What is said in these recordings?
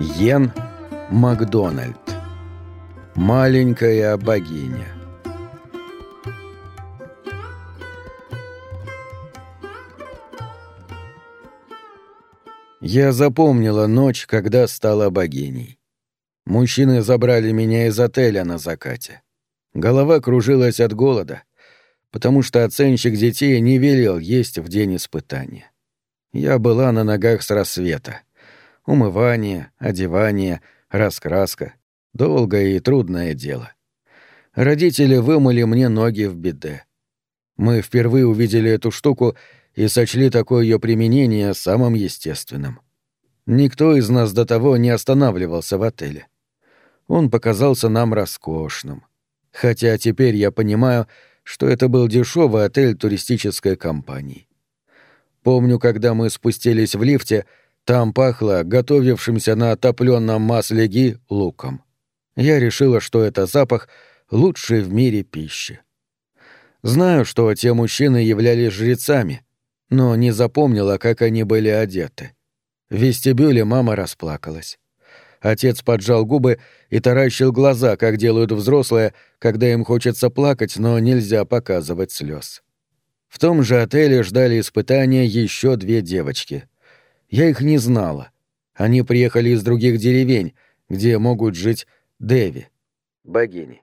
Йен Макдональд. Маленькая богиня. Я запомнила ночь, когда стала богиней. Мужчины забрали меня из отеля на закате. Голова кружилась от голода, потому что оценщик детей не велел есть в день испытания. Я была на ногах с рассвета. Умывание, одевание, раскраска. Долгое и трудное дело. Родители вымыли мне ноги в беде. Мы впервые увидели эту штуку и сочли такое ее применение самым естественным. Никто из нас до того не останавливался в отеле. Он показался нам роскошным. Хотя теперь я понимаю, что это был дешевый отель туристической компании. Помню, когда мы спустились в лифте — там пахло готовившимся на топленном масле ги луком. Я решила, что это запах лучшей в мире пищи. Знаю, что те мужчины являлись жрецами, но не запомнила, как они были одеты. В вестибюле мама расплакалась. Отец поджал губы и таращил глаза, как делают взрослые, когда им хочется плакать, но нельзя показывать слез. В том же отеле ждали испытания еще две девочки — я их не знала. Они приехали из других деревень, где могут жить Деви, богини.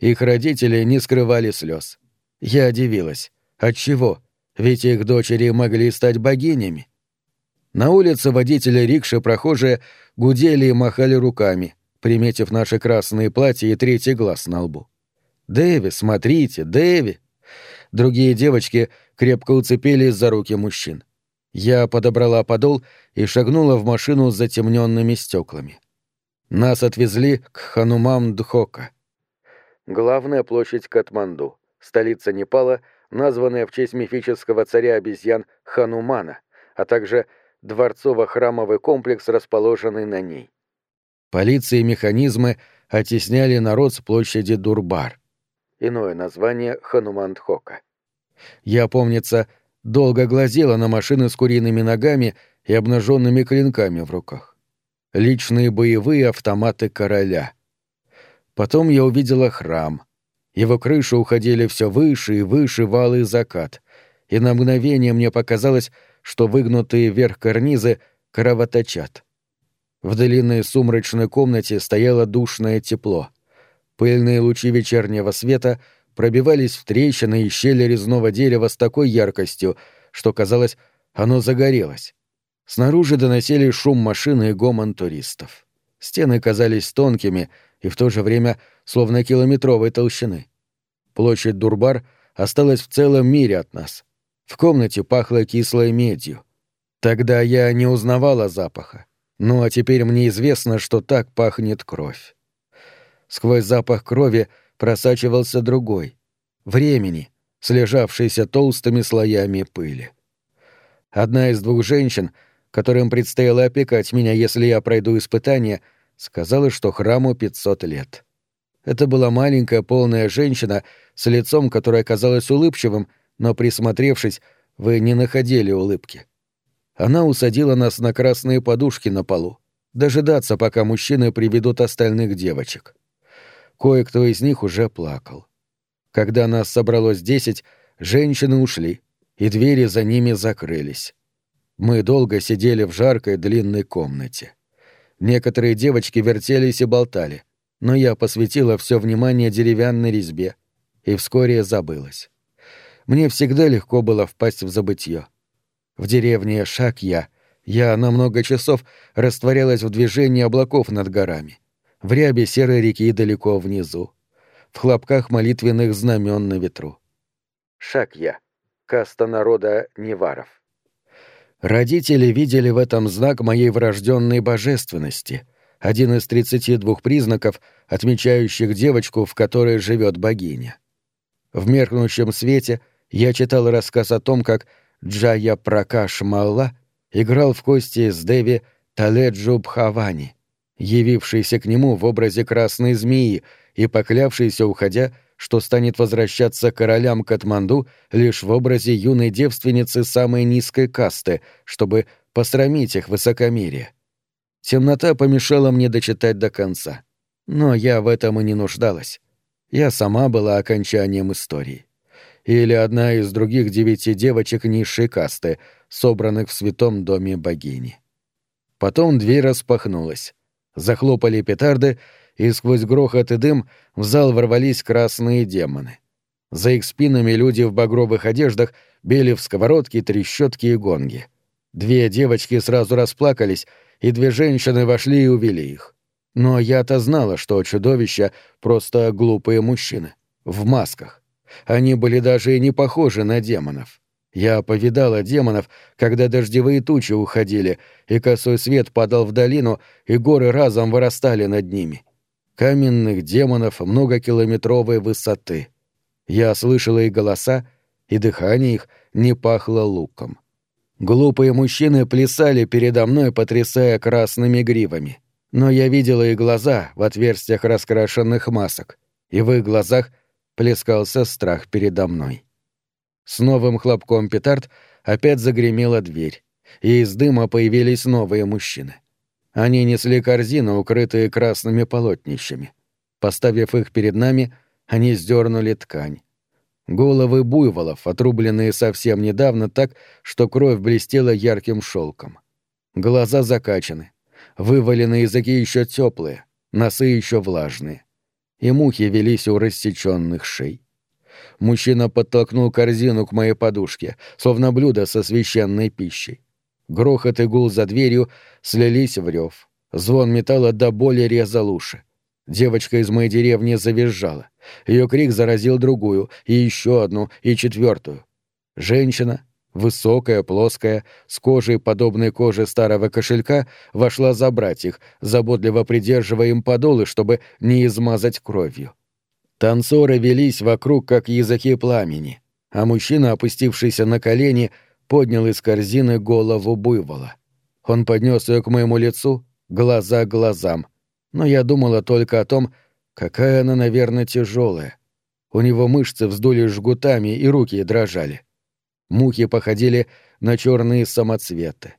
Их родители не скрывали слез. Я удивилась. Отчего? Ведь их дочери могли стать богинями. На улице водители рикши прохожие гудели и махали руками, приметив наши красные платья и третий глаз на лбу. «Дэви, смотрите, Дэви!» Другие девочки крепко уцепились за руки мужчин. Я подобрала подол и шагнула в машину с затемненными стеклами. Нас отвезли к Ханумам-Дхока. Главная площадь Катманду, столица Непала, названная в честь мифического царя обезьян Ханумана, а также дворцово-храмовый комплекс, расположенный на ней. Полиция и механизмы оттесняли народ с площади Дурбар. Иное название Ханумандхока. Я, помнится, долго глазела на машины с куриными ногами и обнаженными клинками в руках. Личные боевые автоматы короля. Потом я увидела храм. Его крыши уходили все выше и выше валы закат, и на мгновение мне показалось, что выгнутые вверх карнизы кровоточат. В длинной сумрачной комнате стояло душное тепло. Пыльные лучи вечернего света — пробивались в трещины и щели резного дерева с такой яркостью, что, казалось, оно загорелось. Снаружи доносили шум машины и гомон туристов. Стены казались тонкими и в то же время словно километровой толщины. Площадь Дурбар осталась в целом мире от нас. В комнате пахло кислой медью. Тогда я не узнавала запаха. Ну а теперь мне известно, что так пахнет кровь. Сквозь запах крови просачивался другой — времени, слежавшийся толстыми слоями пыли. Одна из двух женщин, которым предстояло опекать меня, если я пройду испытание, сказала, что храму 500 лет. Это была маленькая полная женщина с лицом, которое казалось улыбчивым, но, присмотревшись, вы не находили улыбки. Она усадила нас на красные подушки на полу, дожидаться, пока мужчины приведут остальных девочек. Кое-кто из них уже плакал. Когда нас собралось десять, женщины ушли, и двери за ними закрылись. Мы долго сидели в жаркой длинной комнате. Некоторые девочки вертелись и болтали, но я посвятила все внимание деревянной резьбе и вскоре забылась. Мне всегда легко было впасть в забытье. В деревне Шакья я на много часов растворялась в движении облаков над горами в рябе серой реки далеко внизу, в хлопках молитвенных знамен на ветру. Шакья, каста народа Неваров. Родители видели в этом знак моей врожденной божественности, один из тридцати двух признаков, отмечающих девочку, в которой живет богиня. В меркнущем свете я читал рассказ о том, как Джая Пракаш Малла играл в кости с Деви Таледжу Бхавани, явившийся к нему в образе красной змеи и поклявшийся, уходя, что станет возвращаться королям Катманду лишь в образе юной девственницы самой низкой касты, чтобы посрамить их высокомерие. Темнота помешала мне дочитать до конца. Но я в этом и не нуждалась. Я сама была окончанием истории. Или одна из других девяти девочек низшей касты, собранных в святом доме богини. Потом дверь распахнулась. Захлопали петарды, и сквозь грохот и дым в зал ворвались красные демоны. За их спинами люди в багровых одеждах били в сковородки, трещотки и гонги. Две девочки сразу расплакались, и две женщины вошли и увели их. Но я-то знала, что чудовища — просто глупые мужчины. В масках. Они были даже и не похожи на демонов. Я повидала демонов, когда дождевые тучи уходили, и косой свет падал в долину, и горы разом вырастали над ними. Каменных демонов многокилометровой высоты. Я слышала их голоса, и дыхание их не пахло луком. Глупые мужчины плясали передо мной, потрясая красными гривами. Но я видела их глаза в отверстиях раскрашенных масок, и в их глазах плескался страх передо мной. С новым хлопком петард опять загремела дверь, и из дыма появились новые мужчины. Они несли корзины, укрытые красными полотнищами. Поставив их перед нами, они сдернули ткань. Головы буйволов, отрубленные совсем недавно так, что кровь блестела ярким шелком. Глаза закачаны, вываленные языки еще теплые, носы еще влажные. И мухи велись у рассеченных шей. Мужчина подтолкнул корзину к моей подушке, словно блюдо со священной пищей. Грохот и гул за дверью слились в рев. Звон металла до боли резал уши. Девочка из моей деревни завизжала. Ее крик заразил другую, и еще одну, и четвертую. Женщина, высокая, плоская, с кожей, подобной коже старого кошелька, вошла забрать их, заботливо придерживая им подолы, чтобы не измазать кровью. Танцоры велись вокруг, как языки пламени, а мужчина, опустившийся на колени, поднял из корзины голову буйвола. Он поднес ее к моему лицу, глаза к глазам — но я думала только о том, какая она, наверное, тяжелая. У него мышцы вздулись жгутами, и руки дрожали. Мухи походили на черные самоцветы.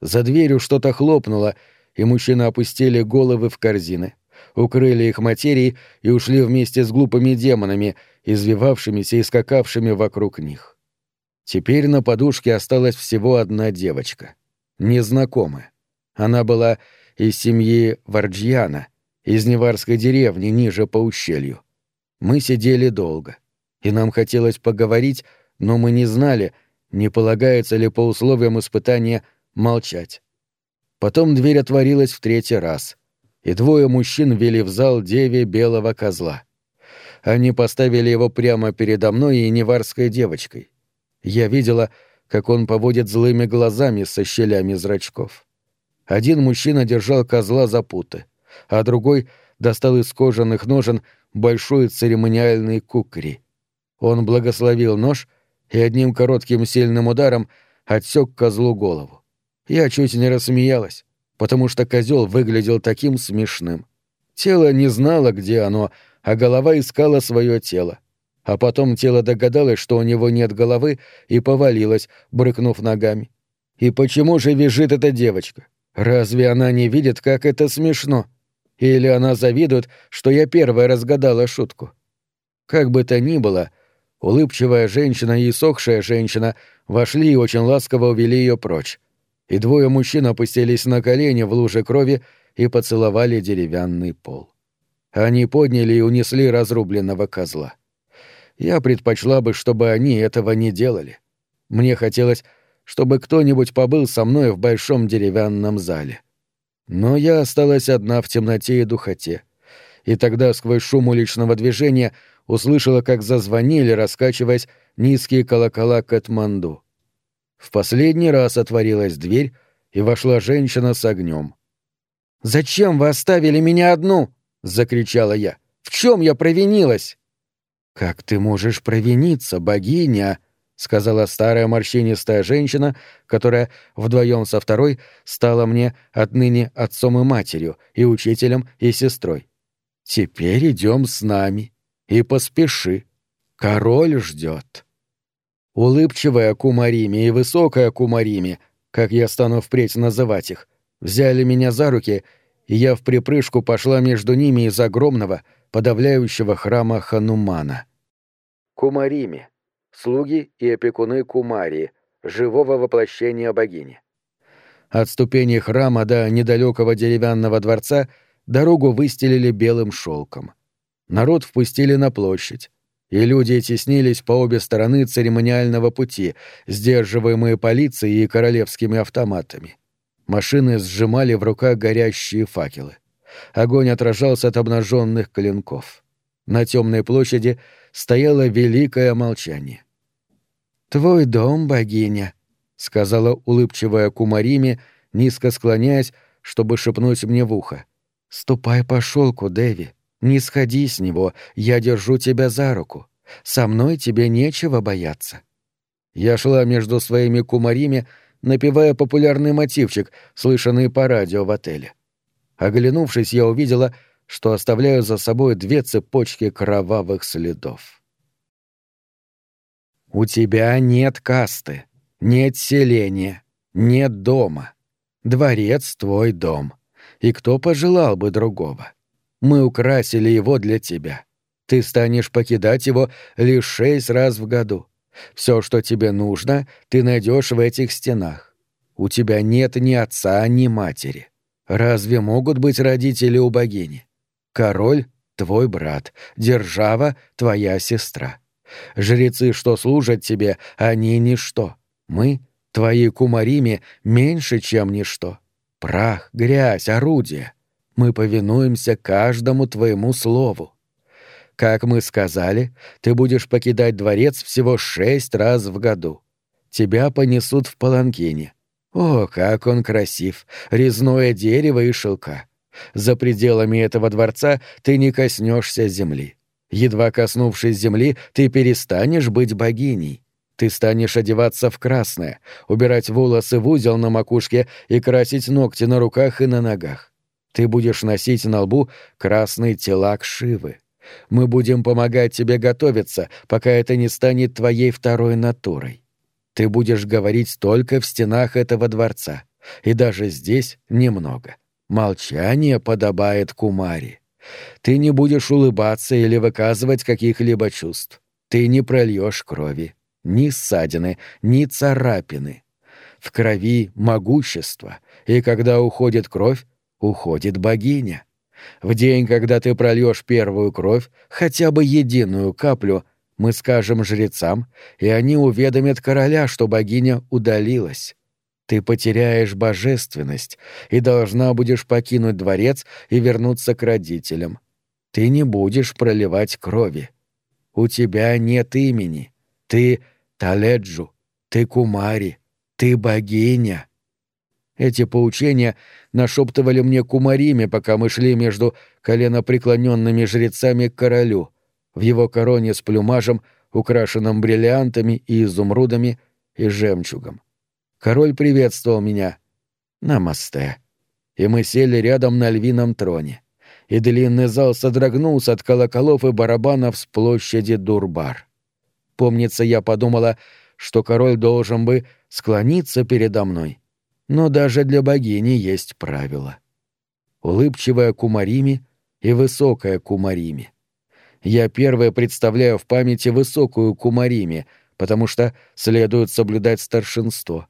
За дверью что-то хлопнуло, и мужчины опустили головы в корзины, укрыли их материей и ушли вместе с глупыми демонами, извивавшимися и скакавшими вокруг них. Теперь на подушке осталась всего одна девочка. Незнакомая. Она была из семьи Варджьяна, из Неварской деревни ниже по ущелью. Мы сидели долго, и нам хотелось поговорить, но мы не знали, не полагается ли по условиям испытания молчать. Потом дверь отворилась в третий раз, и двое мужчин вели в зал деве белого козла. Они поставили его прямо передо мной и неварской девочкой. Я видела, как он поводит злыми глазами со щелями зрачков. Один мужчина держал козла за путы, а другой достал из кожаных ножен большой церемониальный кукри. Он благословил нож и одним коротким сильным ударом отсек козлу голову. Я чуть не рассмеялась, потому что козел выглядел таким смешным. Тело не знало, где оно, а голова искала свое тело. А потом тело догадалось, что у него нет головы, и повалилось, брыкнув ногами. И почему же визжит эта девочка? Разве она не видит, как это смешно? Или она завидует, что я первая разгадала шутку? Как бы то ни было, улыбчивая женщина и сохшая женщина вошли и очень ласково увели ее прочь. И двое мужчин опустились на колени в луже крови и поцеловали деревянный пол. Они подняли и унесли разрубленного козла. Я предпочла бы, чтобы они этого не делали. Мне хотелось чтобы кто-нибудь побыл со мной в большом деревянном зале. Но я осталась одна в темноте и духоте. И тогда сквозь шум уличного движения услышала, как зазвонили, раскачиваясь, низкие колокола Катманду. В последний раз отворилась дверь, и вошла женщина с огнем. «Зачем вы оставили меня одну?» — закричала я. «В чем я провинилась?» «Как ты можешь провиниться, богиня?» — сказала старая морщинистая женщина, которая вдвоем со второй стала мне отныне отцом и матерью, и учителем, и сестрой. «Теперь идем с нами. И поспеши. Король ждет». Улыбчивая Кумарими и высокая Кумарими, как я стану впредь называть их, взяли меня за руки, и я в припрыжку пошла между ними из огромного, подавляющего храма Ханумана. Кумарими. Слуги и опекуны Кумарии, живого воплощения богини. От ступени храма до недалекого деревянного дворца дорогу выстелили белым шелком. Народ впустили на площадь, и люди теснились по обе стороны церемониального пути, сдерживаемые полицией и королевскими автоматами. Машины сжимали в руках горящие факелы. Огонь отражался от обнаженных клинков. На темной площади стояло великое молчание. «Твой дом, богиня», — сказала улыбчивая Кумариме, низко склоняясь, чтобы шепнуть мне в ухо. «Ступай по шелку, Дэви. Не сходи с него, я держу тебя за руку. Со мной тебе нечего бояться». Я шла между своими кумарими, напевая популярный мотивчик, слышанный по радио в отеле. Оглянувшись, я увидела, что оставляю за собой две цепочки кровавых следов. «У тебя нет касты, нет селения, нет дома. Дворец — твой дом. И кто пожелал бы другого? Мы украсили его для тебя. Ты станешь покидать его лишь шесть раз в году. Все, что тебе нужно, ты найдешь в этих стенах. У тебя нет ни отца, ни матери. Разве могут быть родители у богини? Король — твой брат, держава — твоя сестра. Жрецы, что служат тебе, они — ничто. Мы, твои кумарими, меньше, чем ничто. Прах, грязь, орудие. Мы повинуемся каждому твоему слову. Как мы сказали, ты будешь покидать дворец всего шесть раз в году. Тебя понесут в паланкине. О, как он красив! Резное дерево и шелка. За пределами этого дворца ты не коснешься земли. Едва коснувшись земли, ты перестанешь быть богиней. Ты станешь одеваться в красное, убирать волосы в узел на макушке и красить ногти на руках и на ногах. Ты будешь носить на лбу красный телак Шивы. Мы будем помогать тебе готовиться, пока это не станет твоей второй натурой. Ты будешь говорить только в стенах этого дворца, и даже здесь немного. Молчание подобает Кумари. Ты не будешь улыбаться или выказывать каких-либо чувств. Ты не прольешь крови. Ни ссадины, ни царапины. В крови могущество, и когда уходит кровь, уходит богиня. В день, когда ты прольешь первую кровь, хотя бы единую каплю, мы скажем жрецам, и они уведомят короля, что богиня удалилась. Ты потеряешь божественность и должна будешь покинуть дворец и вернуться к родителям. Ты не будешь проливать крови. У тебя нет имени. Ты Таледжу, ты Кумари, ты богиня. Эти поучения нашептывали мне Кумариме, пока мы шли между коленопреклоненными жрецами к королю, в его короне с плюмажем, украшенным бриллиантами и изумрудами и жемчугом. Король приветствовал меня. «Намасте». И мы сели рядом на львином троне. И длинный зал содрогнулся от колоколов и барабанов с площади Дурбар. Помнится, я подумала, что король должен бы склониться передо мной. Но даже для богини есть правила. Улыбчивая Кумарими и высокая Кумарими. Я первое представляю в памяти высокую Кумарими, потому что следует соблюдать старшинство.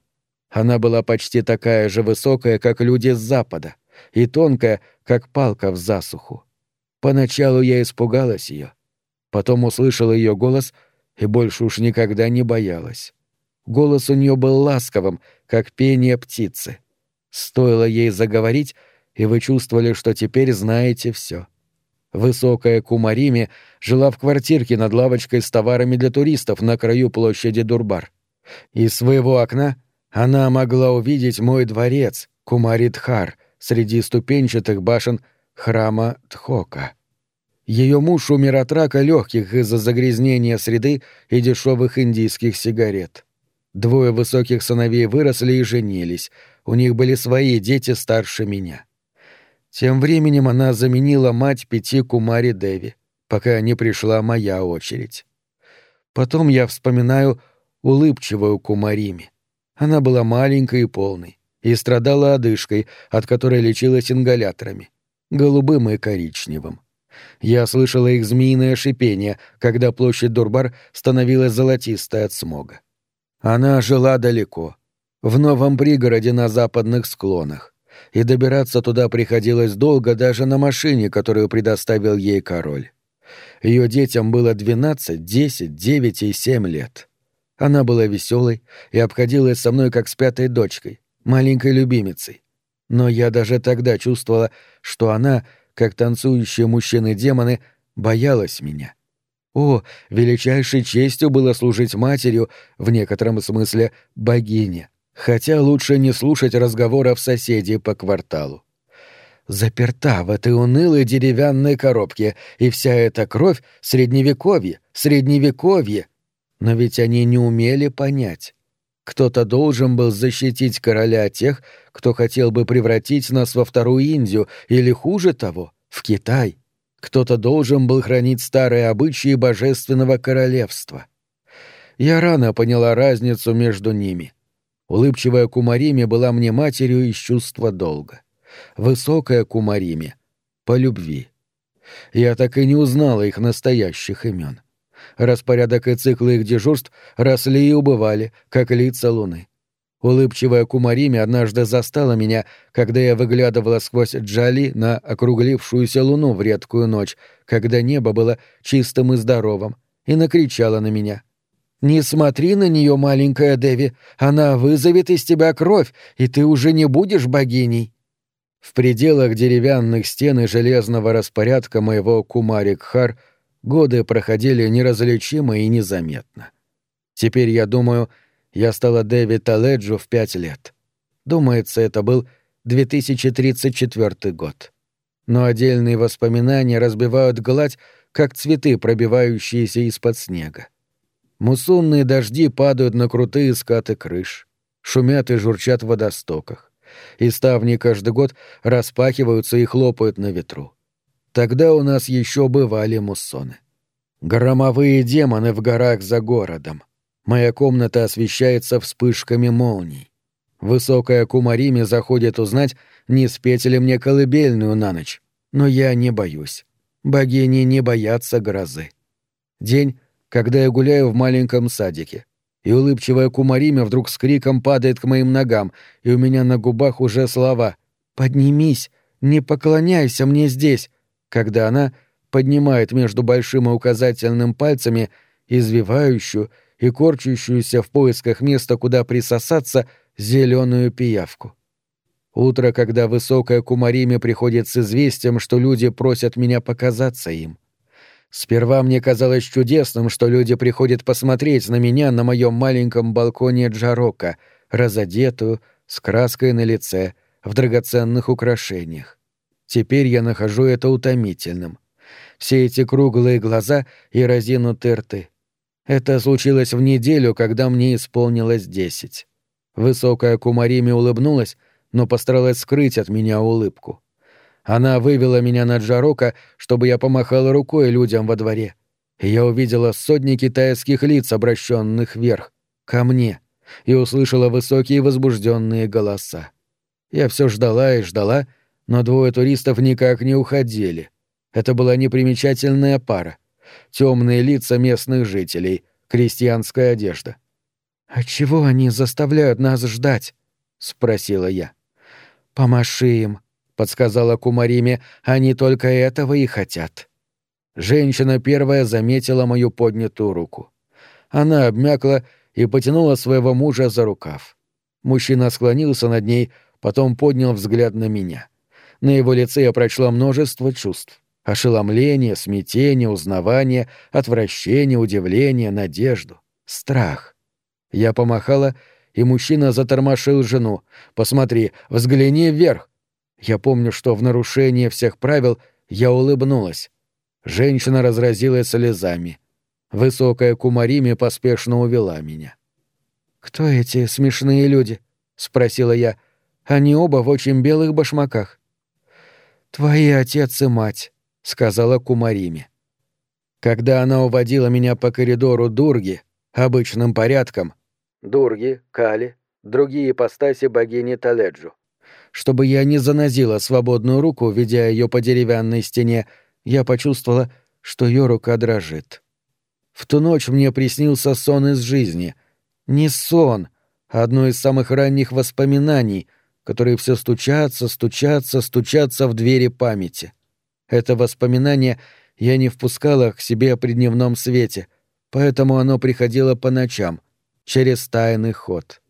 Она была почти такая же высокая, как люди с запада, и тонкая, как палка в засуху. Поначалу я испугалась ее. Потом услышала ее голос и больше уж никогда не боялась. Голос у нее был ласковым, как пение птицы. Стоило ей заговорить, и вы чувствовали, что теперь знаете все. Высокая Кумарими жила в квартирке над лавочкой с товарами для туристов на краю площади Дурбар. Из своего окна она могла увидеть мой дворец, Кумаридхар, среди ступенчатых башен храма Тхока. Ее муж умер от рака легких из-за загрязнения среды и дешевых индийских сигарет. Двое высоких сыновей выросли и женились, у них были свои дети старше меня. Тем временем она заменила мать пяти Кумари Деви, пока не пришла моя очередь. Потом я вспоминаю улыбчивую Кумарими. Она была маленькой и полной, и страдала одышкой, от которой лечилась ингаляторами, голубым и коричневым. Я слышала их змеиное шипение, когда площадь Дурбар становилась золотистой от смога. Она жила далеко, в новом пригороде на западных склонах, и добираться туда приходилось долго даже на машине, которую предоставил ей король. Ее детям было двенадцать, десять, девять и семь лет. Она была веселой и обходилась со мной как с пятой дочкой, маленькой любимицей. Но я даже тогда чувствовала, что она, как танцующие мужчины-демоны, боялась меня. О, величайшей честью было служить матерью, в некотором смысле богине, хотя лучше не слушать разговоров соседей по кварталу. Заперта в этой унылой деревянной коробке, и вся эта кровь — средневековье, средневековье. Но ведь они не умели понять. Кто-то должен был защитить короля от тех, кто хотел бы превратить нас во вторую Индию или, хуже того, в Китай. Кто-то должен был хранить старые обычаи божественного королевства. Я рано поняла разницу между ними. Улыбчивая Кумарими была мне матерью из чувства долга. Высокая Кумарими — по любви. Я так и не узнала их настоящих имен. Распорядок и циклы их дежурств росли и убывали, как лица луны. Улыбчивая Кумарими однажды застала меня, когда я выглядывала сквозь джали на округлившуюся луну в редкую ночь, когда небо было чистым и здоровым, и накричала на меня. «Не смотри на нее, маленькая Деви, она вызовет из тебя кровь, и ты уже не будешь богиней». В пределах деревянных стен и железного распорядка моего Кумарик-Хар — Годы проходили неразличимо и незаметно. Теперь я думаю, я стала Дэви Таледжу в пять лет. Думается, это был 2034 год. Но отдельные воспоминания разбивают гладь, как цветы, пробивающиеся из-под снега. Муссонные дожди падают на крутые скаты крыш, шумят и журчат в водостоках, и ставни каждый год распахиваются и хлопают на ветру. Тогда у нас еще бывали муссоны. Громовые демоны в горах за городом. Моя комната освещается вспышками молний. Высокая Кумарими заходит узнать, не спеть ли мне колыбельную на ночь. Но я не боюсь. Богини не боятся грозы. День, когда я гуляю в маленьком садике, и улыбчивая Кумариме вдруг с криком падает к моим ногам, и у меня на губах уже слова «Поднимись! Не поклоняйся мне здесь!» когда она поднимает между большим и указательным пальцами извивающую и корчущуюся в поисках места, куда присосаться, зеленую пиявку. Утро, когда высокая Кумариме приходит с известием, что люди просят меня показаться им. Сперва мне казалось чудесным, что люди приходят посмотреть на меня на моем маленьком балконе Джарока, разодетую, с краской на лице, в драгоценных украшениях. Теперь я нахожу это утомительным. Все эти круглые глаза и разинутые рты. Это случилось в неделю, когда мне исполнилось десять. Высокая Кумарими улыбнулась, но постаралась скрыть от меня улыбку. Она вывела меня на Джарока, чтобы я помахала рукой людям во дворе. Я увидела сотни китайских лиц, обращенных вверх, ко мне, и услышала высокие возбужденные голоса. Я все ждала и ждала, но двое туристов никак не уходили. Это была непримечательная пара. Темные лица местных жителей, крестьянская одежда. «А чего они заставляют нас ждать?» — спросила я. «Помаши им», — подсказала Кумариме, — «они только этого и хотят». Женщина первая заметила мою поднятую руку. Она обмякла и потянула своего мужа за рукав. Мужчина склонился над ней, потом поднял взгляд на меня. На его лице я прочла множество чувств. Ошеломление, смятение, узнавание, отвращение, удивление, надежду, страх. Я помахала, и мужчина затормошил жену. «Посмотри, взгляни вверх!» Я помню, что в нарушение всех правил я улыбнулась. Женщина разразилась слезами. Высокая Кумарими поспешно увела меня. «Кто эти смешные люди?» — спросила я. «Они оба в очень белых башмаках». «Твои отец и мать», — сказала Кумариме. Когда она уводила меня по коридору Дурги, обычным порядком, Дурги, Кали, другие ипостаси богини Таледжу. Чтобы я не занозила свободную руку, ведя ее по деревянной стене, я почувствовала, что ее рука дрожит. В ту ночь мне приснился сон из жизни. Не сон, а одно из самых ранних воспоминаний, которые все стучатся, стучатся, стучатся в двери памяти. Это воспоминание я не впускала к себе при дневном свете, поэтому оно приходило по ночам, через тайный ход.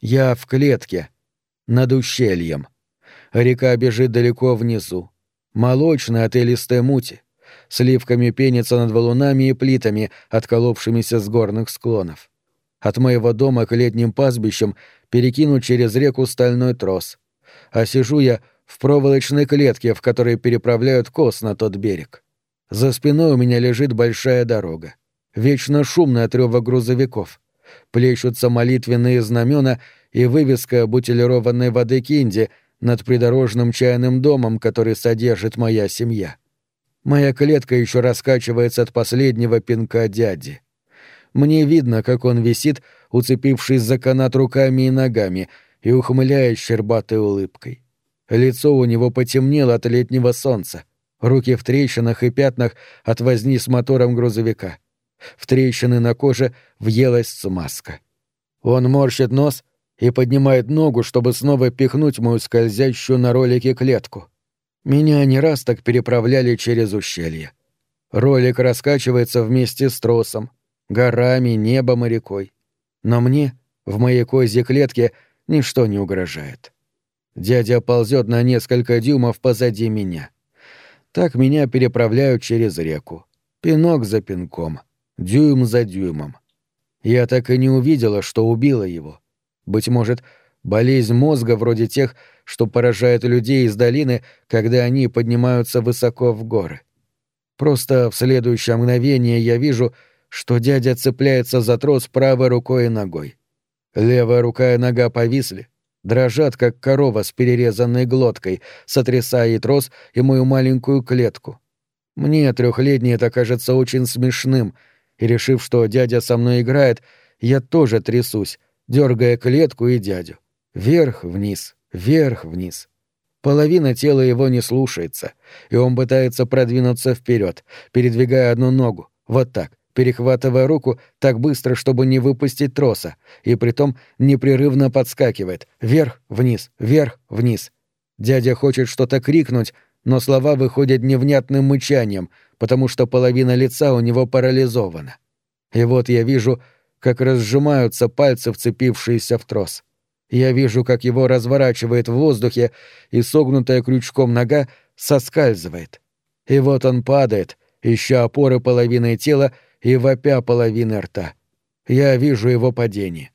Я в клетке, над ущельем. Река бежит далеко внизу. Молочная от элистой мути. Сливками пенится над валунами и плитами, отколовшимися с горных склонов. От моего дома к летним пастбищам перекину через реку стальной трос. А сижу я в проволочной клетке, в которой переправляют коз на тот берег. За спиной у меня лежит большая дорога. Вечно шумная от рёва грузовиков. Плещутся молитвенные знамена и вывеска бутилированной воды кинди над придорожным чайным домом, который содержит моя семья. Моя клетка еще раскачивается от последнего пинка дяди. Мне видно, как он висит, уцепившись за канат руками и ногами, и ухмыляясь щербатой улыбкой. Лицо у него потемнело от летнего солнца, руки в трещинах и пятнах от возни с мотором грузовика. В трещины на коже въелась смазка. Он морщит нос и поднимает ногу, чтобы снова пихнуть мою скользящую на ролике клетку. Меня не раз так переправляли через ущелье. Ролик раскачивается вместе с тросом, горами, небом и рекой. Но мне, в моей козьей клетке, ничто не угрожает. Дядя ползет на несколько дюймов позади меня. Так меня переправляют через реку. Пинок за пинком, дюйм за дюймом. Я так и не увидела, что убила его. Быть может, болезнь мозга вроде тех, что поражает людей из долины, когда они поднимаются высоко в горы. Просто в следующее мгновение я вижу, что дядя цепляется за трос правой рукой и ногой. Левая рука и нога повисли, дрожат, как корова с перерезанной глоткой, сотрясая и трос, и мою маленькую клетку. Мне, трехлетней, это кажется очень смешным, и, решив, что дядя со мной играет, я тоже трясусь, дергая клетку и дядю. Вверх-вниз, вверх-вниз. Половина тела его не слушается, и он пытается продвинуться вперед, передвигая одну ногу, вот так, перехватывая руку так быстро, чтобы не выпустить троса, и притом непрерывно подскакивает вверх-вниз, вверх-вниз. Дядя хочет что-то крикнуть, но слова выходят невнятным мычанием, потому что половина лица у него парализована. И вот я вижу, как разжимаются пальцы, вцепившиеся в трос. Я вижу, как его разворачивает в воздухе, и согнутая крючком нога соскальзывает. И вот он падает, ища опоры половиной тела, и вопя половины рта. Я вижу его падение.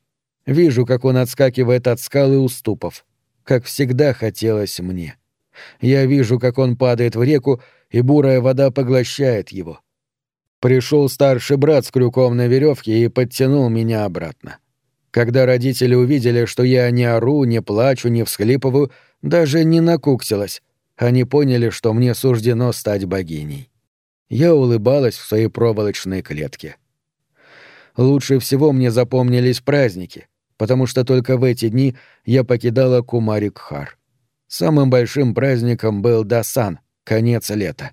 Вижу, как он отскакивает от скал и уступов. Как всегда хотелось мне. Я вижу, как он падает в реку, и бурая вода поглощает его. Пришел старший брат с крюком на веревке и подтянул меня обратно. Когда родители увидели, что я не ору, не плачу, не всхлипываю, даже не накуксилась, они поняли, что мне суждено стать богиней. Я улыбалась в своей проволочной клетке. Лучше всего мне запомнились праздники, потому что только в эти дни я покидала Кумарикхар. Самым большим праздником был Дасан, конец лета.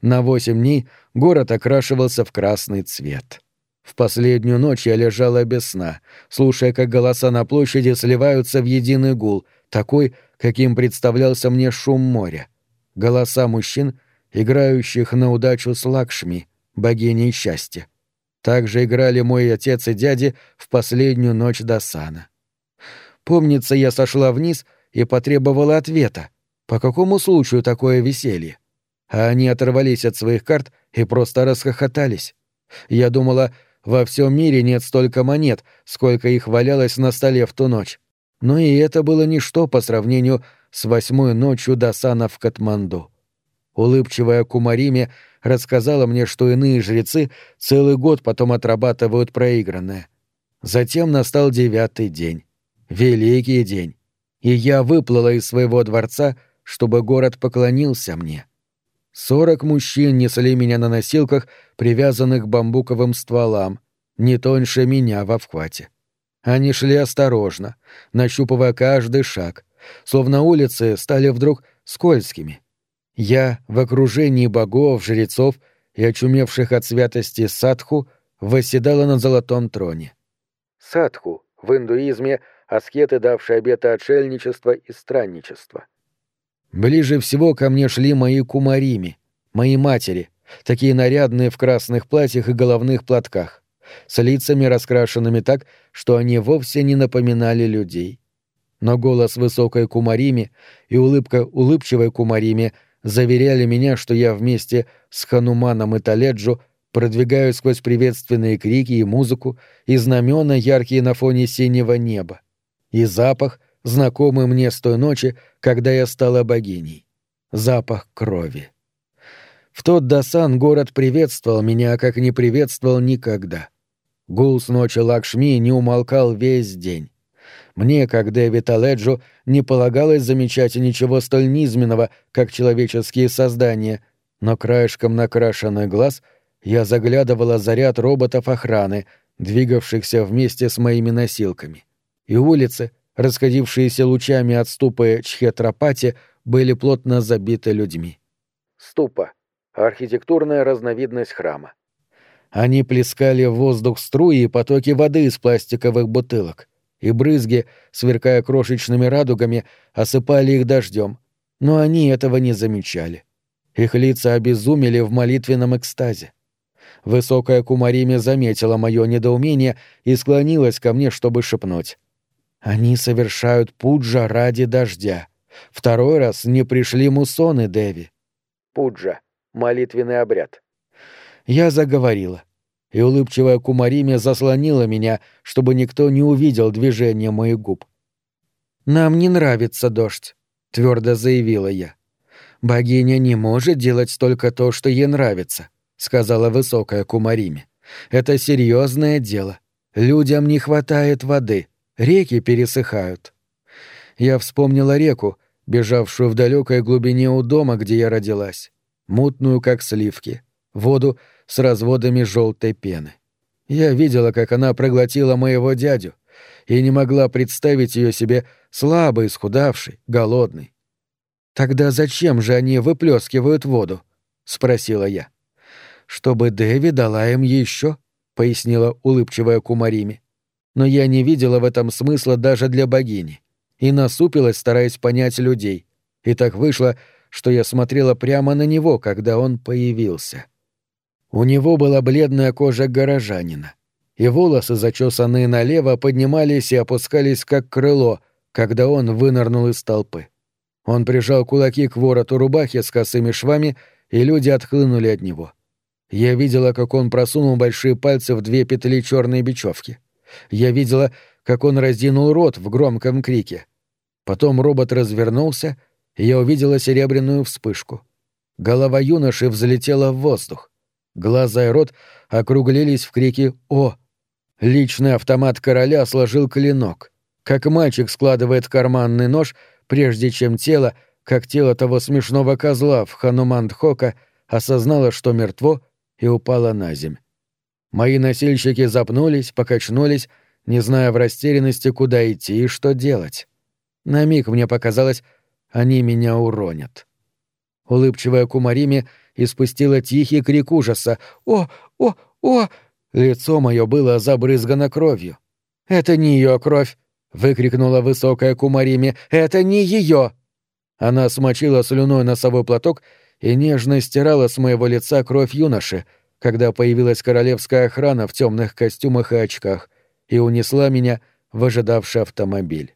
На восемь дней город окрашивался в красный цвет. В последнюю ночь я лежала без сна, слушая, как голоса на площади сливаются в единый гул, такой, каким представлялся мне шум моря. Голоса мужчин играющих на удачу с Лакшми, богиней счастья. Также играли мой отец и дяди в последнюю ночь до сана. Помнится, я сошла вниз и потребовала ответа. По какому случаю такое веселье? А они оторвались от своих карт и просто расхохотались. Я думала, во всем мире нет столько монет, сколько их валялось на столе в ту ночь. Но и это было ничто по сравнению с восьмой ночью до сана в Катманду. Улыбчивая Кумариме рассказала мне, что иные жрецы целый год потом отрабатывают проигранное. Затем настал девятый день. Великий день. И я выплыла из своего дворца, чтобы город поклонился мне. Сорок мужчин несли меня на носилках, привязанных к бамбуковым стволам, не тоньше меня во вхвате. Они шли осторожно, нащупывая каждый шаг, словно улицы стали вдруг скользкими. Я в окружении богов, жрецов и очумевших от святости садху восседала на золотом троне. Садху в индуизме аскеты, давшие обеты отшельничества и странничества. Ближе всего ко мне шли мои кумарими, мои матери, такие нарядные в красных платьях и головных платках, с лицами раскрашенными так, что они вовсе не напоминали людей. Но голос высокой кумарими и улыбка улыбчивой кумарими заверяли меня, что я вместе с Хануманом и Таледжу продвигаю сквозь приветственные крики и музыку и знамена, яркие на фоне синего неба, и запах, знакомый мне с той ночи, когда я стала богиней. Запах крови. В тот Дасан город приветствовал меня, как не приветствовал никогда. Гул с ночи Лакшми не умолкал весь день. Мне, как Дэвид Аледжо, не полагалось замечать ничего столь низменного, как человеческие создания, но краешком накрашенный глаз я заглядывала за ряд роботов охраны, двигавшихся вместе с моими носилками. И улицы, расходившиеся лучами от ступы Чхетрапати, были плотно забиты людьми. Ступа — архитектурная разновидность храма. Они плескали в воздух струи и потоки воды из пластиковых бутылок, и брызги, сверкая крошечными радугами, осыпали их дождем, но они этого не замечали. Их лица обезумели в молитвенном экстазе. Высокая Кумариме заметила мое недоумение и склонилась ко мне, чтобы шепнуть. Они совершают пуджа ради дождя. Второй раз не пришли мусоны, Деви. Пуджа. Молитвенный обряд. Я заговорила, и улыбчивая Кумариме заслонила меня, чтобы никто не увидел движения моих губ. «Нам не нравится дождь», — твердо заявила я. «Богиня не может делать только то, что ей нравится», — сказала высокая Кумариме. «Это серьезное дело. Людям не хватает воды». Реки пересыхают. Я вспомнила реку, бежавшую в далекой глубине у дома, где я родилась, мутную, как сливки, воду с разводами желтой пены. Я видела, как она проглотила моего дядю, и не могла представить ее себе слабой, исхудавшей, голодной. «Тогда зачем же они выплескивают воду?» — спросила я. «Чтобы Дэви дала им еще», — пояснила улыбчивая Кумарими но я не видела в этом смысла даже для богини, и насупилась, стараясь понять людей. И так вышло, что я смотрела прямо на него, когда он появился. У него была бледная кожа горожанина, и волосы, зачесанные налево, поднимались и опускались как крыло, когда он вынырнул из толпы. Он прижал кулаки к вороту рубахи с косыми швами, и люди отхлынули от него. Я видела, как он просунул большие пальцы в две петли черной бечевки. Я видела, как он раздинул рот в громком крике. Потом робот развернулся, и я увидела серебряную вспышку. Голова юноши взлетела в воздух. Глаза и рот округлились в крике «О!». Личный автомат короля сложил клинок, как мальчик складывает карманный нож, прежде чем тело, как тело того смешного козла в Ханумандхока, осознало, что мертво, и упало на земь. Мои носильщики запнулись, покачнулись, не зная в растерянности, куда идти и что делать. На миг мне показалось, они меня уронят. Улыбчивая Кумарими испустила тихий крик ужаса. «О! О! О!» Лицо мое было забрызгано кровью. «Это не ее кровь!» — выкрикнула высокая Кумарими. «Это не ее!» Она смочила слюной носовой платок и нежно стирала с моего лица кровь юноши, когда появилась королевская охрана в темных костюмах и очках и унесла меня в ожидавший автомобиль.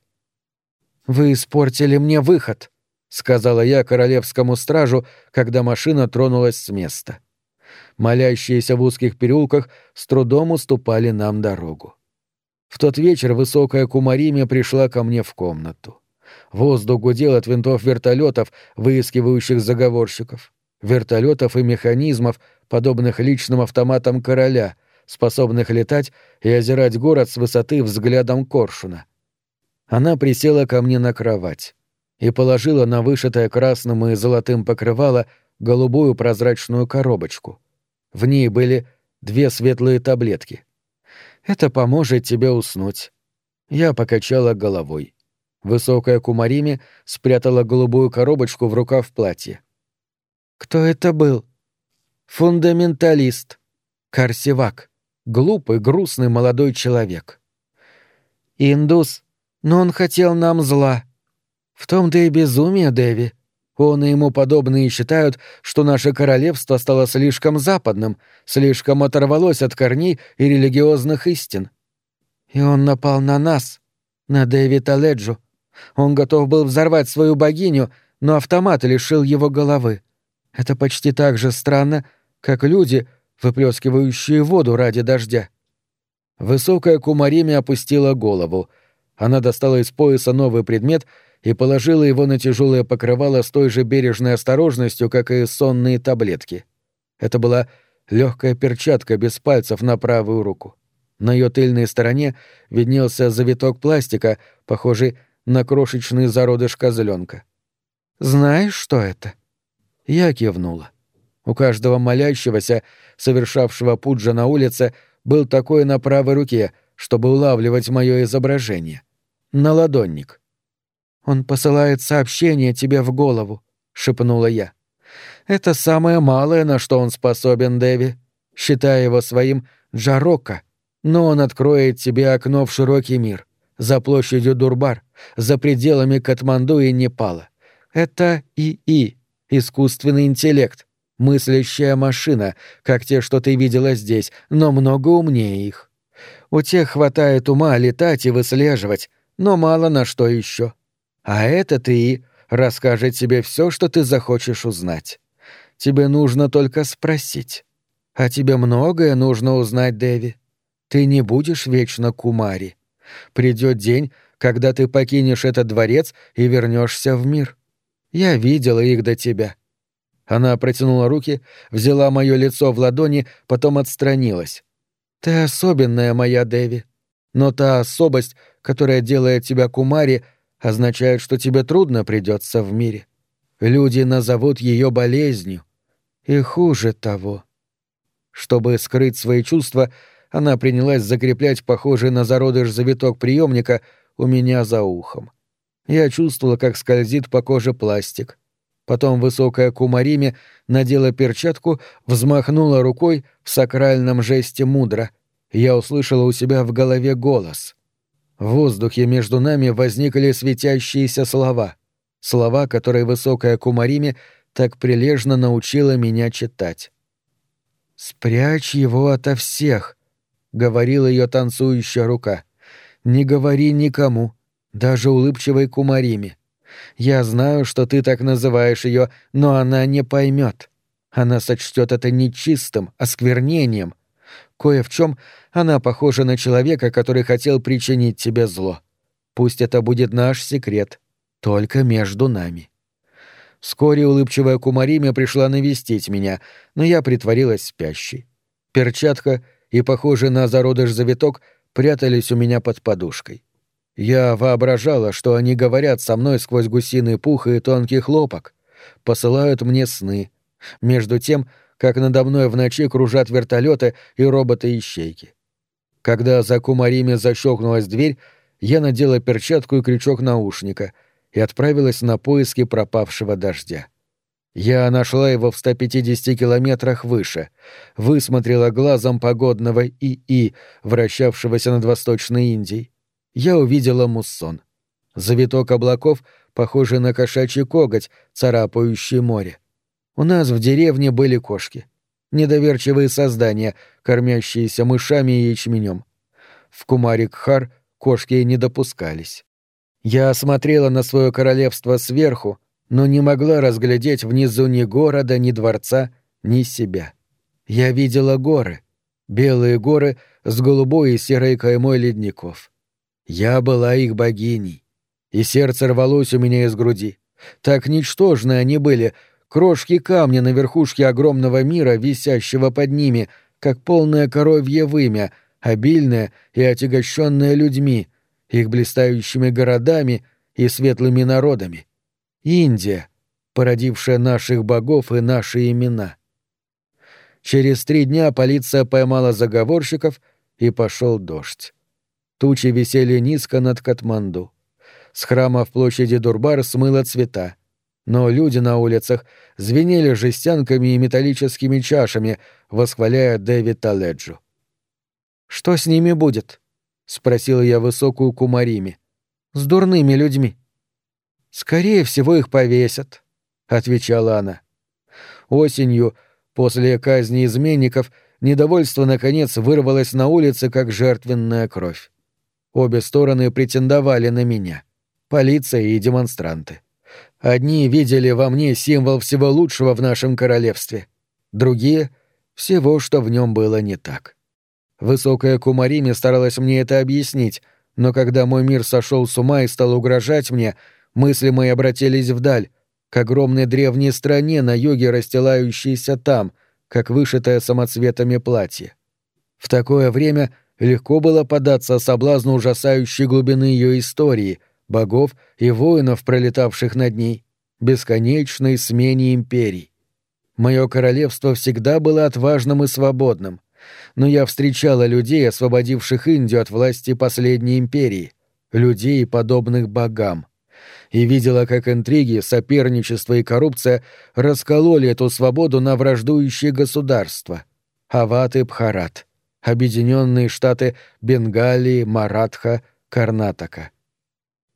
«Вы испортили мне выход», — сказала я королевскому стражу, когда машина тронулась с места. Молящиеся в узких переулках с трудом уступали нам дорогу. В тот вечер высокая Кумариме пришла ко мне в комнату. Воздух гудел от винтов вертолетов, выискивающих заговорщиков вертолетов и механизмов, подобных личным автоматам короля, способных летать и озирать город с высоты взглядом коршуна. Она присела ко мне на кровать и положила на вышитое красным и золотым покрывало голубую прозрачную коробочку. В ней были две светлые таблетки. «Это поможет тебе уснуть. Я покачала головой. Высокая Кумарими спрятала голубую коробочку в рукав платья. «Кто это был?» «Фундаменталист. Карсивак. Глупый, грустный молодой человек». «Индус. Но он хотел нам зла». «В том-то и безумие, Дэви. Он и ему подобные считают, что наше королевство стало слишком западным, слишком оторвалось от корней и религиозных истин. И он напал на нас, на Дэвида Леджу. Он готов был взорвать свою богиню, но автомат лишил его головы. Это почти так же странно, как люди, выплескивающие воду ради дождя. Высокая Кумарими опустила голову. Она достала из пояса новый предмет — и положила его на тяжелое покрывало с той же бережной осторожностью, как и сонные таблетки. Это была легкая перчатка без пальцев на правую руку. На ее тыльной стороне виднелся завиток пластика, похожий на крошечный зародыш козленка. «Знаешь, что это?» Я кивнула. У каждого молящегося, совершавшего пуджа на улице, был такой на правой руке, чтобы улавливать мое изображение. Наладонник. Он посылает сообщение тебе в голову», — шепнула я. «Это самое малое, на что он способен, Дэви. Считай его своим Джарока, но он откроет тебе окно в широкий мир, за площадью Дурбар, за пределами Катманду и Непала. Это ИИ, искусственный интеллект, мыслящая машина, как те, что ты видела здесь, но много умнее их. У тех хватает ума летать и выслеживать, но мало на что еще. А этот и расскажет тебе все, что ты захочешь узнать. Тебе нужно только спросить. А тебе многое нужно узнать, Дэви. Ты не будешь вечно кумари. Придет день, когда ты покинешь этот дворец и вернешься в мир. Я видела их до тебя. Она протянула руки, взяла мое лицо в ладони, потом отстранилась. Ты особенная моя, Дэви. Но та особость, которая делает тебя кумари, — означает, что тебе трудно придется в мире. Люди назовут ее болезнью. И хуже того. Чтобы скрыть свои чувства, она принялась закреплять похожий на зародыш завиток приемника у меня за ухом. Я чувствовала, как скользит по коже пластик. Потом высокая кумариме надела перчатку, взмахнула рукой в сакральном жесте мудро. Я услышала у себя в голове голос. В воздухе между нами возникли светящиеся слова. Слова, которые высокая Кумариме так прилежно научила меня читать. «Спрячь его ото всех», — говорила ее танцующая рука. «Не говори никому, даже улыбчивой Кумариме. Я знаю, что ты так называешь ее, но она не поймет. Она сочтет это нечистым, осквернением, Кое в чем она похожа на человека, который хотел причинить тебе зло. Пусть это будет наш секрет, только между нами. Вскоре улыбчивая Кумариме пришла навестить меня, но я притворилась спящей. Перчатка и, похожий на зародыш завиток, прятались у меня под подушкой. Я воображала, что они говорят со мной сквозь гусиный пух и тонкий хлопок, посылают мне сны. Между тем как надо мной в ночи кружат вертолеты и роботы-ищейки. Когда за Кумариме защелкнулась дверь, я надела перчатку и крючок наушника и отправилась на поиски пропавшего дождя. Я нашла его в 150 километрах выше, высмотрела глазом погодного ИИ, вращавшегося над Восточной Индией. Я увидела муссон. Завиток облаков, похожий на кошачий коготь, царапающий море. У нас в деревне были кошки. Недоверчивые создания, кормящиеся мышами и ячменем. В Кумарик-Хар кошки не допускались. Я осмотрела на свое королевство сверху, но не могла разглядеть внизу ни города, ни дворца, ни себя. Я видела горы, белые горы с голубой и серой каймой ледников. Я была их богиней, и сердце рвалось у меня из груди. Так ничтожны они были, крошки камня на верхушке огромного мира, висящего под ними, как полное коровье вымя, обильное и отягощенное людьми, их блистающими городами и светлыми народами. Индия, породившая наших богов и наши имена. Через три дня полиция поймала заговорщиков, и пошел дождь. тучи висели низко над Катманду. С храма в площади Дурбар смыло цвета. Но люди на улицах звенели жестянками и металлическими чашами, восхваляя Дэви Таледжу. «Что с ними будет?» — спросила я высокую Кумарими. «С дурными людьми». «Скорее всего, их повесят», — отвечала она. Осенью, после казни изменников, недовольство, наконец, вырвалось на улице, как жертвенная кровь. Обе стороны претендовали на меня — полиция и демонстранты. Одни видели во мне символ всего лучшего в нашем королевстве, другие — всего, что в нем было не так. Высокая Кумарими старалась мне это объяснить, но когда мой мир сошел с ума и стал угрожать мне, мысли мои обратились вдаль, к огромной древней стране на юге, расстилающейся там, как вышитое самоцветами платье. В такое время легко было податься соблазну ужасающей глубины ее истории, богов и воинов, пролетавших над ней, бесконечной смене империй. Мое королевство всегда было отважным и свободным, но я встречала людей, освободивших Индию от власти последней империи, людей, подобных богам и видела, как интриги, соперничество и коррупция раскололи эту свободу на враждующие государства. Ават и Бхарат, Объединенные Штаты Бенгалии, Маратха, Карнатака.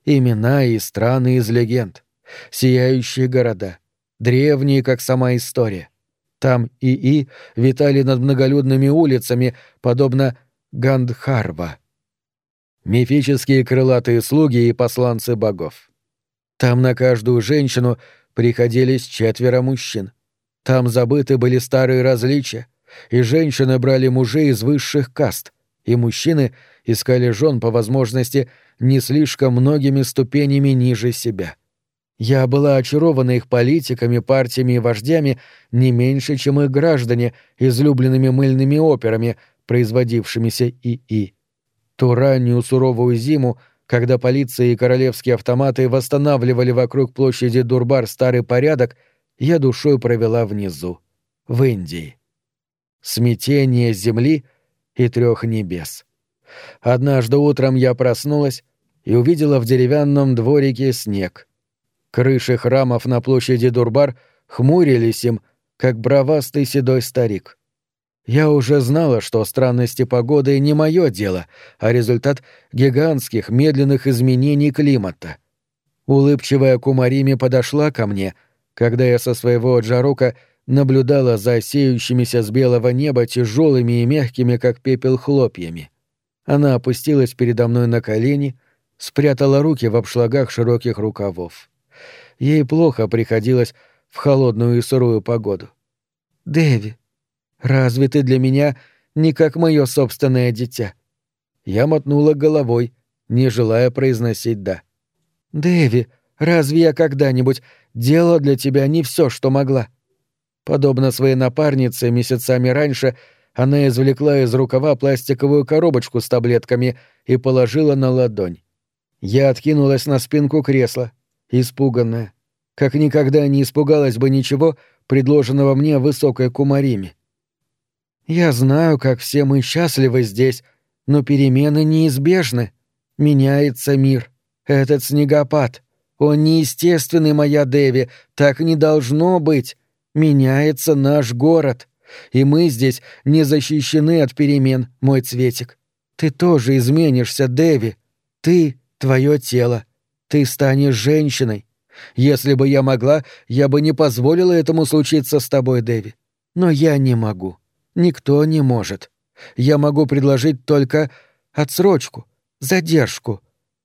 Имена и страны из легенд, сияющие города, древние, как сама история. Там ИИ витали над многолюдными улицами, подобно Гандхарва. Мифические крылатые слуги и посланцы богов. Там на каждую женщину приходились четверо мужчин. Там забыты были старые различия, и женщины брали мужей из высших каст, и мужчины искали жен по возможности не слишком многими ступенями ниже себя. Я была очарована их политиками, партиями и вождями не меньше, чем их граждане, излюбленными мыльными операми, производившимися ИИ. Ту раннюю суровую зиму — когда полиция и королевские автоматы восстанавливали вокруг площади Дурбар старый порядок, я душой провела внизу, в Индии. Смятение земли и трех небес. Однажды утром я проснулась и увидела в деревянном дворике снег. Крыши храмов на площади Дурбар хмурились им, как бровастый седой старик — я уже знала, что странности погоды не мое дело, а результат гигантских медленных изменений климата. Улыбчивая Кумарими подошла ко мне, когда я со своего джарока наблюдала за сеющимися с белого неба тяжелыми и мягкими, как пепел, хлопьями. Она опустилась передо мной на колени, спрятала руки в обшлагах широких рукавов. Ей плохо приходилось в холодную и сырую погоду. «Дэви, Разве ты для меня не как мое собственное дитя?» Я мотнула головой, не желая произносить «да». «Дэви, разве я когда-нибудь делала для тебя не все, что могла?» Подобно своей напарнице, месяцами раньше она извлекла из рукава пластиковую коробочку с таблетками и положила на ладонь. Я откинулась на спинку кресла, испуганная, как никогда не испугалась бы ничего, предложенного мне высокой кумариме. Я знаю, как все мы счастливы здесь, но перемены неизбежны. Меняется мир. Этот снегопад. Он неестественный, моя Деви. Так не должно быть. Меняется наш город. И мы здесь не защищены от перемен, мой цветик. Ты тоже изменишься, Деви. Ты — твое тело. Ты станешь женщиной. Если бы я могла, я бы не позволила этому случиться с тобой, Деви. Но я не могу. Никто не может. Я могу предложить только отсрочку, задержку.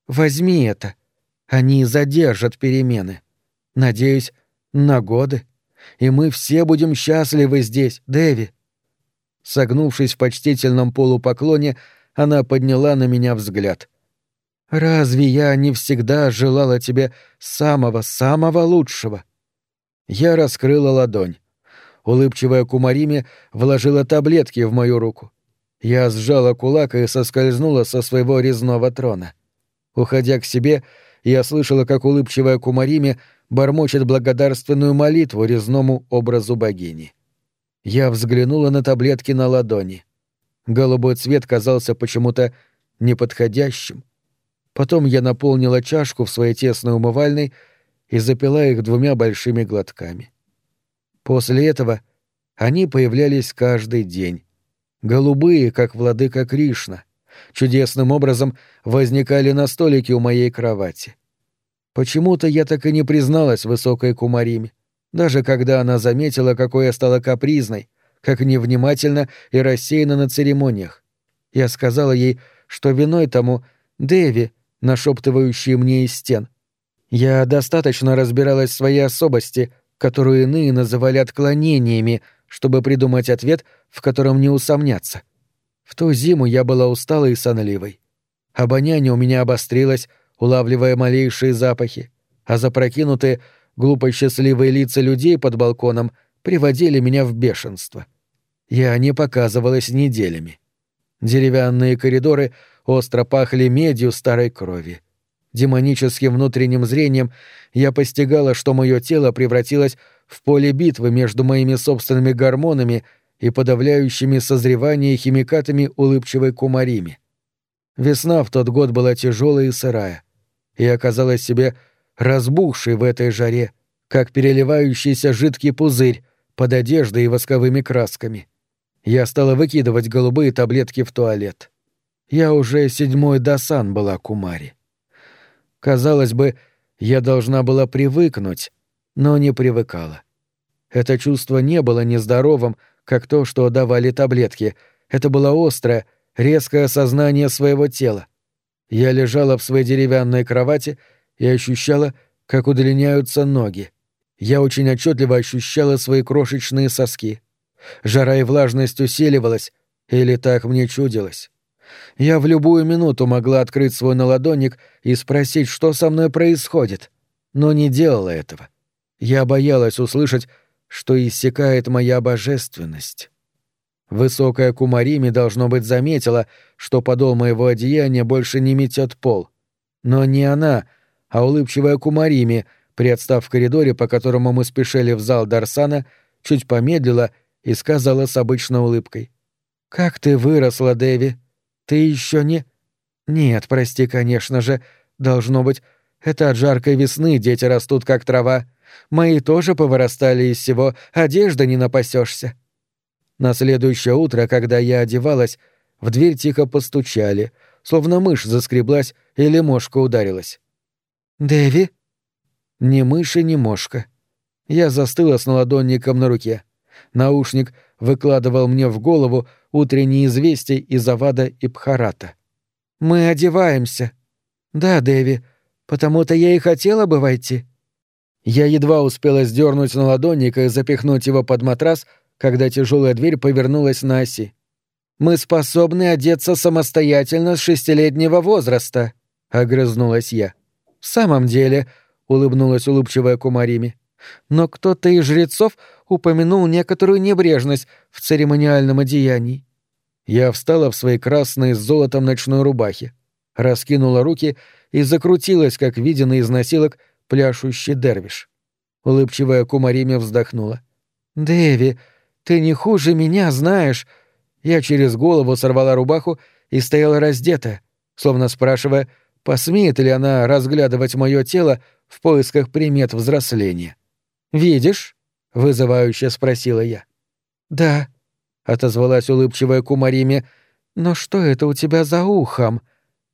Возьми это. Они задержат перемены. Надеюсь, на годы. И мы все будем счастливы здесь, Дэви. Согнувшись в почтительном полупоклоне, она подняла на меня взгляд. «Разве я не всегда желала тебе самого-самого лучшего?» Я раскрыла ладонь. Улыбчивая Кумарими вложила таблетки в мою руку. Я сжала кулак и соскользнула со своего резного трона. Уходя к себе, я слышала, как улыбчивая Кумарими бормочет благодарственную молитву резному образу богини. Я взглянула на таблетки на ладони. Голубой цвет казался почему-то неподходящим. Потом я наполнила чашку в своей тесной умывальной и запила их двумя большими глотками. После этого они появлялись каждый день. Голубые, как владыка Кришна, чудесным образом возникали на столике у моей кровати. Почему-то я так и не призналась высокой Кумариме, даже когда она заметила, какой я стала капризной, как невнимательно и рассеяна на церемониях. Я сказала ей, что виной тому Дэви, нашептывающие мне из стен. Я достаточно разбиралась в своей особости, которую иные называли отклонениями, чтобы придумать ответ, в котором не усомняться. В ту зиму я была усталой и сонливой. Обоняние у меня обострилось, улавливая малейшие запахи, а запрокинутые, глупо счастливые лица людей под балконом приводили меня в бешенство. Я не показывалась неделями. Деревянные коридоры остро пахли медью старой крови. Демоническим внутренним зрением я постигала, что мое тело превратилось в поле битвы между моими собственными гормонами и подавляющими созревание химикатами улыбчивой кумарими. Весна в тот год была тяжелая и сырая, и оказалась себе разбухшей в этой жаре, как переливающийся жидкий пузырь под одеждой и восковыми красками. Я стала выкидывать голубые таблетки в туалет. Я уже седьмой дасан была кумари. Казалось бы, я должна была привыкнуть, но не привыкала. Это чувство не было нездоровым, как то, что давали таблетки. Это было острое, резкое осознание своего тела. Я лежала в своей деревянной кровати и ощущала, как удлиняются ноги. Я очень отчетливо ощущала свои крошечные соски. Жара и влажность усиливалась, или так мне чудилось. Я в любую минуту могла открыть свой наладонник и спросить, что со мной происходит, но не делала этого. Я боялась услышать, что иссякает моя божественность. Высокая Кумарими, должно быть, заметила, что подол моего одеяния больше не метет пол. Но не она, а улыбчивая Кумарими, приотстав в коридоре, по которому мы спешили в зал Дарсана, чуть помедлила и сказала с обычной улыбкой. «Как ты выросла, Дэви!» Ты еще не... Нет, прости, конечно же. Должно быть, это от жаркой весны дети растут как трава. Мои тоже повырастали из всего, одежда не напасешься. На следующее утро, когда я одевалась, в дверь тихо постучали, словно мышь заскреблась или мошка ударилась. «Дэви?» Ни мыши, ни мошка. Я застыла с наладонником на руке. Наушник выкладывал мне в голову утренние известия из Авада и Пхарата. «Мы одеваемся». «Да, Дэви, потому-то я и хотела бы войти». Я едва успела сдернуть на ладонник и запихнуть его под матрас, когда тяжелая дверь повернулась на оси. «Мы способны одеться самостоятельно с шестилетнего возраста», — огрызнулась я. «В самом деле», — улыбнулась улыбчивая Кумарими, — «но кто-то из жрецов упомянул некоторую небрежность в церемониальном одеянии. Я встала в своей красной с золотом ночной рубахе, раскинула руки и закрутилась, как виденный из носилок пляшущий дервиш. Улыбчивая кумариме вздохнула. «Дэви, ты не хуже меня знаешь». Я через голову сорвала рубаху и стояла раздетая, словно спрашивая, посмеет ли она разглядывать мое тело в поисках примет взросления. «Видишь?» — вызывающе спросила я. «Да», отозвалась улыбчивая Кумариме. «Но что это у тебя за ухом?»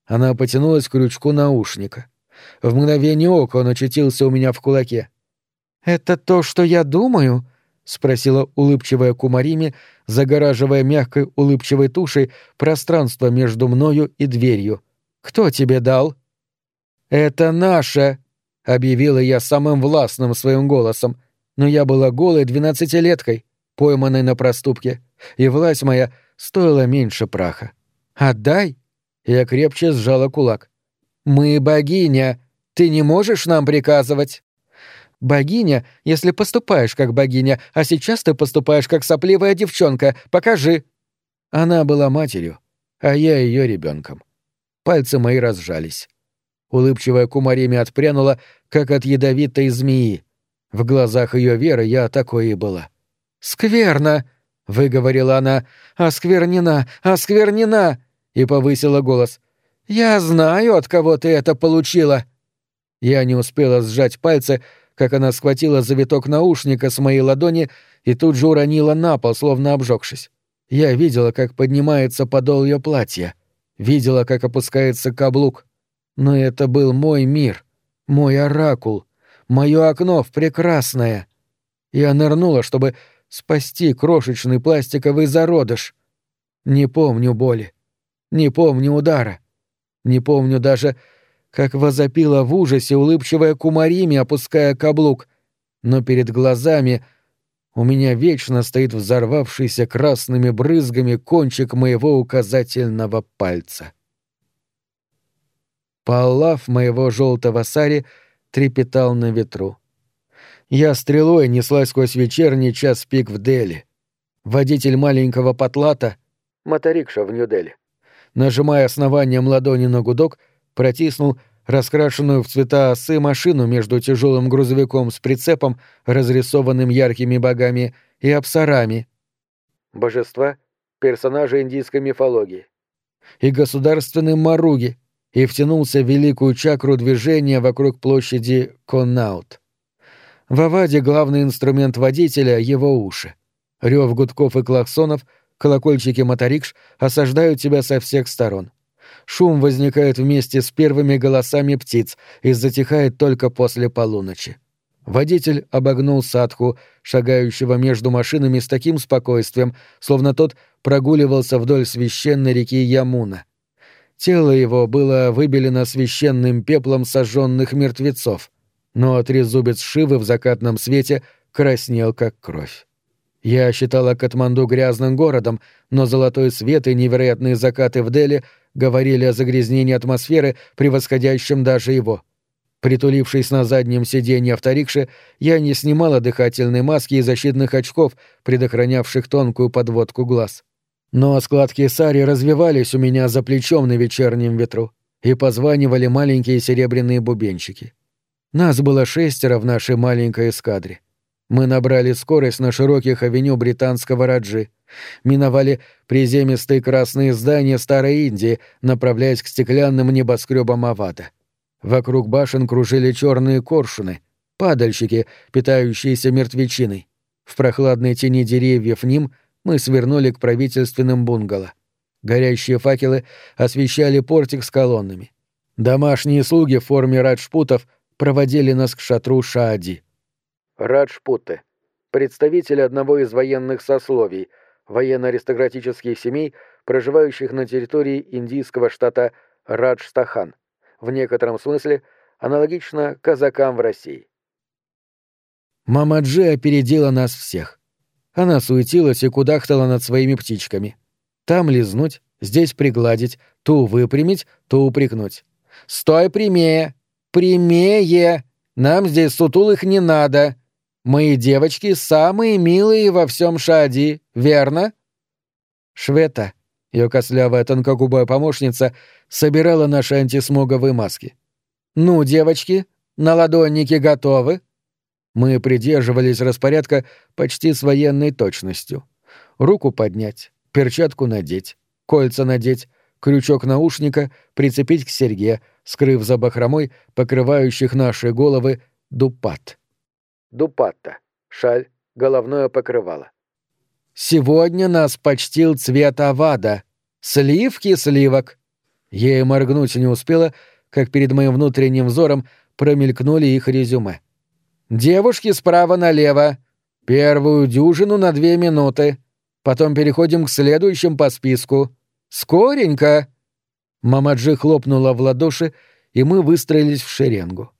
Она потянулась к крючку наушника. В мгновение ока он очутился у меня в кулаке. «Это то, что я думаю?» — спросила улыбчивая Кумариме, загораживая мягкой улыбчивой тушей пространство между мною и дверью. «Кто тебе дал?» «Это наше!» — объявила я самым властным своим голосом, но я была голой двенадцатилеткой, пойманной на проступке и власть моя стоила меньше праха. Отдай!» Я крепче сжала кулак. «Мы богиня! Ты не можешь нам приказывать!» «Богиня, если поступаешь как богиня, а сейчас ты поступаешь как сопливая девчонка, покажи!» Она была матерью, а я ее ребенком. Пальцы мои разжались. Улыбчивая кумарими отпрянула, как от ядовитой змеи. В глазах ее веры я такой и была. «Скверно!» — выговорила она. «Осквернена! Осквернена!» И повысила голос. «Я знаю, от кого ты это получила!» Я не успела сжать пальцы, как она схватила завиток наушника с моей ладони и тут же уронила на пол, словно обжегшись. Я видела, как поднимается подол ее платья, видела, как опускается каблук. Но это был мой мир, мой оракул, мое окно в прекрасное. Я нырнула, чтобы спасти крошечный пластиковый зародыш. Не помню боли, не помню удара, не помню даже, как возопила в ужасе улыбчивая Кумарими, опуская каблук, но перед глазами у меня вечно стоит взорвавшийся красными брызгами кончик моего указательного пальца. Палав моего желтого сари трепетал на ветру. Я стрелой неслась сквозь вечерний час пик в Дели. Водитель маленького потлата, моторикша в Нью-Дели, нажимая основанием ладони на гудок, протиснул раскрашенную в цвета осы машину между тяжелым грузовиком с прицепом, разрисованным яркими богами, и абсарами. Божества — персонажи индийской мифологии. И государственным Маруги, и втянулся в великую чакру движения вокруг площади Коннаут. В Аваде главный инструмент водителя — его уши. Рев гудков и клаксонов, колокольчики моторикш осаждают тебя со всех сторон. Шум возникает вместе с первыми голосами птиц и затихает только после полуночи. Водитель обогнул садху, шагающего между машинами с таким спокойствием, словно тот прогуливался вдоль священной реки Ямуна. Тело его было выбелено священным пеплом сожженных мертвецов, но трезубец Шивы в закатном свете краснел, как кровь. Я считала Катманду грязным городом, но золотой свет и невероятные закаты в Дели говорили о загрязнении атмосферы, превосходящем даже его. Притулившись на заднем сиденье авторикши, я не снимала дыхательной маски и защитных очков, предохранявших тонкую подводку глаз. Но складки сари развивались у меня за плечом на вечернем ветру, и позванивали маленькие серебряные бубенчики. Нас было шестеро в нашей маленькой эскадре. Мы набрали скорость на широких авеню британского Раджи, миновали приземистые красные здания Старой Индии, направляясь к стеклянным небоскребам Авада. Вокруг башен кружили черные коршуны, падальщики, питающиеся мертвечиной. В прохладной тени деревьев ним мы свернули к правительственным бунгало. Горящие факелы освещали портик с колоннами. Домашние слуги в форме раджпутов проводили нас к шатру Шаади. Раджпуты. Представители одного из военных сословий, военно-аристократических семей, проживающих на территории индийского штата Раджстахан, в некотором смысле аналогично казакам в России. Мама Джи опередила нас всех. Она суетилась и кудахтала над своими птичками. Там лизнуть, здесь пригладить, то выпрямить, то упрекнуть. «Стой прямее! Прямее! Нам здесь сутулых не надо! Мои девочки самые милые во всем Шади, верно?» Швета, ее кослявая тонкогубая помощница, собирала наши антисмоговые маски. «Ну, девочки, на ладонники готовы?» Мы придерживались распорядка почти с военной точностью. Руку поднять, перчатку надеть, кольца надеть, крючок наушника прицепить к серьге, скрыв за бахромой покрывающих наши головы дупат дупатта, шаль, головное покрывало. «Сегодня нас почтил цвет авада. Сливки сливок!» Я моргнуть не успела, как перед моим внутренним взором промелькнули их резюме. «Девушки справа налево. Первую дюжину на две минуты. Потом переходим к следующим по списку. Скоренько!» Мамаджи хлопнула в ладоши, и мы выстроились в шеренгу.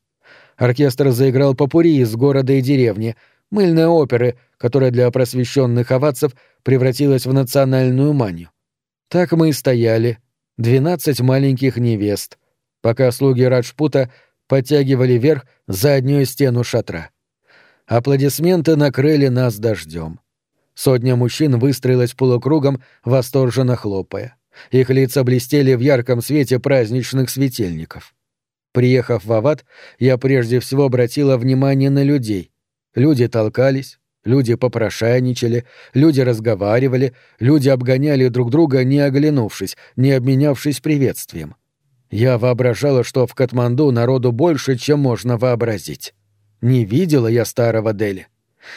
Оркестр заиграл попури из города и деревни, мыльной оперы, которая для просвещенных овацев превратилась в национальную манию. Так мы и стояли, двенадцать маленьких невест, пока слуги Раджпута подтягивали вверх заднюю стену шатра. Аплодисменты накрыли нас дождем. Сотня мужчин выстроилась полукругом, восторженно хлопая. Их лица блестели в ярком свете праздничных светильников. Приехав в Ават, я прежде всего обратила внимание на людей. Люди толкались, люди попрошайничали, люди разговаривали, люди обгоняли друг друга, не оглянувшись, не обменявшись приветствием. Я воображала, что в Катманду народу больше, чем можно вообразить. Не видела я старого Дели.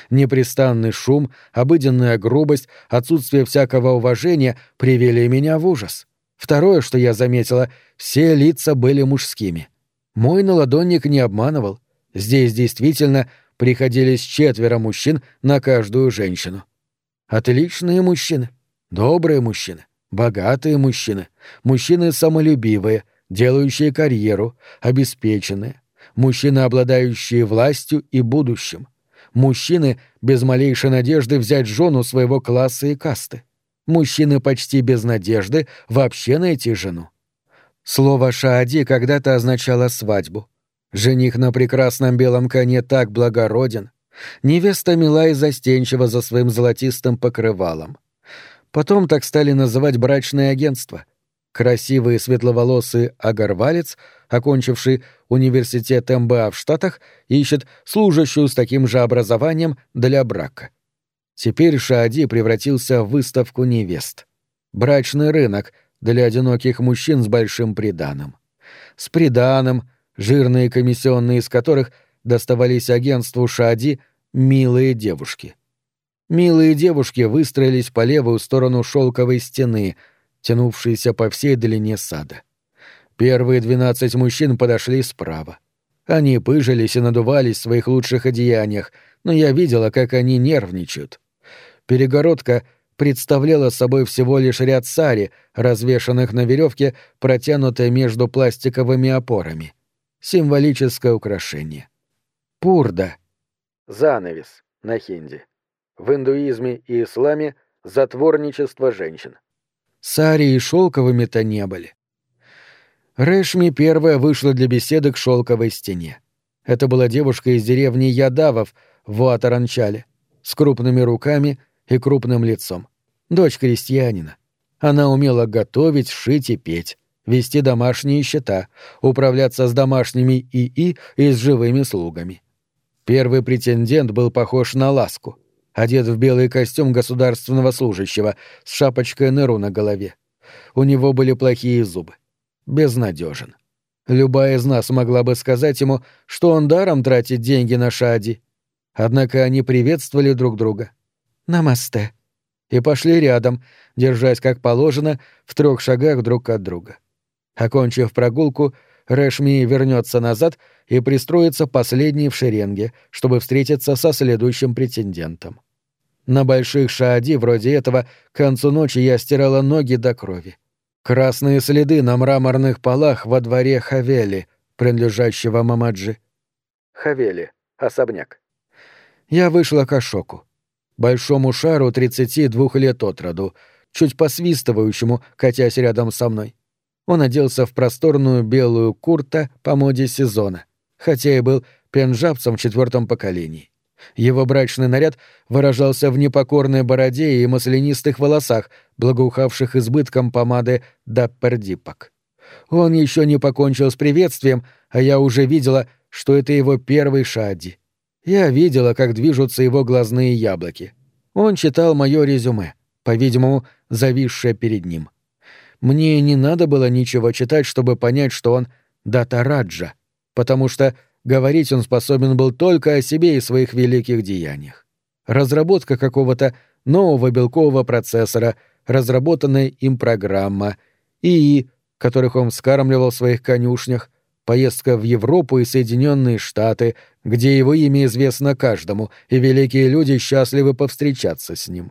Непрестанный шум, обыденная грубость, отсутствие всякого уважения привели меня в ужас. Второе, что я заметила, все лица были мужскими. Мой наладонник не обманывал. Здесь действительно приходились четверо мужчин на каждую женщину. Отличные мужчины, добрые мужчины, богатые мужчины, мужчины самолюбивые, делающие карьеру, обеспеченные, мужчины, обладающие властью и будущим, мужчины без малейшей надежды взять жену своего класса и касты, мужчины почти без надежды вообще найти жену. Слово «шаади» когда-то означало свадьбу. Жених на прекрасном белом коне так благороден. Невеста мила и застенчива за своим золотистым покрывалом. Потом так стали называть брачное агентство. Красивый светловолосый агарвалец, окончивший университет МБА в Штатах, ищет служащую с таким же образованием для брака. Теперь Шаади превратился в выставку невест. Брачный рынок для одиноких мужчин с большим приданым. С приданым, жирные комиссионные из которых доставались агентству Шаади милые девушки. Милые девушки выстроились по левую сторону шелковой стены, тянувшейся по всей длине сада. Первые двенадцать мужчин подошли справа. Они пыжились и надувались в своих лучших одеяниях, но я видела, как они нервничают. Перегородка представляла собой всего лишь ряд сари, развешанных на веревке, протянутой между пластиковыми опорами. Символическое украшение. Пурда. Занавес на хинди. В индуизме и исламе затворничество женщин. Сари и шелковыми-то не были. Рэшми первая вышла для беседы к шелковой стене. Это была девушка из деревни Ядавов в Уатаранчале, с крупными руками и крупным лицом. Дочь крестьянина. Она умела готовить, шить и петь, вести домашние счета, управляться с домашними ИИ и с живыми слугами. Первый претендент был похож на ласку, одет в белый костюм государственного служащего с шапочкой ныру на голове. У него были плохие зубы безнадежен. Любая из нас могла бы сказать ему, что он даром тратит деньги на Шади. Однако они приветствовали друг друга. «Намасте». И пошли рядом, держась как положено, в трех шагах друг от друга. Окончив прогулку, Рэшми вернется назад и пристроится последний в шеренге, чтобы встретиться со следующим претендентом. На больших шаади вроде этого к концу ночи я стирала ноги до крови. Красные следы на мраморных полах во дворе Хавели, принадлежащего Мамаджи. Хавели. Особняк. Я вышла к Ашоку. Большому шару 32 лет от роду, чуть посвистывающему, катясь рядом со мной. Он оделся в просторную белую курта по моде сезона, хотя и был пенджабцем в четвертом поколении. Его брачный наряд выражался в непокорной бороде и маслянистых волосах, благоухавших избытком помады Даппердипок. Он еще не покончил с приветствием, а я уже видела, что это его первый шадди. Я видела, как движутся его глазные яблоки. Он читал мое резюме, по-видимому, зависшее перед ним. Мне не надо было ничего читать, чтобы понять, что он Датараджа, потому что Говорить он способен был только о себе и своих великих деяниях. Разработка какого-то нового белкового процессора, разработанная им программа, ИИ, которых он вскармливал в своих конюшнях, поездка в Европу и Соединенные Штаты, где его имя известно каждому, и великие люди счастливы повстречаться с ним.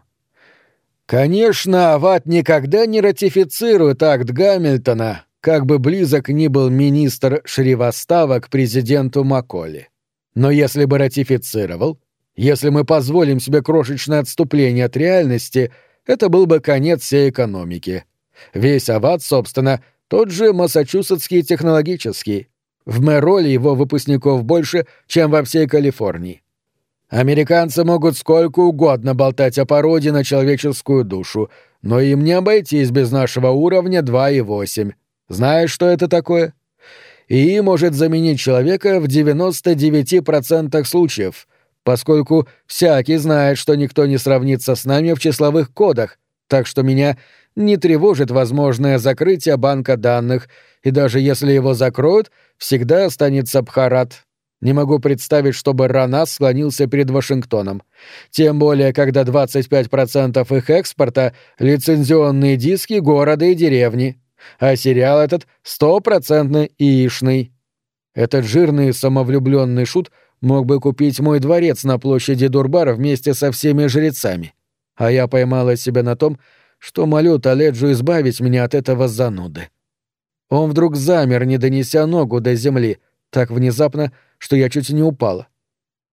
Конечно, Ават никогда не ратифицирует акт Гамильтона, как бы близок ни был министр Шривастава к президенту Маколи. Но если бы ратифицировал, если мы позволим себе крошечное отступление от реальности, это был бы конец всей экономики. Весь Ават, собственно, тот же Массачусетский технологический. В Мэроле его выпускников больше, чем во всей Калифорнии. Американцы могут сколько угодно болтать о породе на человеческую душу, но им не обойтись без нашего уровня 2,8. Знаешь, что это такое? ИИ может заменить человека в 99% случаев, поскольку всякий знает, что никто не сравнится с нами в числовых кодах, так что меня не тревожит возможное закрытие банка данных, и даже если его закроют, всегда останется Бхарат. Не могу представить, чтобы Ранас склонился перед Вашингтоном. Тем более, когда 25% их экспорта — лицензионные диски города и деревни. А сериал этот стопроцентно яичный. Этот жирный самовлюбленный шут мог бы купить мой дворец на площади Дурбара вместе со всеми жрецами. А я поймала себя на том, что молю Таледжу избавить меня от этого зануды. Он вдруг замер, не донеся ногу до земли, так внезапно, что я чуть не упала.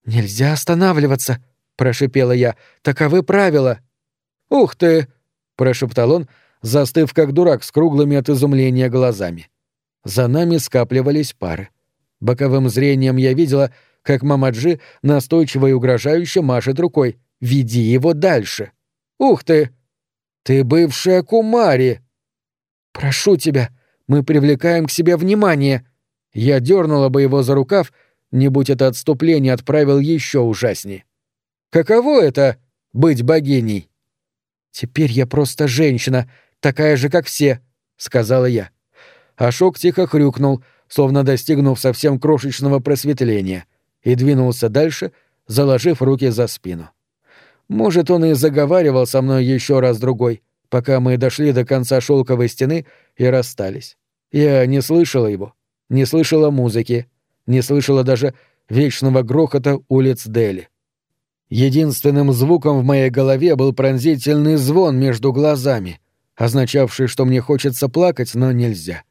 «Нельзя останавливаться», — прошипела я. «Таковы правила». «Ух ты!» — прошептал он, застыв как дурак с круглыми от изумления глазами. За нами скапливались пары. Боковым зрением я видела, как Мамаджи настойчиво и угрожающе машет рукой. «Веди его дальше!» «Ух ты! Ты бывшая Кумари!» «Прошу тебя, мы привлекаем к себе внимание!» Я дернула бы его за рукав, не будь это отступление отправил еще ужаснее. «Каково это — быть богиней?» «Теперь я просто женщина, такая же, как все», — сказала я. Ашок тихо хрюкнул, словно достигнув совсем крошечного просветления, и двинулся дальше, заложив руки за спину. Может, он и заговаривал со мной еще раз-другой, пока мы дошли до конца шелковой стены и расстались. Я не слышала его, не слышала музыки, не слышала даже вечного грохота улиц Дели. Единственным звуком в моей голове был пронзительный звон между глазами, означавший, что мне хочется плакать, но нельзя.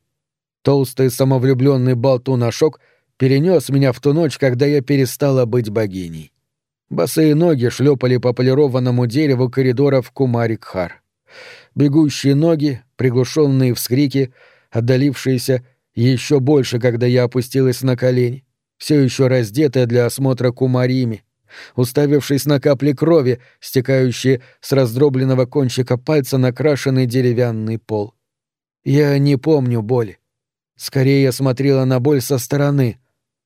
Толстый самовлюбленный болтун Ашок перенес меня в ту ночь, когда я перестала быть богиней. Босые ноги шлепали по полированному дереву коридоров Кумарикхар. Бегущие ноги, приглушенные вскрики, отдалившиеся еще больше, когда я опустилась на колени, все еще раздетая для осмотра Кумарими, уставившись на капли крови, стекающие с раздробленного кончика пальца на крашеный деревянный пол. Я не помню боли. Скорее я смотрела на боль со стороны,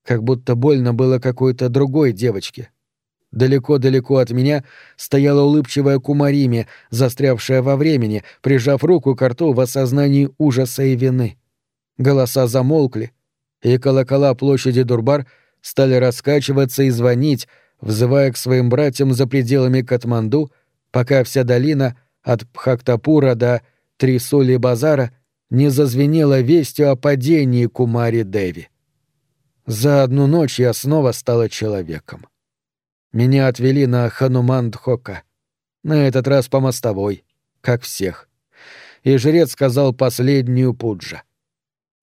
как будто больно было какой-то другой девочке. Далеко-далеко от меня стояла улыбчивая Кумарими, застрявшая во времени, прижав руку к рту в осознании ужаса и вины. Голоса замолкли, и колокола площади Дурбар стали раскачиваться и звонить, взывая к своим братьям за пределами Катманду, пока вся долина от Пхактапура до Трисули-базара — не зазвенела вестью о падении Кумари Деви. За одну ночь я снова стала человеком. Меня отвели на Ханумандхока, на этот раз по мостовой, как всех. И жрец сказал последнюю пуджа.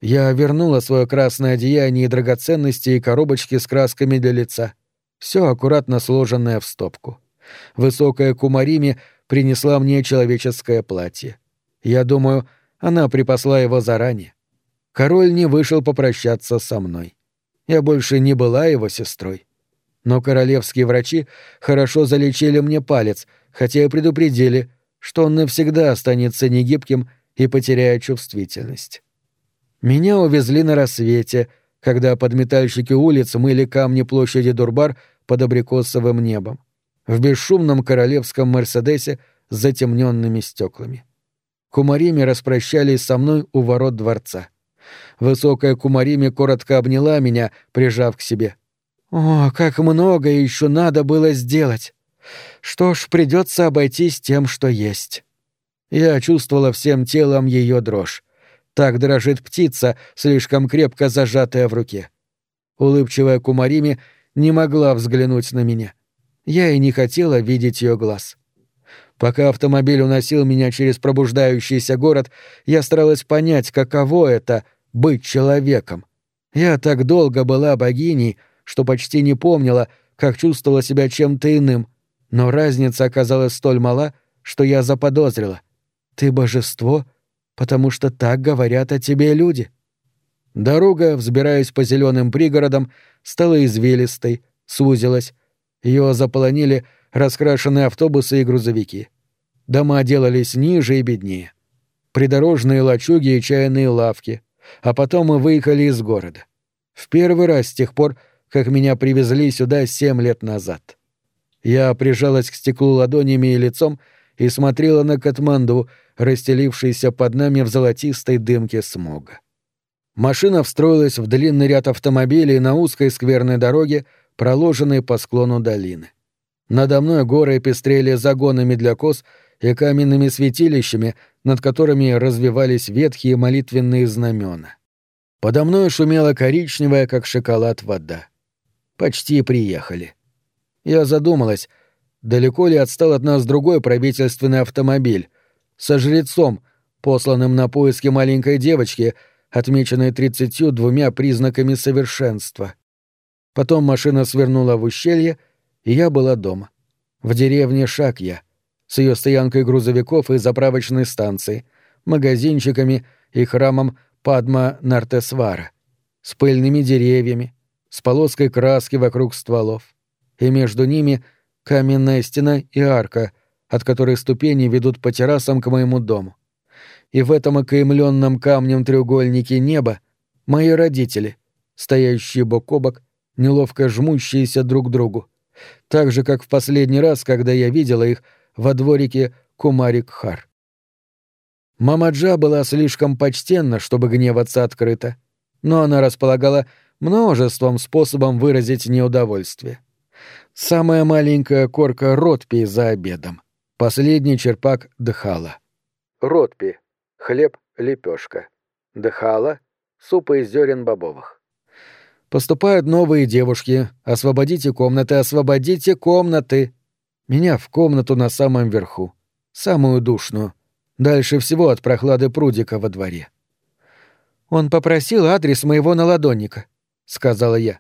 Я вернула свое красное одеяние и драгоценности и коробочки с красками для лица. Все аккуратно сложенное в стопку. Высокая Кумарими принесла мне человеческое платье. Я думаю, она припасла его заранее. Король не вышел попрощаться со мной. Я больше не была его сестрой. Но королевские врачи хорошо залечили мне палец, хотя и предупредили, что он навсегда останется негибким и потеряет чувствительность. Меня увезли на рассвете, когда подметальщики улиц мыли камни площади Дурбар под абрикосовым небом, в бесшумном королевском Мерседесе с затемненными стеклами. Кумарими распрощались со мной у ворот дворца. Высокая Кумарими коротко обняла меня, прижав к себе. «О, как много еще надо было сделать! Что ж, придется обойтись тем, что есть». Я чувствовала всем телом ее дрожь. Так дрожит птица, слишком крепко зажатая в руке. Улыбчивая Кумарими не могла взглянуть на меня. Я и не хотела видеть ее глаз. Пока автомобиль уносил меня через пробуждающийся город, я старалась понять, каково это — быть человеком. Я так долго была богиней, что почти не помнила, как чувствовала себя чем-то иным, но разница оказалась столь мала, что я заподозрила. Ты божество, потому что так говорят о тебе люди. Дорога, взбираясь по зеленым пригородам, стала извилистой, сузилась. Ее заполонили раскрашенные автобусы и грузовики. Дома делались ниже и беднее. Придорожные лачуги и чайные лавки. А потом мы выехали из города. В первый раз с тех пор, как меня привезли сюда семь лет назад. Я прижалась к стеклу ладонями и лицом и смотрела на Катманду, расстелившийся под нами в золотистой дымке смога. Машина встроилась в длинный ряд автомобилей на узкой скверной дороге, проложенной по склону долины. Надо мной горы пестрели загонами для коз и каменными святилищами, над которыми развивались ветхие молитвенные знамена. Подо мной шумела коричневая, как шоколад, вода. Почти приехали. Я задумалась, далеко ли отстал от нас другой правительственный автомобиль, со жрецом, посланным на поиски маленькой девочки, отмеченной тридцатью двумя признаками совершенства. Потом машина свернула в ущелье, и я была дома. В деревне Шакья, с ее стоянкой грузовиков и заправочной станцией, магазинчиками и храмом Падма Нартесвара, с пыльными деревьями, с полоской краски вокруг стволов, и между ними каменная стена и арка, от которой ступени ведут по террасам к моему дому. И в этом окаймленном камнем треугольнике неба мои родители, стоящие бок о бок, неловко жмущиеся друг к другу, так же, как в последний раз, когда я видела их во дворике Кумарик-Хар. Мама Джа была слишком почтенна, чтобы гневаться открыто, но она располагала множеством способом выразить неудовольствие. Самая маленькая корка ротпи за обедом. Последний черпак дхала. Ротпи. Хлеб, лепешка. Дхала. Суп из зерен бобовых. Поступают новые девушки. Освободите комнаты, освободите комнаты. Меня в комнату на самом верху. Самую душную. Дальше всего от прохлады прудика во дворе. Он попросил адрес моего наладонника, сказала я.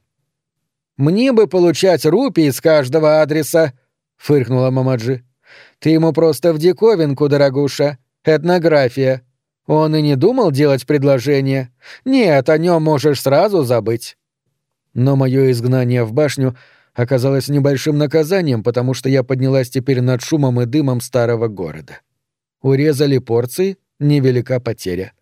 Мне бы получать рупии с каждого адреса, фыркнула Мамаджи. Ты ему просто в диковинку, дорогуша. Этнография. Он и не думал делать предложение. Нет, о нем можешь сразу забыть. Но мое изгнание в башню оказалось небольшим наказанием, потому что я поднялась теперь над шумом и дымом старого города. Урезали порции — невелика потеря.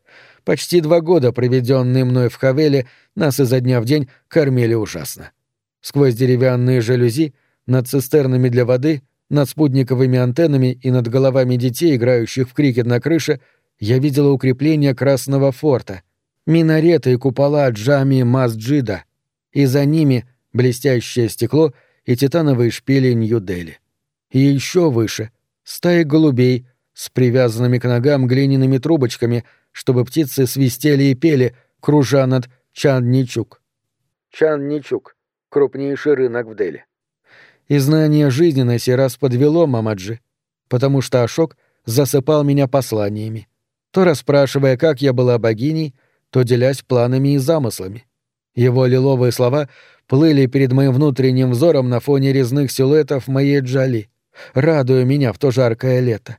Почти два года, проведенные мной в Хавеле, нас изо дня в день кормили ужасно. Сквозь деревянные жалюзи, над цистернами для воды, над спутниковыми антеннами и над головами детей, играющих в крикет на крыше, я видела укрепления Красного форта, минареты и купола Джами Масджида, и за ними блестящее стекло и титановые шпили Нью-Дели. И еще выше — стаи голубей, с привязанными к ногам глиняными трубочками, чтобы птицы свистели и пели, кружа над Чанничук. Чанничук — крупнейший рынок в Дели. И знание жизни на сей раз подвело Мамаджи, потому что Ашок засыпал меня посланиями, то расспрашивая, как я была богиней, то делясь планами и замыслами. Его лиловые слова плыли перед моим внутренним взором на фоне резных силуэтов моей Джали, радуя меня в то жаркое лето.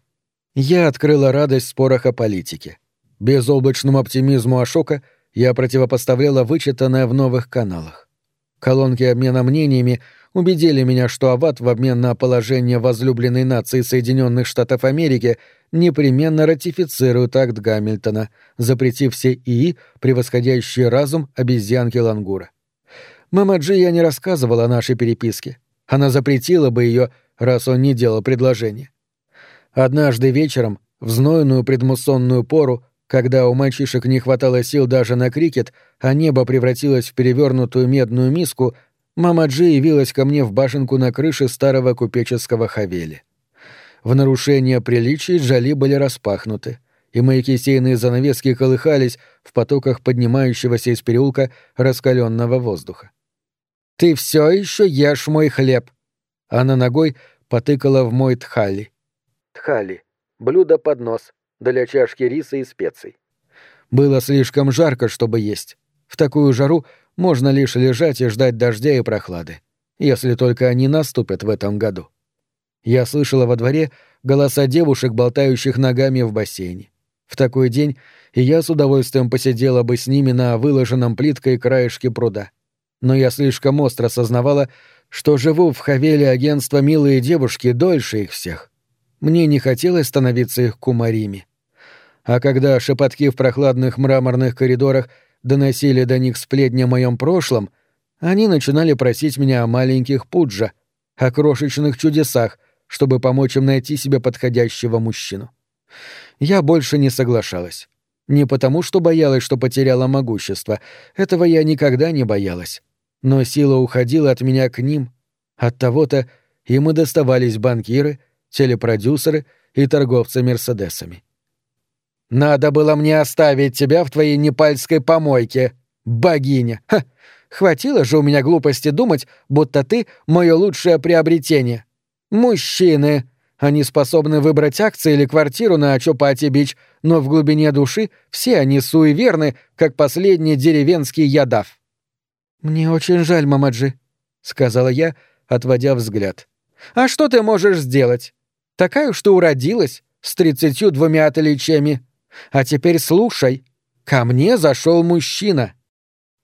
Я открыла радость в спорах о политике. Безоблачному оптимизму Ашока я противопоставляла вычитанное в новых каналах. Колонки обмена мнениями убедили меня, что Ават в обмен на положение возлюбленной нации Соединенных Штатов Америки непременно ратифицирует акт Гамильтона, запретив все ИИ, превосходящие разум обезьянки Лангура. Мама Джи я не рассказывала о нашей переписке. Она запретила бы ее, раз он не делал предложение. Однажды вечером, в знойную предмуссонную пору, когда у мальчишек не хватало сил даже на крикет, а небо превратилось в перевернутую медную миску, мама Джи явилась ко мне в башенку на крыше старого купеческого хавели. В нарушение приличий джали были распахнуты, и мои кисейные занавески колыхались в потоках поднимающегося из переулка раскаленного воздуха. «Ты все еще ешь мой хлеб!» Она ногой потыкала в мой тхали. Тхали — блюдо-поднос для чашки риса и специй. Было слишком жарко, чтобы есть. В такую жару можно лишь лежать и ждать дождя и прохлады, если только они наступят в этом году. Я слышала во дворе голоса девушек, болтающих ногами в бассейне. В такой день и я с удовольствием посидела бы с ними на выложенном плиткой краешке пруда. Но я слишком остро сознавала, что живу в Хавеле агентства «Милые девушки» дольше их всех. Мне не хотелось становиться их кумарими. А когда шепотки в прохладных мраморных коридорах доносили до них сплетни о моем прошлом, они начинали просить меня о маленьких пуджа, о крошечных чудесах, чтобы помочь им найти себе подходящего мужчину. Я больше не соглашалась. Не потому, что боялась, что потеряла могущество. Этого я никогда не боялась. Но сила уходила от меня к ним. От того-то им и доставались банкиры, телепродюсеры и торговцы Мерседесами. «Надо было мне оставить тебя в твоей непальской помойке, богиня! Ха! Хватило же у меня глупости думать, будто ты — мое лучшее приобретение. Мужчины! Они способны выбрать акции или квартиру на Ачопати-Бич, но в глубине души все они суеверны, как последний деревенский ядав». «Мне очень жаль, Мамаджи», — сказала я, отводя взгляд. «А что ты можешь сделать? Такая ты уродилась, с тридцатью двумя отличиями. А теперь слушай. Ко мне зашел мужчина».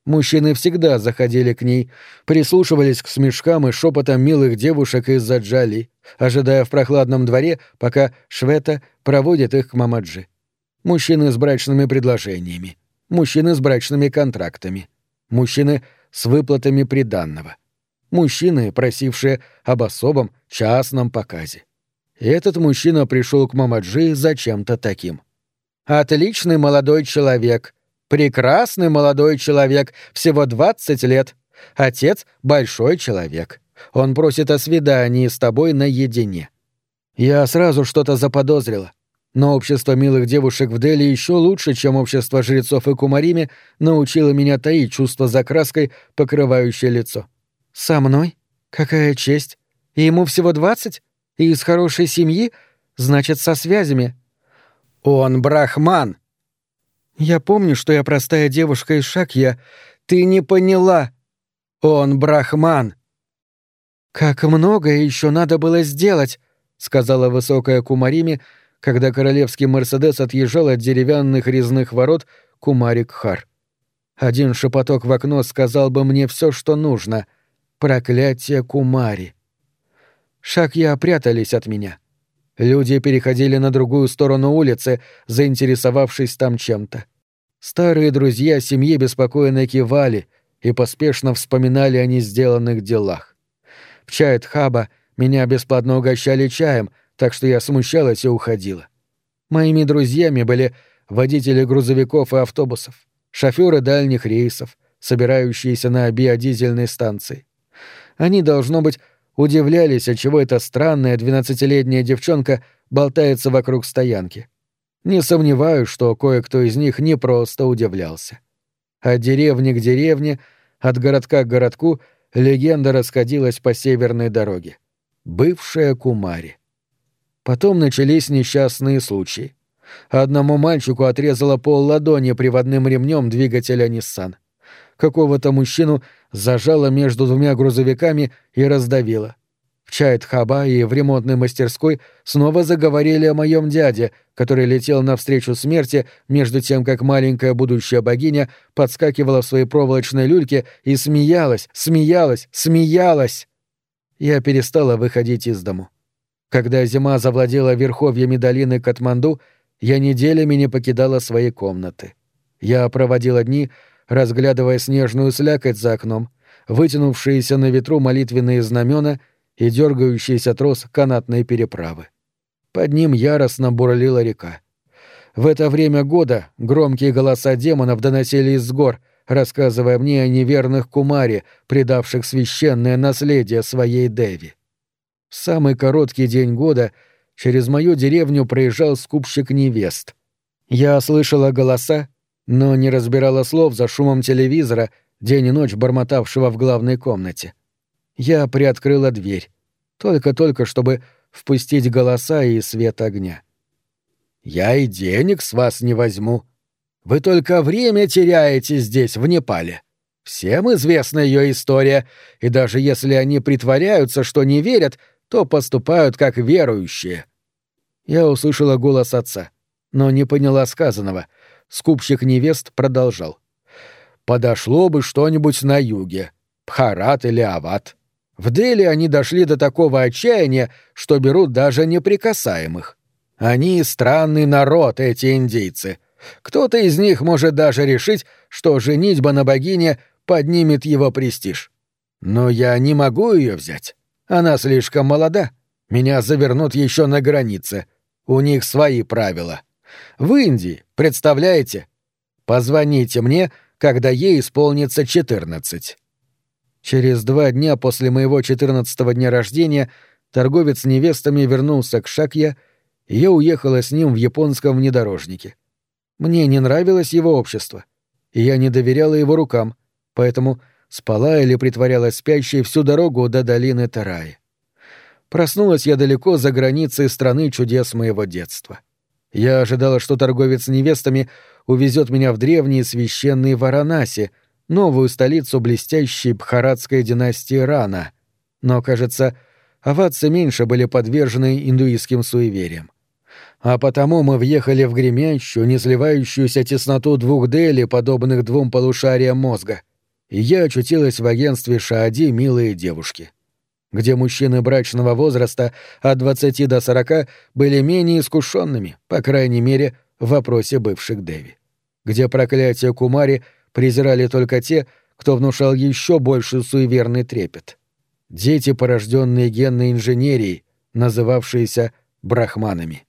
Мужчины всегда заходили к ней, прислушивались к смешкам и шепотам милых девушек из-за джали, ожидая в прохладном дворе, пока Швета проводит их к Мамаджи. Мужчины с брачными предложениями, мужчины с брачными контрактами, мужчины с выплатами приданного, мужчины, просившие об особом частном показе. И этот мужчина пришел к Мамаджи за чем-то таким. «Отличный молодой человек», Прекрасный молодой человек, всего 20 лет. Отец — большой человек. Он просит о свидании с тобой наедине. Я сразу что-то заподозрила. Но общество милых девушек в Дели еще лучше, чем общество жрецов и кумарими, научило меня таить чувство за краской, покрывающее лицо. «Со мной? Какая честь! Ему всего двадцать? И из хорошей семьи? Значит, со связями?» «Он брахман!» Я помню, что я простая девушка из Шакья. Ты не поняла. Он брахман. Как многое еще надо было сделать, сказала высокая Кумарими, когда королевский Мерседес отъезжал от деревянных резных ворот Кумарик-Хар. Один шепоток в окно сказал бы мне все, что нужно. Проклятие Кумари. Шакья прятались от меня. — Люди переходили на другую сторону улицы, заинтересовавшись там чем-то. Старые друзья семьи беспокойно кивали и поспешно вспоминали о несделанных делах. В Чайт-Хаба меня бесплатно угощали чаем, так что я смущалась и уходила. Моими друзьями были водители грузовиков и автобусов, шоферы дальних рейсов, собирающиеся на биодизельной станции. Они, должно быть, удивлялись, отчего эта странная двенадцатилетняя девчонка болтается вокруг стоянки. Не сомневаюсь, что кое-кто из них не просто удивлялся. От деревни к деревне, от городка к городку легенда расходилась по северной дороге. Бывшая Кумари. Потом начались несчастные случаи. Одному мальчику отрезала пол ладони приводным ремнем двигателя Ниссан. Какого-то мужчину зажала между двумя грузовиками и раздавила. В Чайт-Хаба и в ремонтной мастерской снова заговорили о моем дяде, который летел навстречу смерти, между тем, как маленькая будущая богиня подскакивала в своей проволочной люльке и смеялась, смеялась, смеялась. Я перестала выходить из дому. Когда зима завладела верховьями долины Катманду, я неделями не покидала своей комнаты. Я проводила дни, разглядывая снежную слякоть за окном, вытянувшиеся на ветру молитвенные знамена и дергающийся трос канатной переправы. Под ним яростно бурлила река. В это время года громкие голоса демонов доносились с гор, рассказывая мне о неверных кумаре, предавших священное наследие своей Деви. В самый короткий день года через мою деревню проезжал скупщик невест. Я слышала голоса но не разбирала слов за шумом телевизора, день и ночь бормотавшего в главной комнате. Я приоткрыла дверь, только-только, чтобы впустить голоса и свет огня. «Я и денег с вас не возьму. Вы только время теряете здесь, в Непале. Всем известна ее история, и даже если они притворяются, что не верят, то поступают как верующие». Я услышала голос отца, но не поняла сказанного — Скупщик невест продолжал. «Подошло бы что-нибудь на юге. Пхарат или Ават. В Дели они дошли до такого отчаяния, что берут даже неприкасаемых. Они странный народ, эти индейцы. Кто-то из них может даже решить, что женитьба на богине поднимет его престиж. Но я не могу ее взять. Она слишком молода. Меня завернут еще на границе. У них свои правила. В Индии, представляете? Позвоните мне, когда ей исполнится четырнадцать. Через два дня после моего четырнадцатого дня рождения торговец невестами вернулся к Шакья, и я уехала с ним в японском внедорожнике. Мне не нравилось его общество, и я не доверяла его рукам, поэтому спала или притворялась спящей всю дорогу до долины Тараи. Проснулась я далеко за границей страны чудес моего детства. Я ожидала, что торговец невестами увезет меня в древний священный Варанаси, новую столицу блестящей бхаратской династии Рана. Но, кажется, аватцы меньше были подвержены индуистским суевериям. А потому мы въехали в гремящую, не сливающуюся тесноту двух Дели, подобных двум полушариям мозга. И я очутилась в агентстве Шаади «Милые девушки» где мужчины брачного возраста от 20 до 40 были менее искушенными, по крайней мере, в вопросе бывших Деви. Где проклятие Кумари презирали только те, кто внушал еще больше суеверный трепет. Дети, порожденные генной инженерией, называвшиеся брахманами.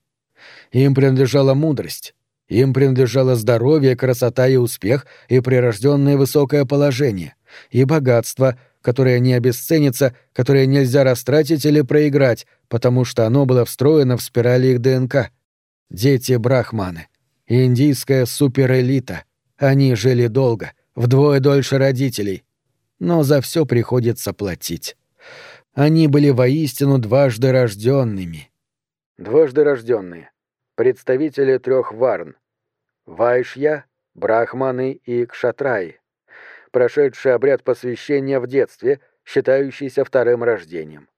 Им принадлежала мудрость, им принадлежало здоровье, красота и успех, и прирожденное высокое положение, и богатство, которое не обесценится, которое нельзя растратить или проиграть, потому что оно было встроено в спирали их ДНК. Дети Брахманы. Индийская суперэлита. Они жили долго, вдвое дольше родителей. Но за все приходится платить. Они были воистину дважды рожденными. Дважды рожденные. Представители трех варн. Вайшья, Брахманы и Кшатраи прошедший обряд посвящения в детстве, считающийся вторым рождением.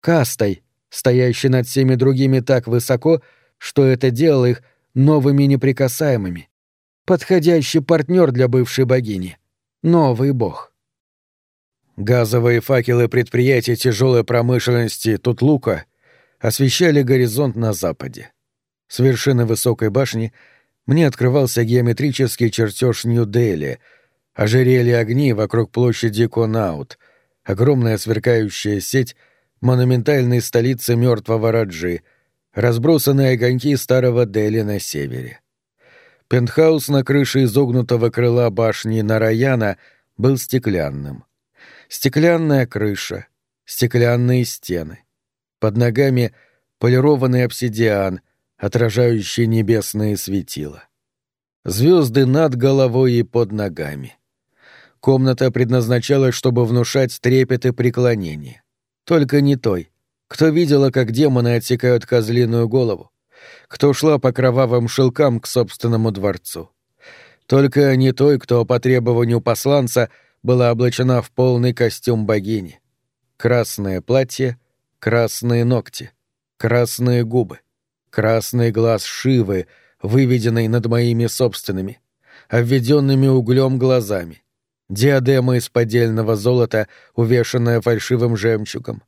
Кастой, стоящей над всеми другими так высоко, что это делало их новыми неприкасаемыми. Подходящий партнер для бывшей богини. Новый бог. Газовые факелы предприятий тяжелой промышленности Тутлука освещали горизонт на западе. С вершины высокой башни мне открывался геометрический чертеж Нью-Дели — ожерелье огней вокруг площади Конаут, огромная сверкающая сеть монументальной столицы мертвого Раджи, разбросанные огоньки старого Дели на севере. Пентхаус на крыше изогнутого крыла башни Нараяна был стеклянным. Стеклянная крыша, стеклянные стены. Под ногами полированный обсидиан, отражающий небесные светила. Звезды над головой и под ногами. Комната предназначалась, чтобы внушать трепет и преклонение. Только не той, кто видела, как демоны отсекают козлиную голову, кто шла по кровавым шелкам к собственному дворцу. Только не той, кто по требованию посланца была облачена в полный костюм богини. Красное платье, красные ногти, красные губы, красный глаз Шивы, выведенный над моими собственными, обведенными углем глазами, диадема из поддельного золота, увешанная фальшивым жемчугом.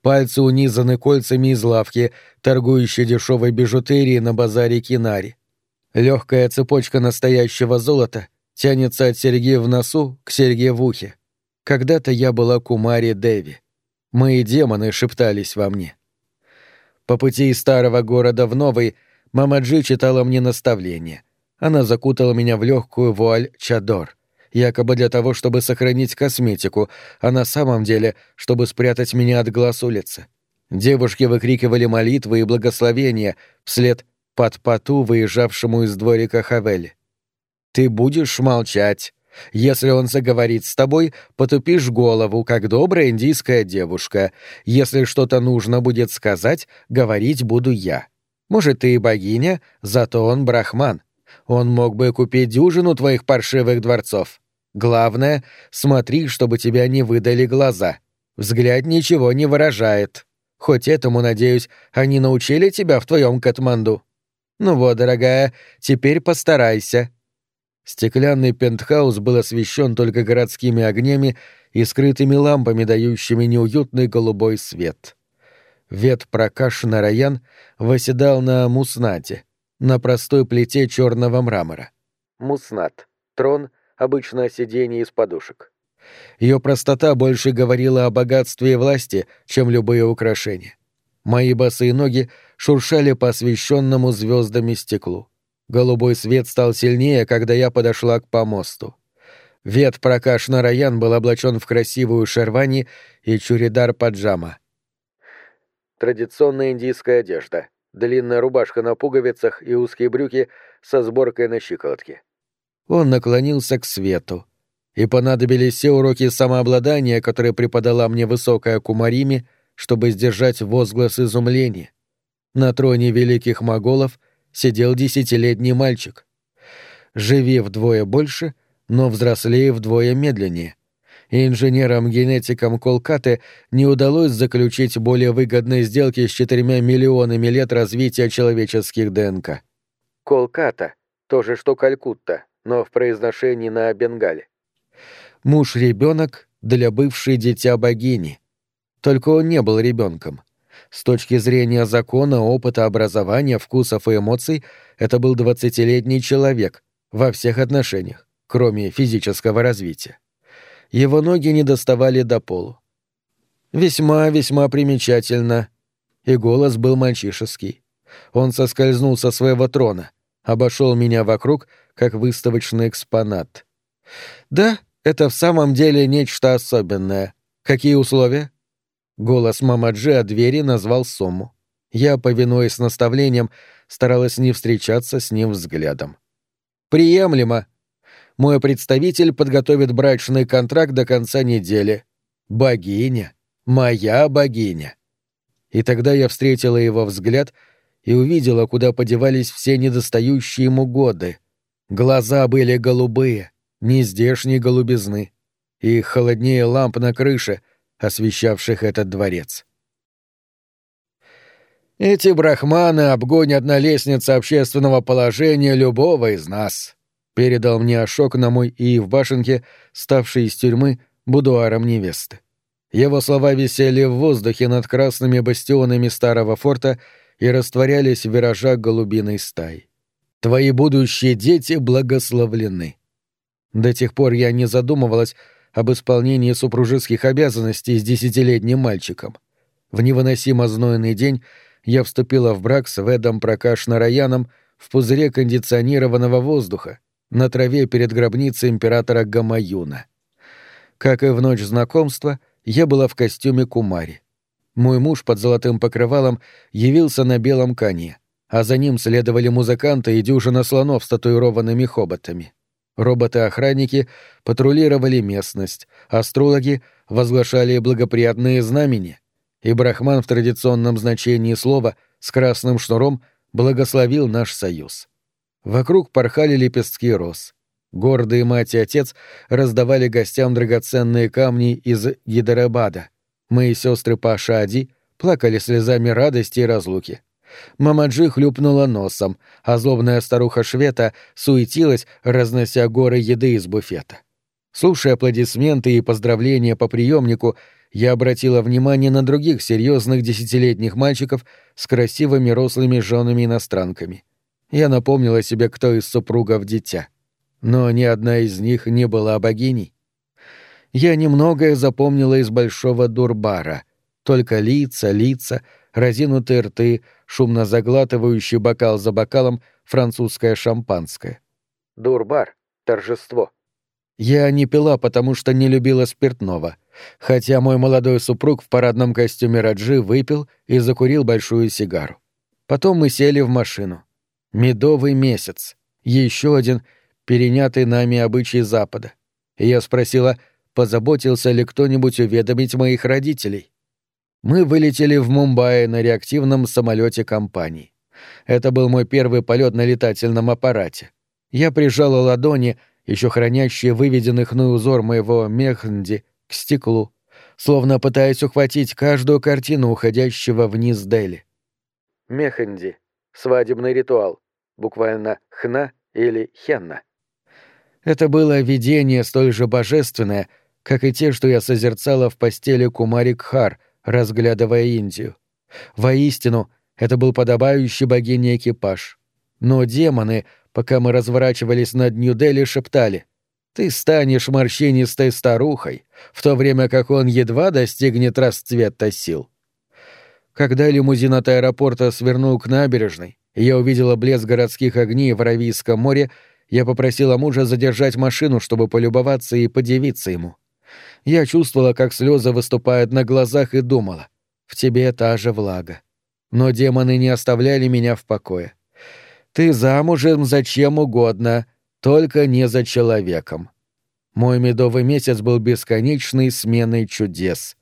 Пальцы унизаны кольцами из лавки, торгующей дешевой бижутерией на базаре Кинари. Легкая цепочка настоящего золота тянется от серьги в носу к серьге в ухе. Когда-то я была Кумари Деви. Мои демоны шептались во мне. По пути из старого города в новый Мамаджи читала мне наставления. Она закутала меня в легкую вуаль чадор — якобы для того, чтобы сохранить косметику, а на самом деле, чтобы спрятать меня от глаз улицы. Девушки выкрикивали молитвы и благословения вслед под поту, выезжавшему из дворика Хавели. «Ты будешь молчать. Если он заговорит с тобой, потупишь голову, как добрая индийская девушка. Если что-то нужно будет сказать, говорить буду я. Может, ты и богиня, зато он брахман. Он мог бы купить дюжину твоих паршивых дворцов. Главное, смотри, чтобы тебя не выдали глаза. Взгляд ничего не выражает. Хоть этому, надеюсь, они научили тебя в твоем Катманду. Ну вот, дорогая, теперь постарайся. Стеклянный пентхаус был освещен только городскими огнями и скрытыми лампами, дающими неуютный голубой свет. Вет Пракаш Нараян восседал на муснате, на простой плите черного мрамора. Муснат — трон — обычно сиденье из подушек. Ее простота больше говорила о богатстве и власти, чем любые украшения. Мои босые ноги шуршали по освещенному звездами стеклу. Голубой свет стал сильнее, когда я подошла к помосту. Вет Пракаш Нараян был облачен в красивую шервани и чуридар паджама. Традиционная индийская одежда. Длинная рубашка на пуговицах и узкие брюки со сборкой на щиколотке. Он наклонился к свету. И понадобились все уроки самообладания, которые преподала мне высокая Кумарими, чтобы сдержать возглас изумления. На троне великих моголов сидел десятилетний мальчик. Живи вдвое больше, но взрослее вдвое медленнее. Инженерам-генетикам Колкаты не удалось заключить более выгодные сделки с четырьмя миллионами лет развития человеческих ДНК. Колката — то же, что Калькутта, но в произношении на Бенгале. Муж-ребенок для бывшей дитя богини. Только он не был ребенком. С точки зрения закона, опыта, образования, вкусов и эмоций, это был двадцатилетний человек во всех отношениях, кроме физического развития. Его ноги не доставали до полу. Весьма-весьма примечательно. И голос был мальчишеский. Он соскользнул со своего трона, обошел меня вокруг, как выставочный экспонат. «Да, это в самом деле нечто особенное. Какие условия?» Голос Мамаджи от двери назвал Сому. Я, повинуясь наставлениям, старалась не встречаться с ним взглядом. «Приемлемо», мой представитель подготовит брачный контракт до конца недели. Богиня. Моя богиня. И тогда я встретила его взгляд и увидела, куда подевались все недостающие ему годы. Глаза были голубые, нездешней голубизны, и холоднее ламп на крыше, освещавших этот дворец. Эти брахманы обгонят на лестнице общественного положения любого из нас передал мне Ашок на мой и в башенке, ставший из тюрьмы будуаром невесты. Его слова висели в воздухе над красными бастионами старого форта и растворялись в виражах голубиной стаи. «Твои будущие дети благословлены». До тех пор я не задумывалась об исполнении супружеских обязанностей с десятилетним мальчиком. В невыносимо знойный день я вступила в брак с Ведом Пракаш Нараяном в пузыре кондиционированного воздуха, на траве перед гробницей императора Гамаюна. Как и в ночь знакомства, я была в костюме кумари. Мой муж под золотым покрывалом явился на белом коне, а за ним следовали музыканты и дюжина слонов с татуированными хоботами. Роботы-охранники патрулировали местность, астрологи возглашали благоприятные знамения, и Брахман в традиционном значении слова с красным шнуром благословил наш союз. Вокруг порхали лепестки роз. Гордые мать и отец раздавали гостям драгоценные камни из Гидарабада. Мои сестры Паша Ади плакали слезами радости и разлуки. Мамаджи хлюпнула носом, а злобная старуха Швета суетилась, разнося горы еды из буфета. Слушая аплодисменты и поздравления по приемнику, я обратила внимание на других серьезных десятилетних мальчиков с красивыми рослыми женами-иностранками — я напомнила себе, кто из супругов дитя. Но ни одна из них не была богиней. Я немногое запомнила из большого дурбара. Только лица, лица, разинутые рты, шумно заглатывающий бокал за бокалом французское шампанское. Дурбар — торжество. Я не пила, потому что не любила спиртного, хотя мой молодой супруг в парадном костюме Раджи выпил и закурил большую сигару. Потом мы сели в машину. Медовый месяц. Еще один перенятый нами обычай Запада. Я спросила, позаботился ли кто-нибудь уведомить моих родителей. Мы вылетели в Мумбаи на реактивном самолете компании. Это был мой первый полет на летательном аппарате. Я прижала ладони, еще хранящие выведенный хной узор моего мехнди, к стеклу, словно пытаясь ухватить каждую картину уходящего вниз Дели. Механди — свадебный ритуал буквально «хна» или «хенна». Это было видение столь же божественное, как и те, что я созерцала в постели Кумари Кхар, разглядывая Индию. Воистину, это был подобающий богине экипаж. Но демоны, пока мы разворачивались над Нью-Дели, шептали «Ты станешь морщинистой старухой, в то время как он едва достигнет расцвета сил». Когда лимузин от аэропорта свернул к набережной, и я увидела блеск городских огней в Аравийском море, я попросила мужа задержать машину, чтобы полюбоваться и подивиться ему. Я чувствовала, как слезы выступают на глазах, и думала, в тебе та же влага. Но демоны не оставляли меня в покое. Ты замужем за чем угодно, только не за человеком. Мой медовый месяц был бесконечной сменой чудес.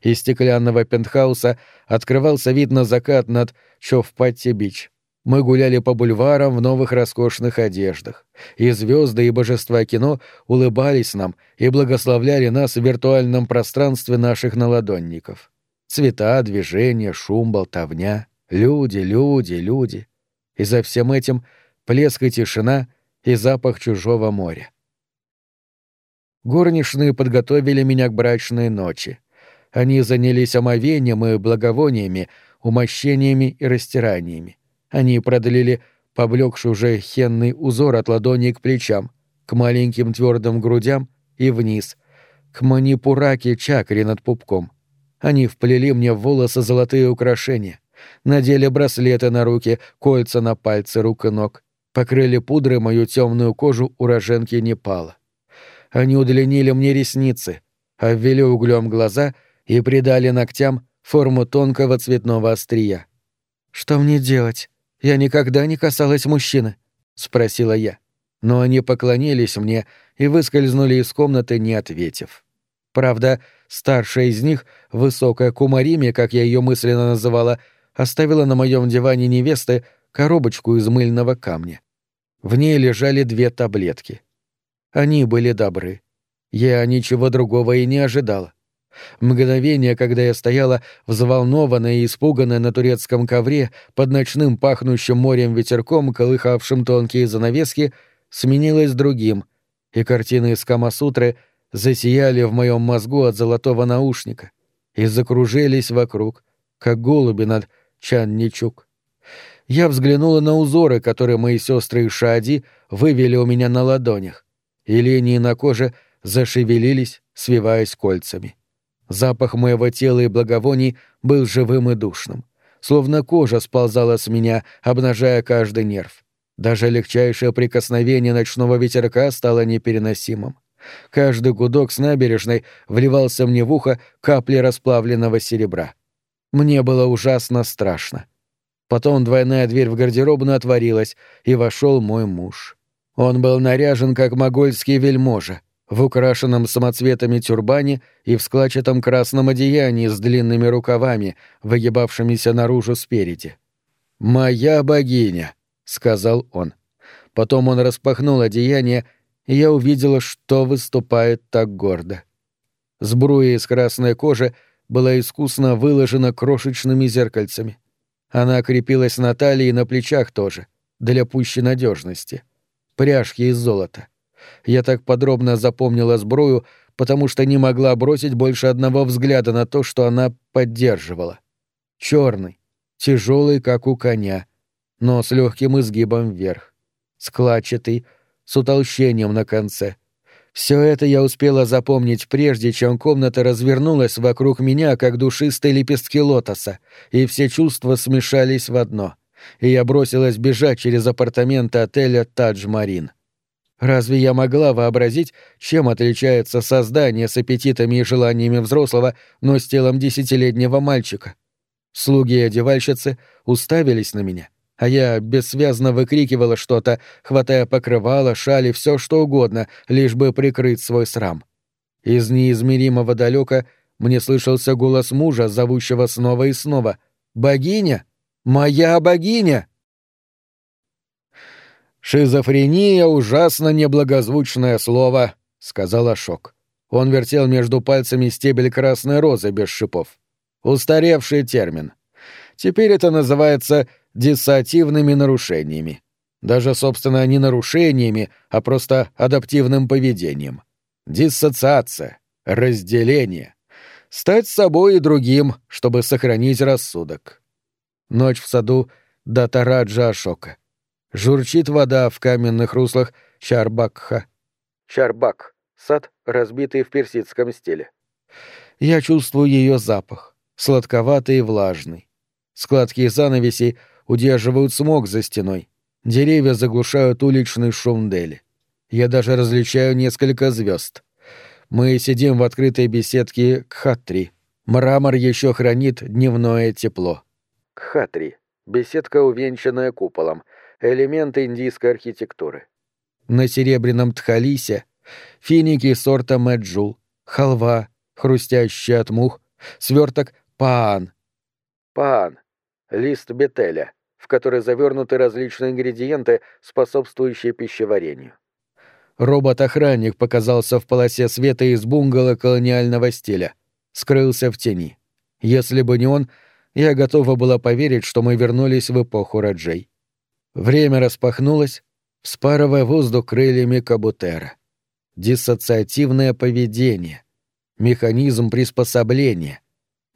Из стеклянного пентхауса открывался вид на закат над Човпатти-Бич. Мы гуляли по бульварам в новых роскошных одеждах. И звезды и божества кино улыбались нам и благословляли нас в виртуальном пространстве наших наладонников. Цвета, движения, шум, болтовня. Люди, люди, люди. И за всем этим плеск и тишина и запах чужого моря. Горничные подготовили меня к брачной ночи. Они занялись омовением и благовониями, умощениями и растираниями. Они продлили поблекший уже хенный узор от ладони к плечам, к маленьким твердым грудям и вниз, к манипураке чакре над пупком. Они вплели мне в волосы золотые украшения, надели браслеты на руки, кольца на пальцы рук и ног, покрыли пудрой мою темную кожу уроженки Непала. Они удлинили мне ресницы, обвели углем глаза и придали ногтям форму тонкого цветного острия. «Что мне делать? Я никогда не касалась мужчины», — спросила я. Но они поклонились мне и выскользнули из комнаты, не ответив. Правда, старшая из них, высокая Кумарими, как я ее мысленно называла, оставила на моем диване невесты коробочку из мыльного камня. В ней лежали две таблетки. Они были добры. Я ничего другого и не ожидала. Мгновение, когда я стояла взволнованная и испуганная на турецком ковре под ночным пахнущим морем ветерком, колыхавшим тонкие занавески, сменилось другим, и картины из Камасутры засияли в моем мозгу от золотого наушника и закружились вокруг, как голуби над Чанничук я взглянула на узоры, которые мои сестры и Шади вывели у меня на ладонях, и линии на коже зашевелились, свиваясь кольцами. Запах моего тела и благовоний был живым и душным. Словно кожа сползала с меня, обнажая каждый нерв. Даже легчайшее прикосновение ночного ветерка стало непереносимым. Каждый гудок с набережной вливался мне в ухо капли расплавленного серебра. Мне было ужасно страшно. Потом двойная дверь в гардеробную отворилась, и вошел мой муж. Он был наряжен, как могольский вельможа, в украшенном самоцветами тюрбане и в складчатом красном одеянии с длинными рукавами, выгибавшимися наружу спереди. «Моя богиня», — сказал он. Потом он распахнул одеяние, и я увидела, что выступает так гордо. Сбруя из красной кожи была искусно выложена крошечными зеркальцами — она крепилась на талии и на плечах тоже, для пущей надежности. Пряжки из золота. Я так подробно запомнила сбрую, потому что не могла бросить больше одного взгляда на то, что она поддерживала. Черный, тяжелый, как у коня, но с легким изгибом вверх. Складчатый, с утолщением на конце — все это я успела запомнить прежде, чем комната развернулась вокруг меня, как душистые лепестки лотоса, и все чувства смешались в одно. И я бросилась бежать через апартаменты отеля «Тадж-Марин». Разве я могла вообразить, чем отличается создание с аппетитами и желаниями взрослого, но с телом десятилетнего мальчика? Слуги и одевальщицы уставились на меня а я бессвязно выкрикивала что-то, хватая покрывало, шали, все что угодно, лишь бы прикрыть свой срам. Из неизмеримого далека мне слышался голос мужа, зовущего снова и снова. «Богиня! Моя богиня!» «Шизофрения — ужасно неблагозвучное слово», — сказал Ашок. Он вертел между пальцами стебель красной розы без шипов. Устаревший термин. Теперь это называется диссоциативными нарушениями. Даже, собственно, не нарушениями, а просто адаптивным поведением. Диссоциация, разделение. Стать собой и другим, чтобы сохранить рассудок. Ночь в саду Датараджа Ашока. Журчит вода в каменных руслах Чарбакха. Чарбак — сад, разбитый в персидском стиле. Я чувствую ее запах, сладковатый и влажный Складки занавесей удерживают смог за стеной. Деревья заглушают уличный шум Дели. Я даже различаю несколько звезд. Мы сидим в открытой беседке Кхатри. Мрамор еще хранит дневное тепло. Кхатри. Беседка, увенчанная куполом. Элемент индийской архитектуры. На серебряном тхалисе финики сорта мэджул, халва, хрустящая от мух, сверток паан. Паан — лист бетеля, в который завернуты различные ингредиенты, способствующие пищеварению. Робот-охранник показался в полосе света из бунгало колониального стиля. Скрылся в тени. Если бы не он, я готова была поверить, что мы вернулись в эпоху Раджей. Время распахнулось, вспарывая воздух крыльями кабутера. Диссоциативное поведение. Механизм приспособления.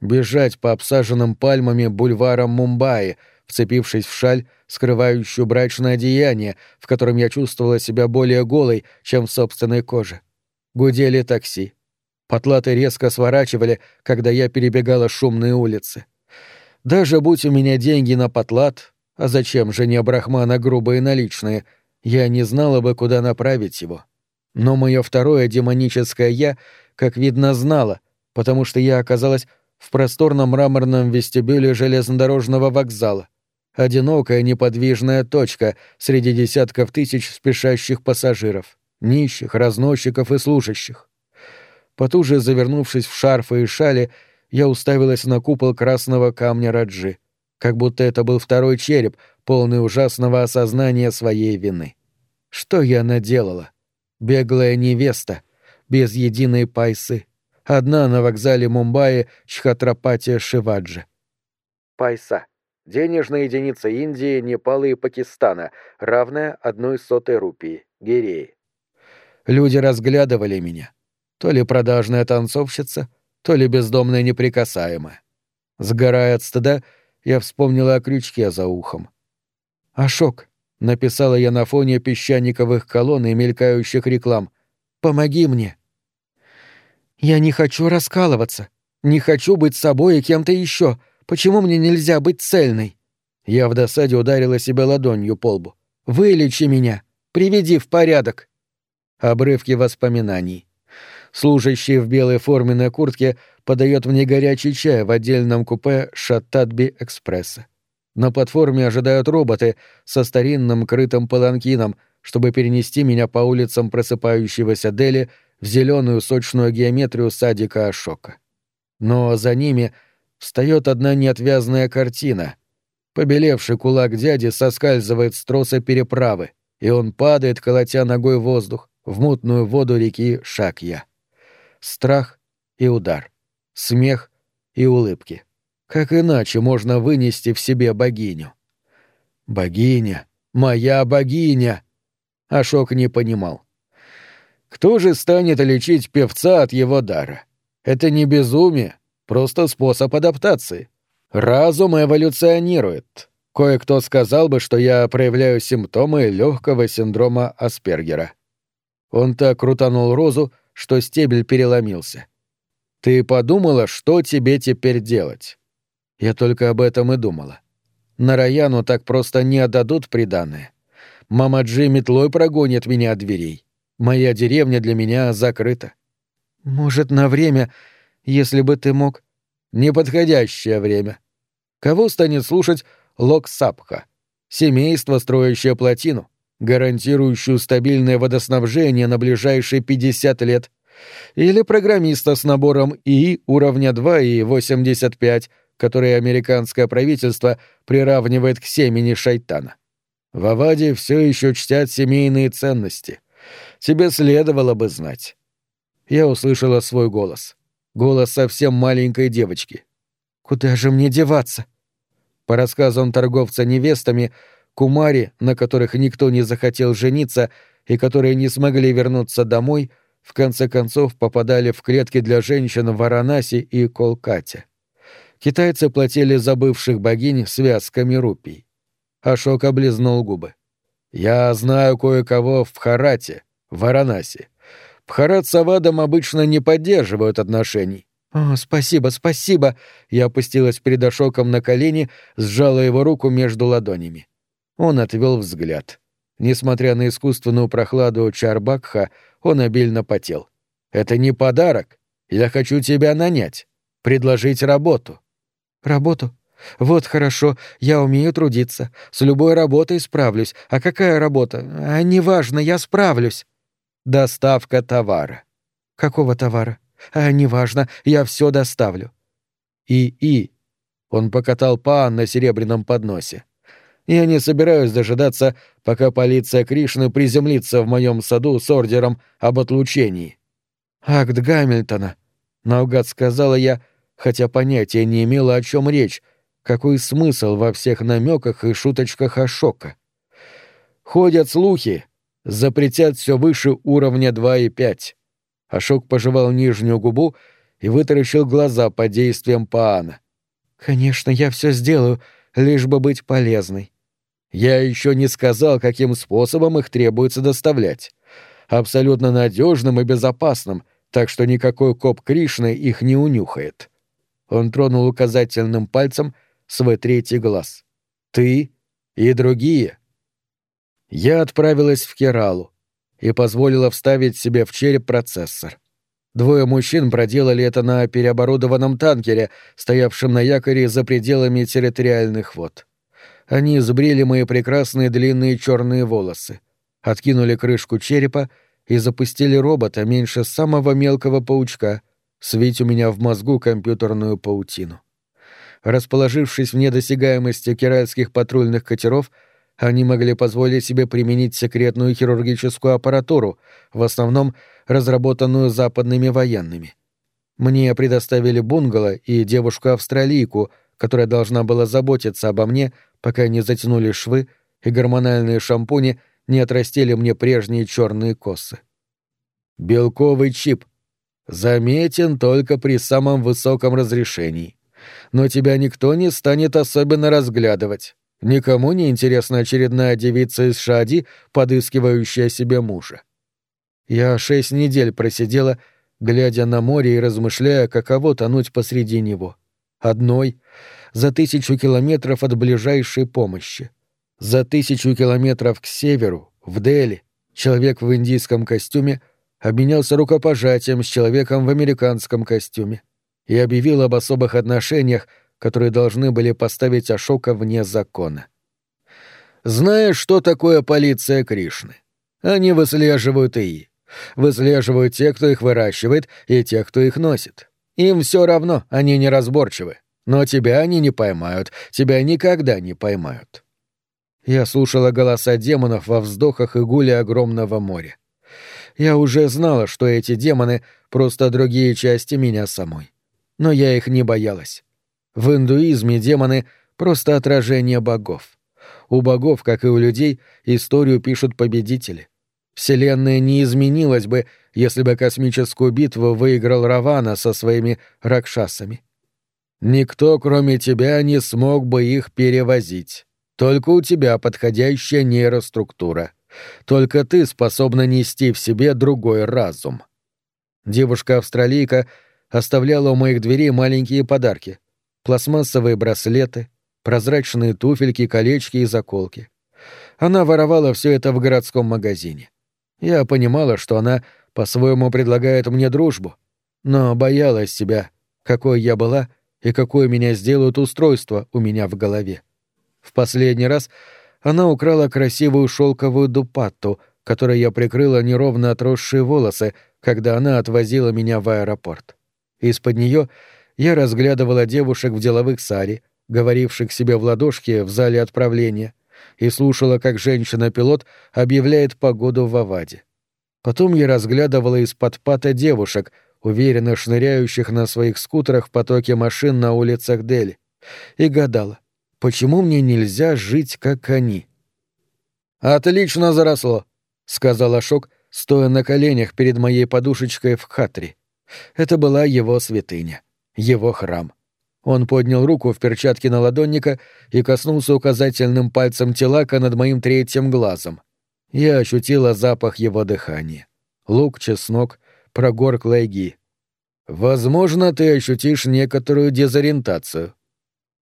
Бежать по обсаженным пальмами бульварам Мумбаи, вцепившись в шаль, скрывающую брачное одеяние, в котором я чувствовала себя более голой, чем в собственной коже. Гудели такси. Потлаты резко сворачивали, когда я перебегала шумные улицы. Даже будь у меня деньги на потлат, а зачем же не Брахмана грубые наличные, я не знала бы, куда направить его. Но мое второе демоническое «я», как видно, знала, потому что я оказалась в просторном мраморном вестибюле железнодорожного вокзала. Одинокая неподвижная точка среди десятков тысяч спешащих пассажиров, нищих, разносчиков и служащих. Потуже завернувшись в шарфы и шали, я уставилась на купол красного камня Раджи, как будто это был второй череп, полный ужасного осознания своей вины. Что я наделала? Беглая невеста, без единой пайсы, одна на вокзале Мумбаи Чхатрапати Шиваджи. Пайса — денежная единица Индии, Непала и Пакистана, равная одной сотой рупии, гиреи. Люди разглядывали меня. То ли продажная танцовщица, то ли бездомная неприкасаемая. Сгорая от стыда, я вспомнила о крючке за ухом. «Ашок», — написала я на фоне песчаниковых колонн и мелькающих реклам, — «помоги мне». «Я не хочу раскалываться. Не хочу быть собой и кем-то еще. Почему мне нельзя быть цельной?» Я в досаде ударила себя ладонью по лбу. «Вылечи меня! Приведи в порядок!» Обрывки воспоминаний. Служащий в белой форменной куртке подает мне горячий чай в отдельном купе Шаттадби Экспресса. На платформе ожидают роботы со старинным крытым паланкином, чтобы перенести меня по улицам просыпающегося Дели в зеленую сочную геометрию садика Ашока. Но за ними встает одна неотвязная картина. Побелевший кулак дяди соскальзывает с троса переправы, и он падает, колотя ногой воздух, в мутную воду реки Шакья. Страх и удар, смех и улыбки. Как иначе можно вынести в себе богиню? Богиня, моя богиня! Ашок не понимал. Кто же станет лечить певца от его дара? Это не безумие, просто способ адаптации. Разум эволюционирует. Кое-кто сказал бы, что я проявляю симптомы легкого синдрома Аспергера. Он так крутанул розу, что стебель переломился. Ты подумала, что тебе теперь делать? Я только об этом и думала. На Раяну так просто не отдадут приданное. Мама Джи метлой прогонит меня от дверей. Моя деревня для меня закрыта. Может, на время, если бы ты мог... Неподходящее время. Кого станет слушать Локсапха? Семейство, строящее плотину, гарантирующую стабильное водоснабжение на ближайшие 50 лет. Или программиста с набором ИИ уровня 2 и 85, который американское правительство приравнивает к семени шайтана. В Аваде все еще чтят семейные ценности — Тебе следовало бы знать. Я услышала свой голос. Голос совсем маленькой девочки. Куда же мне деваться? По рассказам торговца невестами, кумари, на которых никто не захотел жениться и которые не смогли вернуться домой, в конце концов попадали в клетки для женщин в Варанаси и Колкате. Китайцы платили за бывших богинь связками рупий. Ашок облизнул губы. «Я знаю кое-кого в Харате, в Варанаси. Бхарат с Авадом обычно не поддерживают отношений. «О, спасибо, спасибо!» Я опустилась перед Ашоком на колени, сжала его руку между ладонями. Он отвел взгляд. Несмотря на искусственную прохладу Чарбакха, он обильно потел. «Это не подарок. Я хочу тебя нанять. Предложить работу». «Работу? Вот хорошо, я умею трудиться. С любой работой справлюсь. А какая работа? А неважно, я справлюсь». «Доставка товара». «Какого товара?» А, неважно, я все доставлю. И-и. Он покатал пан на серебряном подносе. Я не собираюсь дожидаться, пока полиция Кришны приземлится в моем саду с ордером об отлучении. Акт Гамильтона, наугад сказала я, хотя понятия не имела, о чем речь, какой смысл во всех намеках и шуточках Ашока. Ходят слухи, запретят все выше уровня 2 и 5. Ашок пожевал нижнюю губу и вытаращил глаза под действием Паана. «Конечно, я все сделаю, лишь бы быть полезной». «Я еще не сказал, каким способом их требуется доставлять. Абсолютно надежным и безопасным, так что никакой коп Кришны их не унюхает». Он тронул указательным пальцем свой третий глаз. «Ты и другие». Я отправилась в Кералу, и позволила вставить себе в череп процессор. Двое мужчин проделали это на переоборудованном танкере, стоявшем на якоре за пределами территориальных вод. Они избрили мои прекрасные длинные черные волосы, откинули крышку черепа и запустили робота меньше самого мелкого паучка, свить у меня в мозгу компьютерную паутину. Расположившись в недосягаемости керальских патрульных катеров, они могли позволить себе применить секретную хирургическую аппаратуру, в основном разработанную западными военными. Мне предоставили бунгало и девушку-австралийку, которая должна была заботиться обо мне, пока не затянули швы и гормональные шампуни не отрастили мне прежние черные косы. Белковый чип. Заметен только при самом высоком разрешении. Но тебя никто не станет особенно разглядывать. Никому не интересна очередная девица из Шади, подыскивающая себе мужа. Я шесть недель просидела, глядя на море и размышляя, каково тонуть посреди него. Одной, за тысячу километров от ближайшей помощи. За тысячу километров к северу, в Дели, человек в индийском костюме обменялся рукопожатием с человеком в американском костюме и объявил об особых отношениях, которые должны были поставить Ашока вне закона. Знаешь, что такое полиция Кришны? Они выслеживают ИИ. Выслеживают тех, кто их выращивает, и тех, кто их носит. Им все равно, они неразборчивы. Но тебя они не поймают, тебя никогда не поймают. Я слушала голоса демонов во вздохах и гуле огромного моря. Я уже знала, что эти демоны — просто другие части меня самой. Но я их не боялась. В индуизме демоны — просто отражение богов. У богов, как и у людей, историю пишут победители. Вселенная не изменилась бы, если бы космическую битву выиграл Равана со своими ракшасами. Никто, кроме тебя, не смог бы их перевозить. Только у тебя подходящая нейроструктура. Только ты способна нести в себе другой разум. Девушка-австралийка оставляла у моих дверей маленькие подарки — пластмассовые браслеты, прозрачные туфельки, колечки и заколки. Она воровала все это в городском магазине. Я понимала, что она по-своему предлагает мне дружбу, но боялась себя, какой я была и какое меня сделают устройство у меня в голове. В последний раз она украла красивую шелковую дупатту, которой я прикрыла неровно отросшие волосы, когда она отвозила меня в аэропорт. Из-под нее я разглядывала девушек в деловых саре, говоривших себе в ладошки в зале отправления, и слушала, как женщина-пилот объявляет погоду в Аваде. Потом я разглядывала из-под пата девушек, уверенно шныряющих на своих скутерах в потоке машин на улицах Дели, и гадала, почему мне нельзя жить, как они. «Отлично заросло», — сказал Ашок, стоя на коленях перед моей подушечкой в хатре. Это была его святыня его храм. Он поднял руку в перчатке наладонника и коснулся указательным пальцем телака над моим третьим глазом. Я ощутила запах его дыхания. Лук, чеснок, прогорклая ги. Возможно, ты ощутишь некоторую дезориентацию.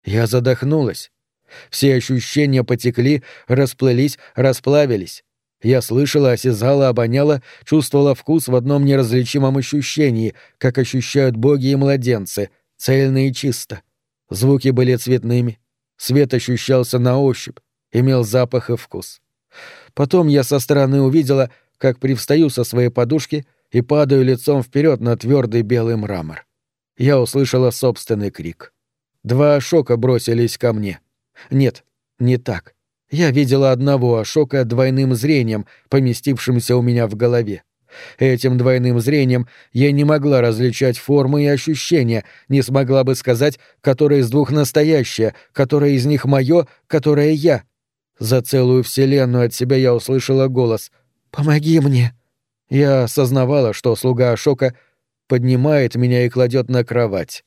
Я задохнулась. Все ощущения потекли, расплылись, расплавились. Я слышала, осязала, обоняла, чувствовала вкус в одном неразличимом ощущении, как ощущают боги и младенцы, цельно и чисто. Звуки были цветными. Свет ощущался на ощупь, имел запах и вкус. Потом я со стороны увидела, как привстаю со своей подушки и падаю лицом вперед на твердый белый мрамор. Я услышала собственный крик. Два шока бросились ко мне. Нет, не так. Я видела одного Ашока двойным зрением, поместившимся у меня в голове. Этим двойным зрением я не могла различать формы и ощущения, не смогла бы сказать, которое из двух настоящее, которое из них мое, которое я. За целую вселенную от себя я услышала голос «Помоги мне!». Я осознавала, что слуга Ашока поднимает меня и кладет на кровать.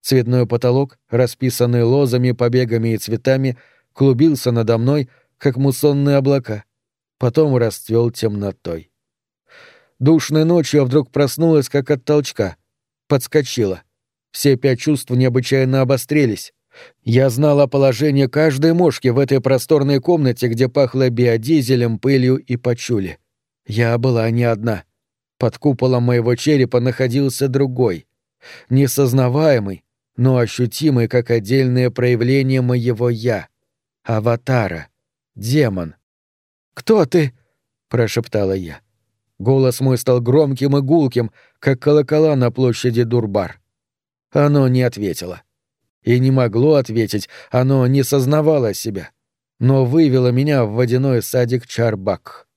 Цветной потолок, расписанный лозами, побегами и цветами, клубился надо мной, как муссонные облака. Потом расцвел темнотой. Душной ночью я вдруг проснулась, как от толчка. Подскочила. Все пять чувств необычайно обострились. Я знала положение каждой мошки в этой просторной комнате, где пахло биодизелем, пылью и почули. Я была не одна. Под куполом моего черепа находился другой. Несознаваемый, но ощутимый как отдельное проявление моего «я». Аватара. Демон. «Кто ты?» — прошептала я. Голос мой стал громким и гулким, как колокола на площади Дурбар. Оно не ответило. И не могло ответить, оно не сознавало себя. Но вывело меня в водяной садик Чарбак.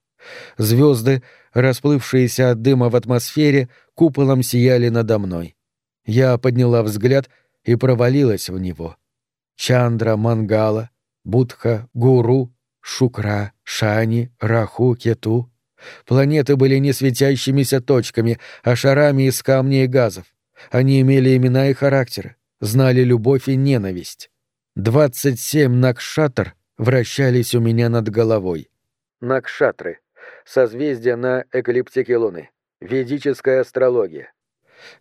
Звезды, расплывшиеся от дыма в атмосфере, куполом сияли надо мной. Я подняла взгляд и провалилась в него. Чандра Мангала, Будха, Гуру, Шукра, Шани, Раху, Кету. Планеты были не светящимися точками, а шарами из камней и газов. Они имели имена и характеры, знали любовь и ненависть. Двадцать семь накшатр вращались у меня над головой. Накшатры. Созвездия на эклиптике Луны. Ведическая астрология.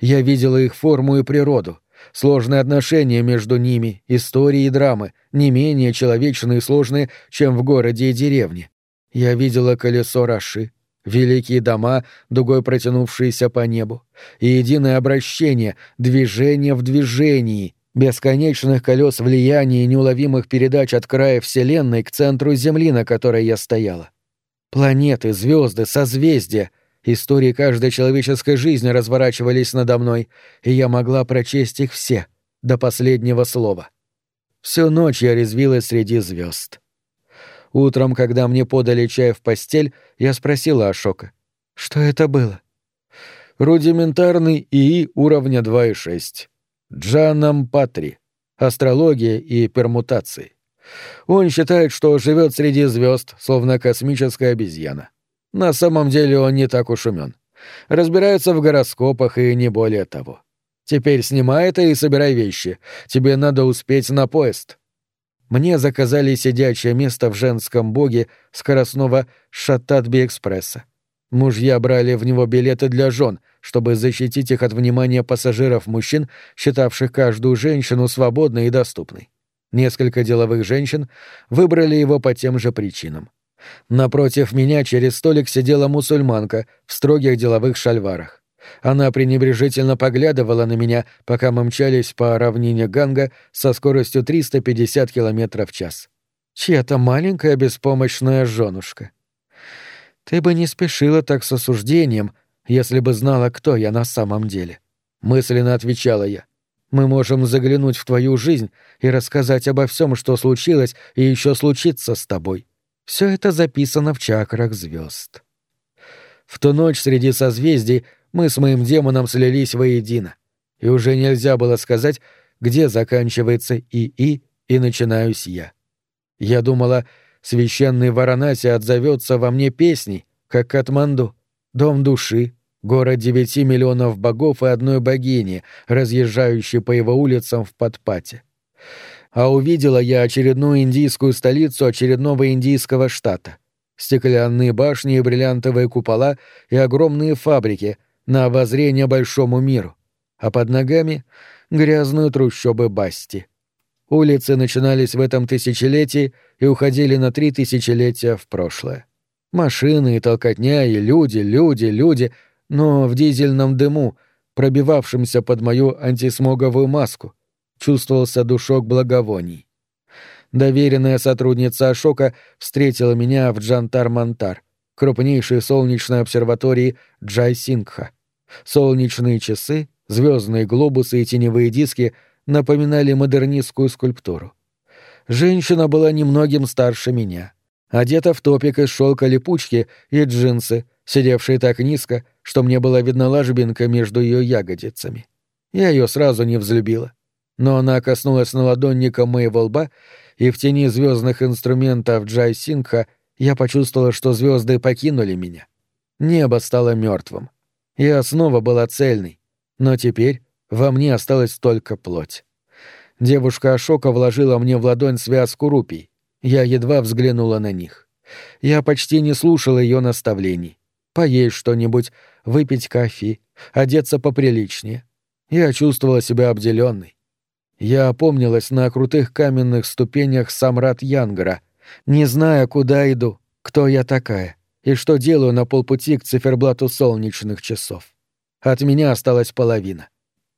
Я видела их форму и природу, сложные отношения между ними, истории и драмы, не менее человечные и сложные, чем в городе и деревне. Я видела колесо Раши, великие дома, дугой протянувшиеся по небу, и единое обращение, движение в движении, бесконечных колес влияния и неуловимых передач от края Вселенной к центру Земли, на которой я стояла. Планеты, звезды, созвездия — Истории каждой человеческой жизни разворачивались надо мной, и я могла прочесть их все, до последнего слова. Всю ночь я резвилась среди звезд. Утром, когда мне подали чай в постель, я спросила Ашока, что это было? Рудиментарный ИИ уровня 2,6. Джанам Патри. Астрология и пермутации. Он считает, что живет среди звезд, словно космическая обезьяна. На самом деле он не так уж умен. Разбирается в гороскопах и не более того. Теперь снимай это и собирай вещи. Тебе надо успеть на поезд. Мне заказали сидячее место в женском боге скоростного Шаттатби-экспресса. Мужья брали в него билеты для жен, чтобы защитить их от внимания пассажиров-мужчин, считавших каждую женщину свободной и доступной. Несколько деловых женщин выбрали его по тем же причинам. Напротив меня через столик сидела мусульманка в строгих деловых шальварах. Она пренебрежительно поглядывала на меня, пока мы мчались по равнине Ганга со скоростью 350 км в час. Чья-то маленькая беспомощная женушка. Ты бы не спешила так с осуждением, если бы знала, кто я на самом деле. Мысленно отвечала я. Мы можем заглянуть в твою жизнь и рассказать обо всем, что случилось и еще случится с тобой. Все это записано в чакрах звезд. В ту ночь среди созвездий мы с моим демоном слились воедино, и уже нельзя было сказать, где заканчивается ИИ и начинаюсь я. Я думала, священный Варанаси отзовется во мне песней, как Катманду, дом души, город девяти миллионов богов и одной богини, разъезжающей по его улицам в Подпате а увидела я очередную индийскую столицу очередного индийского штата. Стеклянные башни и бриллиантовые купола и огромные фабрики на обозрение большому миру. а под ногами — грязную трущобы Басти. Улицы начинались в этом тысячелетии и уходили на три тысячелетия в прошлое. Машины и толкотня, и люди, люди, люди, но в дизельном дыму, пробивавшемся под мою антисмоговую маску, чувствовался душок благовоний. Доверенная сотрудница Ашока встретила меня в Джантар-Мантар, крупнейшей солнечной обсерватории Джайсингха. Солнечные часы, звездные глобусы и теневые диски напоминали модернистскую скульптуру. Женщина была немногим старше меня, одета в топик из шелка липучки и джинсы, сидевшие так низко, что мне была видна ложбинка между ее ягодицами. Я ее сразу не взлюбила. Но она коснулась наладонника моего лба и в тени звездных инструментов Джай Сингха я почувствовала, что звезды покинули меня. Небо стало мертвым. Я снова была цельной, но теперь во мне осталась только плоть. Девушка Ашока вложила мне в ладонь связку рупий. Я едва взглянула на них. Я почти не слушала ее наставлений. Поесть что-нибудь, выпить кофе, одеться поприличнее. Я чувствовала себя обделенной. Я опомнилась на крутых каменных ступенях Самрат Янгара, не зная, куда иду, кто я такая и что делаю на полпути к циферблату солнечных часов. От меня осталась половина.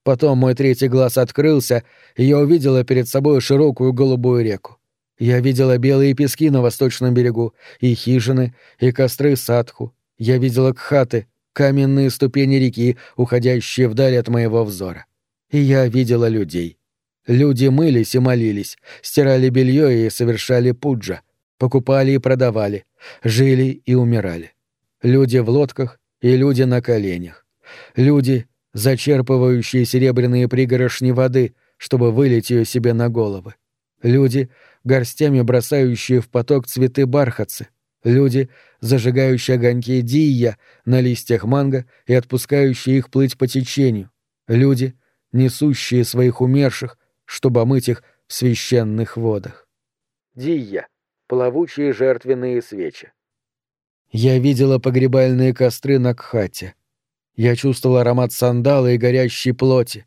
Потом мой третий глаз открылся, и я увидела перед собой широкую голубую реку. Я видела белые пески на восточном берегу, и хижины, и костры садху. Я видела кхаты, каменные ступени реки, уходящие вдаль от моего взора. И я видела людей. Люди мылись и молились, стирали белье и совершали пуджа, покупали и продавали, жили и умирали. Люди в лодках и люди на коленях. Люди, зачерпывающие серебряные пригорошни воды, чтобы вылить ее себе на головы. Люди, горстями бросающие в поток цветы бархатцы. Люди, зажигающие огоньки дия на листьях манго и отпускающие их плыть по течению. Люди, несущие своих умерших, чтобы омыть их в священных водах. Дия — плавучие жертвенные свечи. Я видела погребальные костры на Кхате. Я чувствовала аромат сандала и горящей плоти.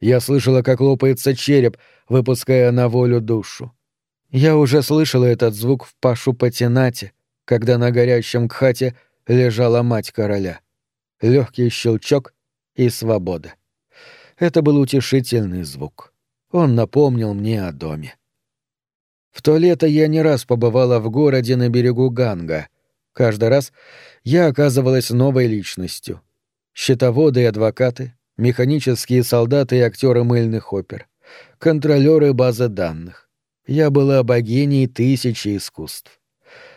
Я слышала, как лопается череп, выпуская на волю душу. Я уже слышала этот звук в Пашу Патинате, когда на горящем Кхате лежала мать короля. Легкий щелчок и свобода. Это был утешительный звук. Он напомнил мне о доме. В то лето я не раз побывала в городе на берегу Ганга. Каждый раз я оказывалась новой личностью. Счетоводы и адвокаты, механические солдаты и актеры мыльных опер, контролеры базы данных. Я была богиней тысячи искусств.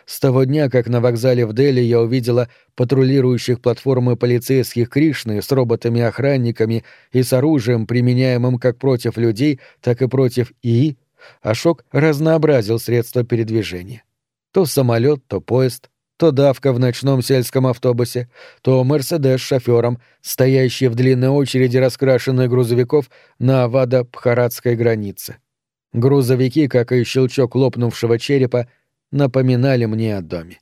С того дня, как на вокзале в Дели я увидела патрулирующих платформы полицейских Кришны с роботами-охранниками и с оружием, применяемым как против людей, так и против ИИ, Ашок разнообразил средства передвижения. То самолет, то поезд, то давка в ночном сельском автобусе, то Мерседес с шофером, стоящий в длинной очереди раскрашенных грузовиков на Авада-Бхаратской границе. Грузовики, как и щелчок лопнувшего черепа, напоминали мне о доме.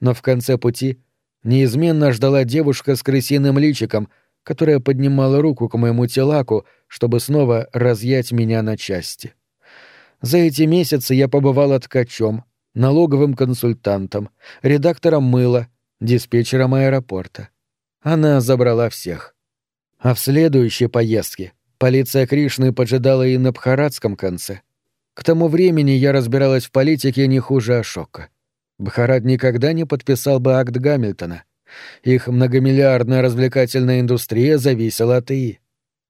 Но в конце пути неизменно ждала девушка с крысиным личиком, которая поднимала руку к моему телаку, чтобы снова разъять меня на части. За эти месяцы я побывала ткачом, налоговым консультантом, редактором мыла, диспетчером аэропорта. Она забрала всех. А в следующей поездке полиция Кришны поджидала и на Бхаратском конце — к тому времени я разбиралась в политике не хуже Ашока. Бхарат никогда не подписал бы акт Гамильтона. Их многомиллиардная развлекательная индустрия зависела от ИИ.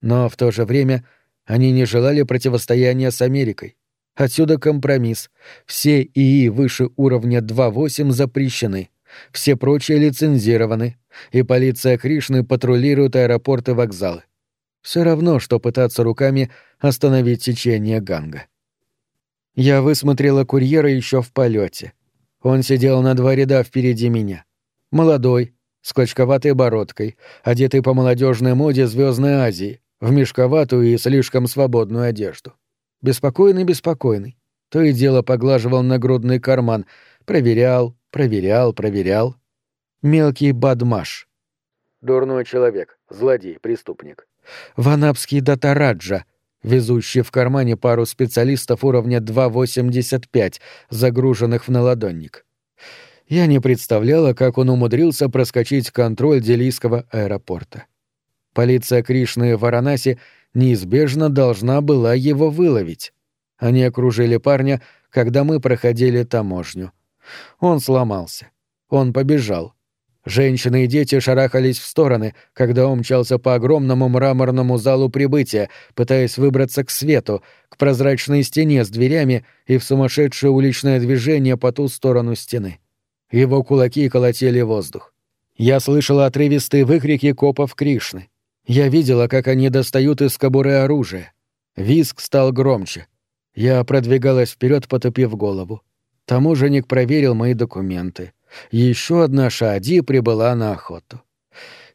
Но в то же время они не желали противостояния с Америкой. Отсюда компромисс. Все ИИ выше уровня 2.8 запрещены. Все прочие лицензированы. И полиция Кришны патрулирует аэропорты и вокзалы. Все равно, что пытаться руками остановить течение Ганга. Я высмотрела курьера еще в полете. Он сидел на два ряда впереди меня. Молодой, с клочковатой бородкой, одетый по молодежной моде Звездной Азии, в мешковатую и слишком свободную одежду. Беспокойный-беспокойный. То и дело поглаживал нагрудный карман, проверял, проверял, проверял. Мелкий бадмаш. Дурной человек, злодей, преступник. Ванапский Датараджа, везущий в кармане пару специалистов уровня 2.85, загруженных в наладонник. Я не представляла, как он умудрился проскочить контроль Делийского аэропорта. Полиция Кришны в Варанаси неизбежно должна была его выловить. Они окружили парня, когда мы проходили таможню. Он сломался. Он побежал. Женщины и дети шарахались в стороны, когда он мчался по огромному мраморному залу прибытия, пытаясь выбраться к свету, к прозрачной стене с дверями и в сумасшедшее уличное движение по ту сторону стены. Его кулаки колотили воздух. Я слышала отрывистые выкрики копов Кришны. Я видела, как они достают из кобуры оружие. Виск стал громче. Я продвигалась вперед, потупив голову. Таможенник проверил мои документы. Еще одна Шаади прибыла на охоту.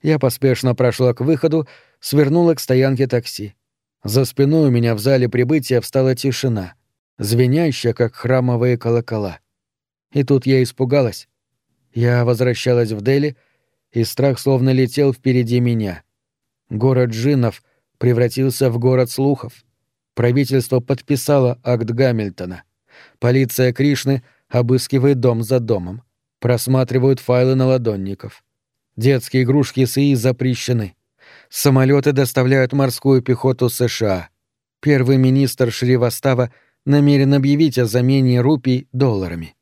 Я поспешно прошла к выходу, свернула к стоянке такси. За спиной у меня в зале прибытия встала тишина, звенящая, как храмовые колокола. И тут я испугалась. Я возвращалась в Дели, и страх словно летел впереди меня. Город джиннов превратился в город слухов. Правительство подписало акт Гамильтона. Полиция Кришны обыскивает дом за домом. Просматривают файлы наладонников. Детские игрушки СИИ запрещены. Самолеты доставляют морскую пехоту США. Первый министр Шривастава намерен объявить о замене рупий долларами.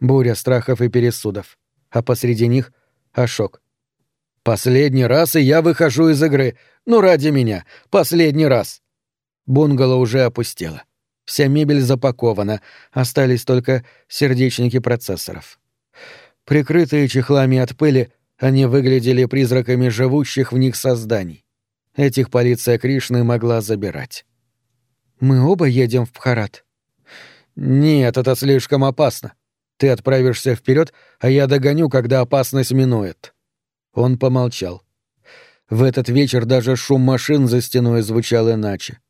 Буря страхов и пересудов. А посреди них — Ашок. «Последний раз, и я выхожу из игры. Ну, ради меня. Последний раз». Бунгало уже опустело. Вся мебель запакована, остались только сердечники процессоров. Прикрытые чехлами от пыли, они выглядели призраками живущих в них созданий. Этих полиция Кришны могла забирать. «Мы оба едем в Бхарат?» «Нет, это слишком опасно. Ты отправишься вперед, а я догоню, когда опасность минует». Он помолчал. В этот вечер даже шум машин за стеной звучал иначе.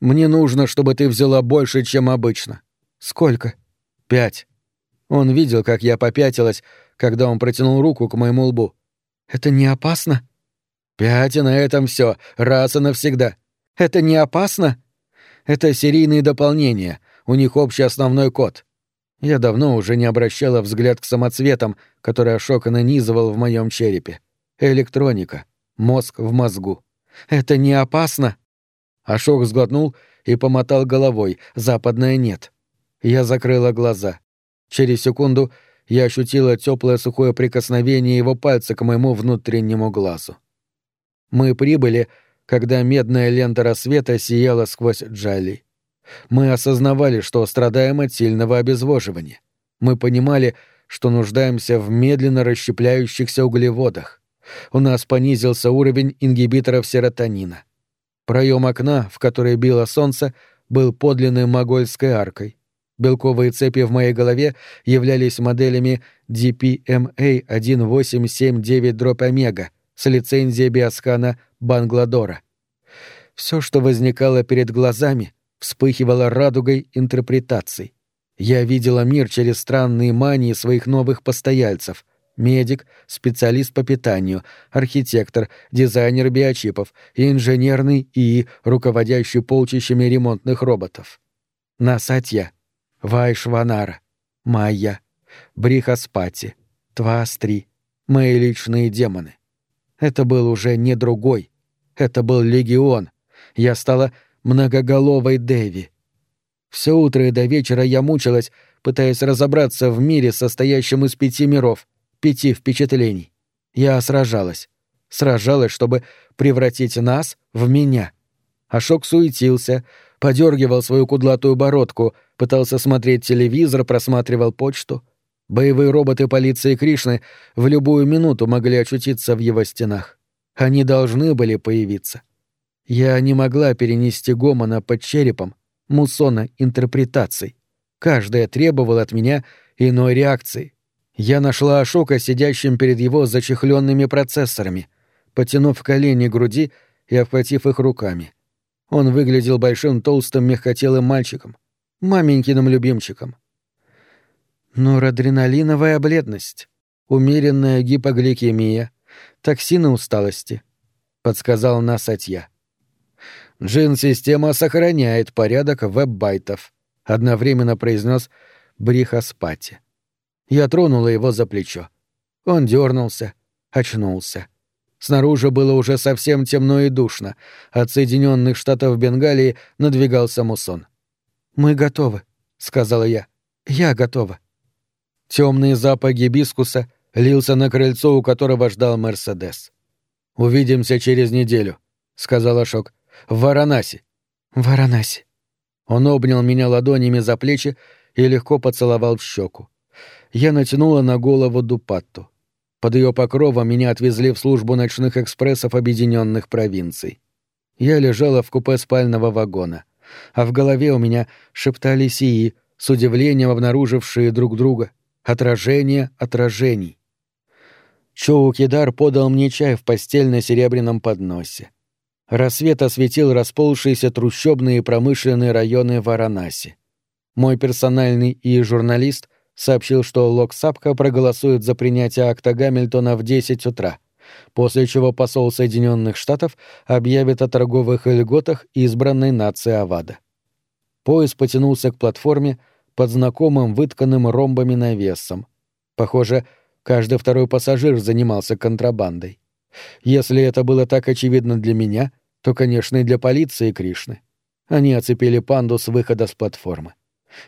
«Мне нужно, чтобы ты взяла больше, чем обычно». «Сколько?» «Пять». Он видел, как я попятилась, когда он протянул руку к моему лбу. «Это не опасно?» «Пять, и на этом все, раз и навсегда». «Это не опасно?» «Это серийные дополнения, у них общий основной код». Я давно уже не обращала взгляд к самоцветам, которые Ашок нанизывал в моем черепе. Электроника. Мозг в мозгу. «Это не опасно?» Ашок сглотнул и помотал головой. «Западная нет». Я закрыла глаза. Через секунду я ощутила теплое сухое прикосновение его пальца к моему внутреннему глазу. Мы прибыли, когда медная лента рассвета сияла сквозь джали. Мы осознавали, что страдаем от сильного обезвоживания. Мы понимали, что нуждаемся в медленно расщепляющихся углеводах. У нас понизился уровень ингибиторов серотонина. Проем окна, в который било солнце, был подлинной могольской аркой. Белковые цепи в моей голове являлись моделями DPMA-1879-омега с лицензией биоскана Бангладора. Все, что возникало перед глазами, вспыхивало радугой интерпретаций. Я видела мир через странные мании своих новых постояльцев — медик, специалист по питанию, архитектор, дизайнер биочипов и инженерный и руководящий полчищами ремонтных роботов. Насатья — Вайшванара, Майя, Брихаспати, Твастри, мои личные демоны. Это был уже не другой. Это был легион. Я стала многоголовой Деви. Все утро и до вечера я мучилась, пытаясь разобраться в мире, состоящем из пяти миров, пяти впечатлений. Я сражалась. Сражалась, чтобы превратить нас в меня. Ашок суетился, подергивал свою кудлатую бородку, пытался смотреть телевизор, просматривал почту. Боевые роботы полиции Кришны в любую минуту могли очутиться в его стенах. Они должны были появиться. Я не могла перенести гомона под черепом, мусона интерпретаций. Каждая требовала от меня иной реакции. Я нашла Ашока сидящим перед его зачехленными процессорами, потянув колени груди и обхватив их руками. Он выглядел большим толстым мягкотелым мальчиком, маменькиным любимчиком. Норадреналиновая бледность, умеренная гипогликемия, токсины усталости. подсказал Насатья. Джин-система сохраняет порядок веб-байтов, одновременно произнес Брихаспати. Я тронула его за плечо. Он дернулся, очнулся. Снаружи было уже совсем темно и душно. От Соединенных Штатов Бенгалии надвигался мусон. «Мы готовы», — сказала я. «Я готова». Темный запах гибискуса лился на крыльцо, у которого ждал Мерседес. «Увидимся через неделю», — сказал Ашок. «В Варанаси». «В Варанаси». Он обнял меня ладонями за плечи и легко поцеловал в щеку. Я натянула на голову дупатту. Под ее покровом меня отвезли в службу ночных экспрессов объединенных провинций. Я лежала в купе спального вагона, а в голове у меня шептали сии, с удивлением обнаружившие друг друга, отражение отражений. Чоу Кидар подал мне чай в постель на серебряном подносе. Рассвет осветил расползшиеся трущобные и промышленные районы Варанаси. Мой персональный и журналист сообщил, что Локсапка проголосует за принятие акта Гамильтона в 10 утра, после чего посол Соединенных Штатов объявит о торговых льготах избранной нации Авада. Поезд потянулся к платформе под знакомым вытканным ромбами навесом. Похоже, каждый второй пассажир занимался контрабандой. Если это было так очевидно для меня, то, конечно, и для полиции Кришны. Они оцепили панду с выхода с платформы.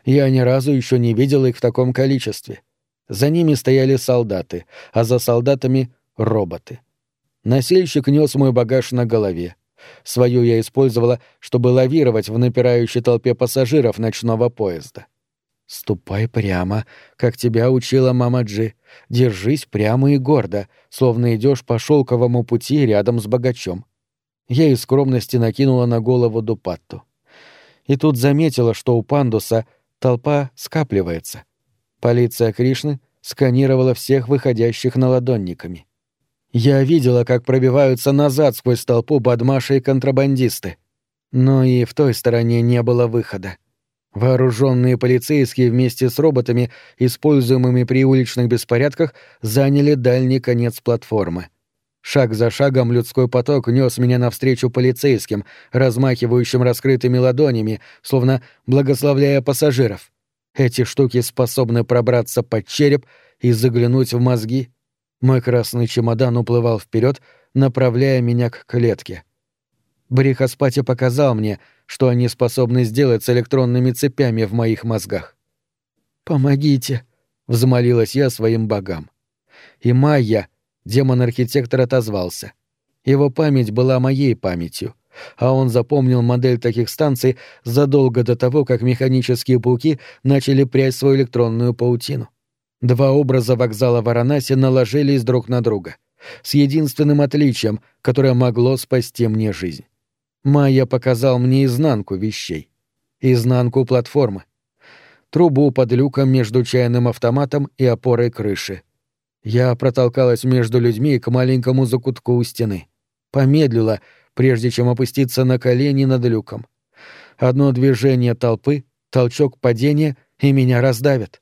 Я ни разу еще не видел их в таком количестве. За ними стояли солдаты, а за солдатами — роботы. Носильщик нес мой багаж на голове. Свою я использовала, чтобы лавировать в напирающей толпе пассажиров ночного поезда. «Ступай прямо, как тебя учила мама Джи. Держись прямо и гордо, словно идешь по шелковому пути рядом с богачом». Я из скромности накинула на голову дупатту и тут заметила, что у пандуса толпа скапливается. Полиция Кришны сканировала всех выходящих наладонниками. Я видела, как пробиваются назад сквозь толпу бадмаши и контрабандисты. Но и в той стороне не было выхода. Вооруженные полицейские вместе с роботами, используемыми при уличных беспорядках, заняли дальний конец платформы — Шаг за шагом людской поток нес меня навстречу полицейским, размахивающим раскрытыми ладонями, словно благословляя пассажиров. Эти штуки способны пробраться под череп и заглянуть в мозги. Мой красный чемодан уплывал вперед, направляя меня к клетке. Брихаспати показал мне, что они способны сделать с электронными цепями в моих мозгах. «Помогите!» — взмолилась я своим богам. И Майя — Демон-архитектор отозвался. Его память была моей памятью, а он запомнил модель таких станций задолго до того, как механические пауки начали прясть свою электронную паутину. Два образа вокзала Варанаси наложились друг на друга, с единственным отличием, которое могло спасти мне жизнь. Майя показал мне изнанку вещей. Изнанку платформы. Трубу под люком между чайным автоматом и опорой крыши — я протолкалась между людьми к маленькому закутку у стены. Помедлила, прежде чем опуститься на колени над люком. Одно движение толпы, толчок падения, и меня раздавят.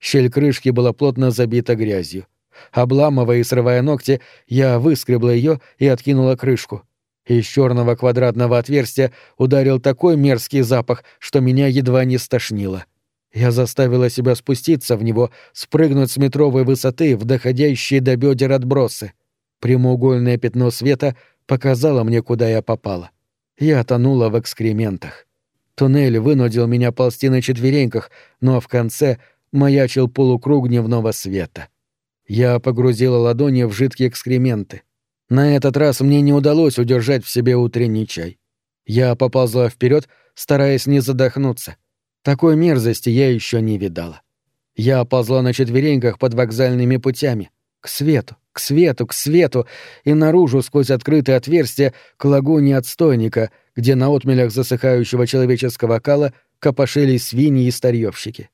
Щель крышки была плотно забита грязью. Обламывая и срывая ногти, я выскребла ее и откинула крышку. Из черного квадратного отверстия ударил такой мерзкий запах, что меня едва не стошнило. Я заставила себя спуститься в него, спрыгнуть с метровой высоты в доходящие до бедер отбросы. Прямоугольное пятно света показало мне, куда я попала. Я тонула в экскрементах. Туннель вынудил меня ползти на четвереньках, но в конце маячил полукруг дневного света. Я погрузила ладони в жидкие экскременты. На этот раз мне не удалось удержать в себе утренний чай. Я поползла вперед, стараясь не задохнуться — такой мерзости я еще не видала. Я ползла на четвереньках под вокзальными путями. К свету, к свету, к свету, и наружу сквозь открытые отверстия к лагуне отстойника, где на отмелях засыхающего человеческого кала копошились свиньи и старьевщики.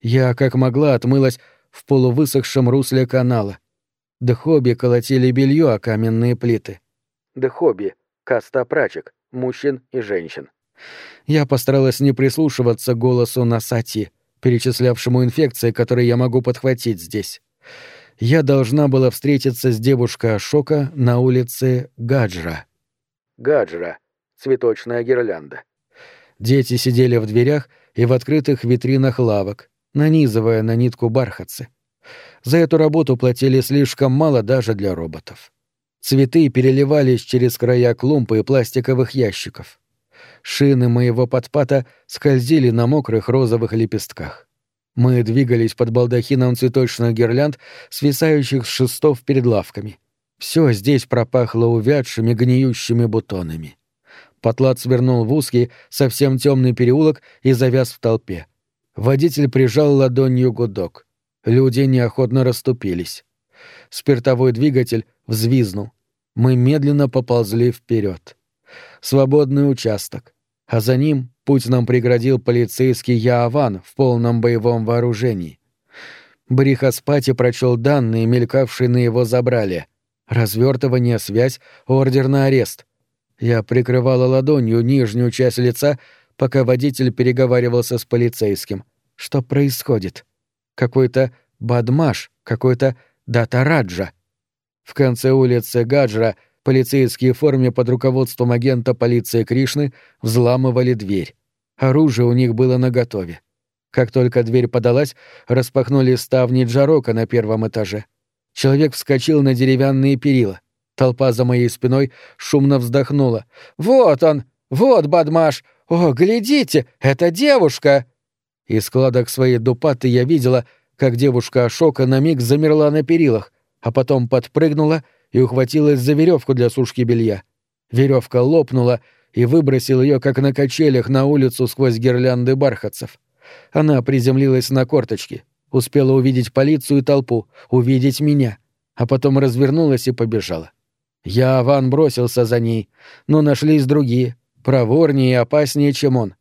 Я, как могла, отмылась в полувысохшем русле канала. Дхоби колотили белье о каменные плиты. Дхоби — каста прачек, мужчин и женщин. Я постаралась не прислушиваться к голосу Насати, перечислявшему инфекции, которые я могу подхватить здесь. я должна была встретиться с девушкой Ашока на улице Гаджра. Гаджра — цветочная гирлянда. Дети сидели в дверях и в открытых витринах лавок, нанизывая на нитку бархатцы. За эту работу платили слишком мало даже для роботов. Цветы переливались через края клумб и пластиковых ящиков. Шины моего подпата скользили на мокрых розовых лепестках. Мы двигались под балдахином цветочных гирлянд, свисающих с шестов перед лавками. Все здесь пропахло увядшими, гниющими бутонами. Потлат свернул в узкий, совсем темный переулок и завяз в толпе. Водитель прижал ладонью гудок. Люди неохотно расступились. Спиртовой двигатель взвизнул. Мы медленно поползли вперед. Свободный участок. А за ним путь нам преградил полицейский Яаван в полном боевом вооружении. Брихаспати прочел данные, мелькавшие на его забрале. Развертывание, связь, ордер на арест. Я прикрывала ладонью нижнюю часть лица, пока водитель переговаривался с полицейским. Что происходит? Какой-то бадмаш, какой-то датараджа. В конце улицы Гаджра полицейские в форме под руководством агента полиции Кришны взламывали дверь. Оружие у них было наготове. Как только дверь подалась, распахнули ставни Джарока на первом этаже. Человек вскочил на деревянные перила. Толпа за моей спиной шумно вздохнула. «Вот он! Вот Бадмаш! О, глядите, это девушка!» Из складок своей дупаты я видела, как девушка Ашока на миг замерла на перилах, а потом подпрыгнула и ухватилась за веревку для сушки белья. Веревка лопнула и выбросил ее, как на качелях, на улицу сквозь гирлянды бархатцев. Она приземлилась на корточки, успела увидеть полицию и толпу, увидеть меня, а потом развернулась и побежала. Я, Ван, бросился за ней, но нашлись другие, проворнее и опаснее, чем он.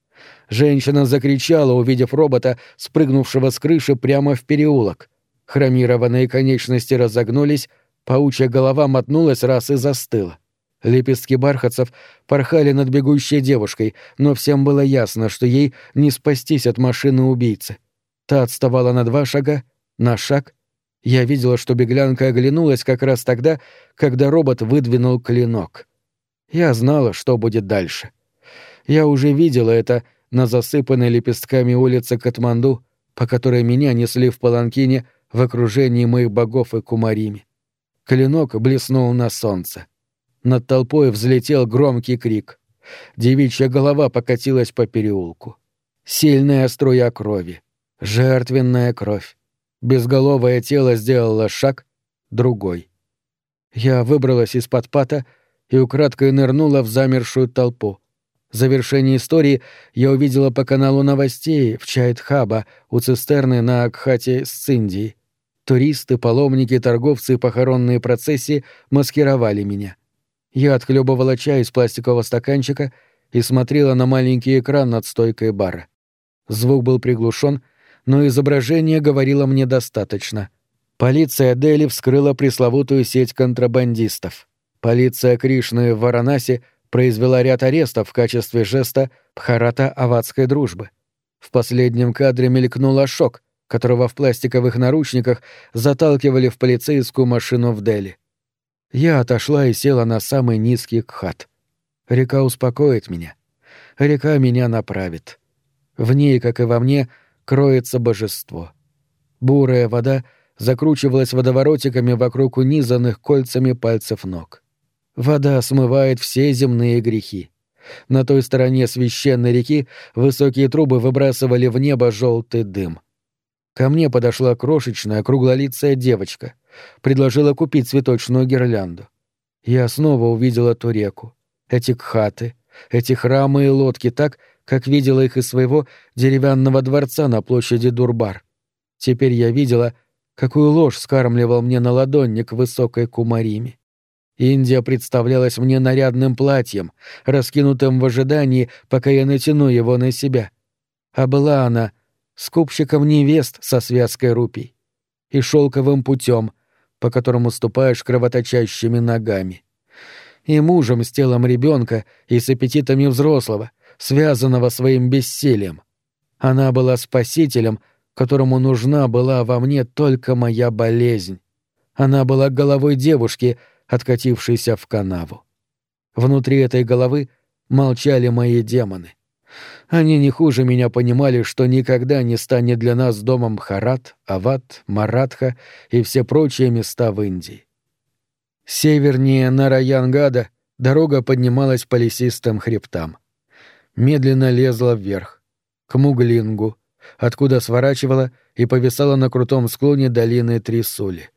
Женщина закричала, увидев робота, спрыгнувшего с крыши прямо в переулок. Хромированные конечности разогнулись, паучья голова мотнулась раз и застыла. Лепестки бархатцев порхали над бегущей девушкой, но всем было ясно, что ей не спастись от машины убийцы. Та отставала на два шага, на шаг. Я видела, что беглянка оглянулась как раз тогда, когда робот выдвинул клинок. Я знала, что будет дальше. Я уже видела это на засыпанной лепестками улице Катманду, по которой меня несли в паланкине в окружении моих богов и кумарими. Клинок блеснул на солнце. Над толпой взлетел громкий крик. Девичья голова покатилась по переулку. Сильная струя крови. Жертвенная кровь. Безголовое тело сделало шаг, другой. Я выбралась из-под пата и украдкой нырнула в замершую толпу. В завершении истории я увидела по каналу новостей в Чайтхаба у цистерны на Акхате с Индией. Туристы, паломники, торговцы и похоронные процессии маскировали меня. Я отхлебывала чай из пластикового стаканчика и смотрела на маленький экран над стойкой бара. Звук был приглушен, но изображение говорило мне достаточно. Полиция Дели вскрыла пресловутую сеть контрабандистов. Полиция Кришны в Варанаси произвела ряд арестов в качестве жеста Бхарата аватской дружбы. В последнем кадре мелькнул Ашок, которого в пластиковых наручниках заталкивали в полицейскую машину в Дели. Я отошла и села на самый низкий кхат. Река успокоит меня. Река меня направит. В ней, как и во мне, кроется божество. Бурая вода закручивалась водоворотиками вокруг унизанных кольцами пальцев ног. Вода смывает все земные грехи. На той стороне священной реки высокие трубы выбрасывали в небо желтый дым. Ко мне подошла крошечная круглолицая девочка предложила купить цветочную гирлянду. Я снова увидела ту реку, эти кхаты, эти храмы и лодки так, как видела их из своего деревянного дворца на площади Дурбар. Теперь я видела, какую ложь скармливал мне на ладонник высокой кумариме. Индия представлялась мне нарядным платьем, раскинутым в ожидании, пока я натяну его на себя. А была она скупщиком невест со связкой рупий и шелковым путем, по которому ступаешь кровоточащими ногами. И мужем с телом ребенка и с аппетитами взрослого, связанного своим бессилием. Она была спасителем, которому нужна была во мне только моя болезнь. Она была головой девушки, откатившейся в канаву. Внутри этой головы молчали мои демоны. Они не хуже меня понимали, что никогда не станет для нас домом Харат, Ават, Маратха и все прочие места в Индии. Севернее Нараянгада дорога поднималась по лесистым хребтам. Медленно лезла вверх, к Муглингу, откуда сворачивала и повисала на крутом склоне долины Трисули.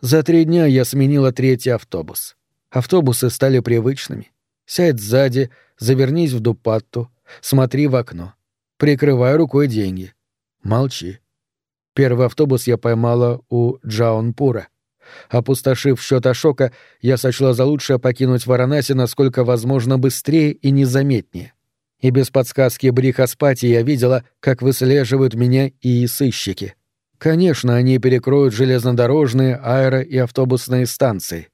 За три дня я сменила третий автобус. Автобусы стали привычными. Сядь сзади, завернись в дупатту, смотри в окно. Прикрывай рукой деньги. Молчи. Первый автобус я поймала у Джаунпура. Опустошив счет Ашока, я сочла за лучшее покинуть Варанаси насколько возможно быстрее и незаметнее. И без подсказки Брихаспати я видела, как выслеживают меня и сыщики. Конечно, они перекроют железнодорожные, аэро и автобусные станции.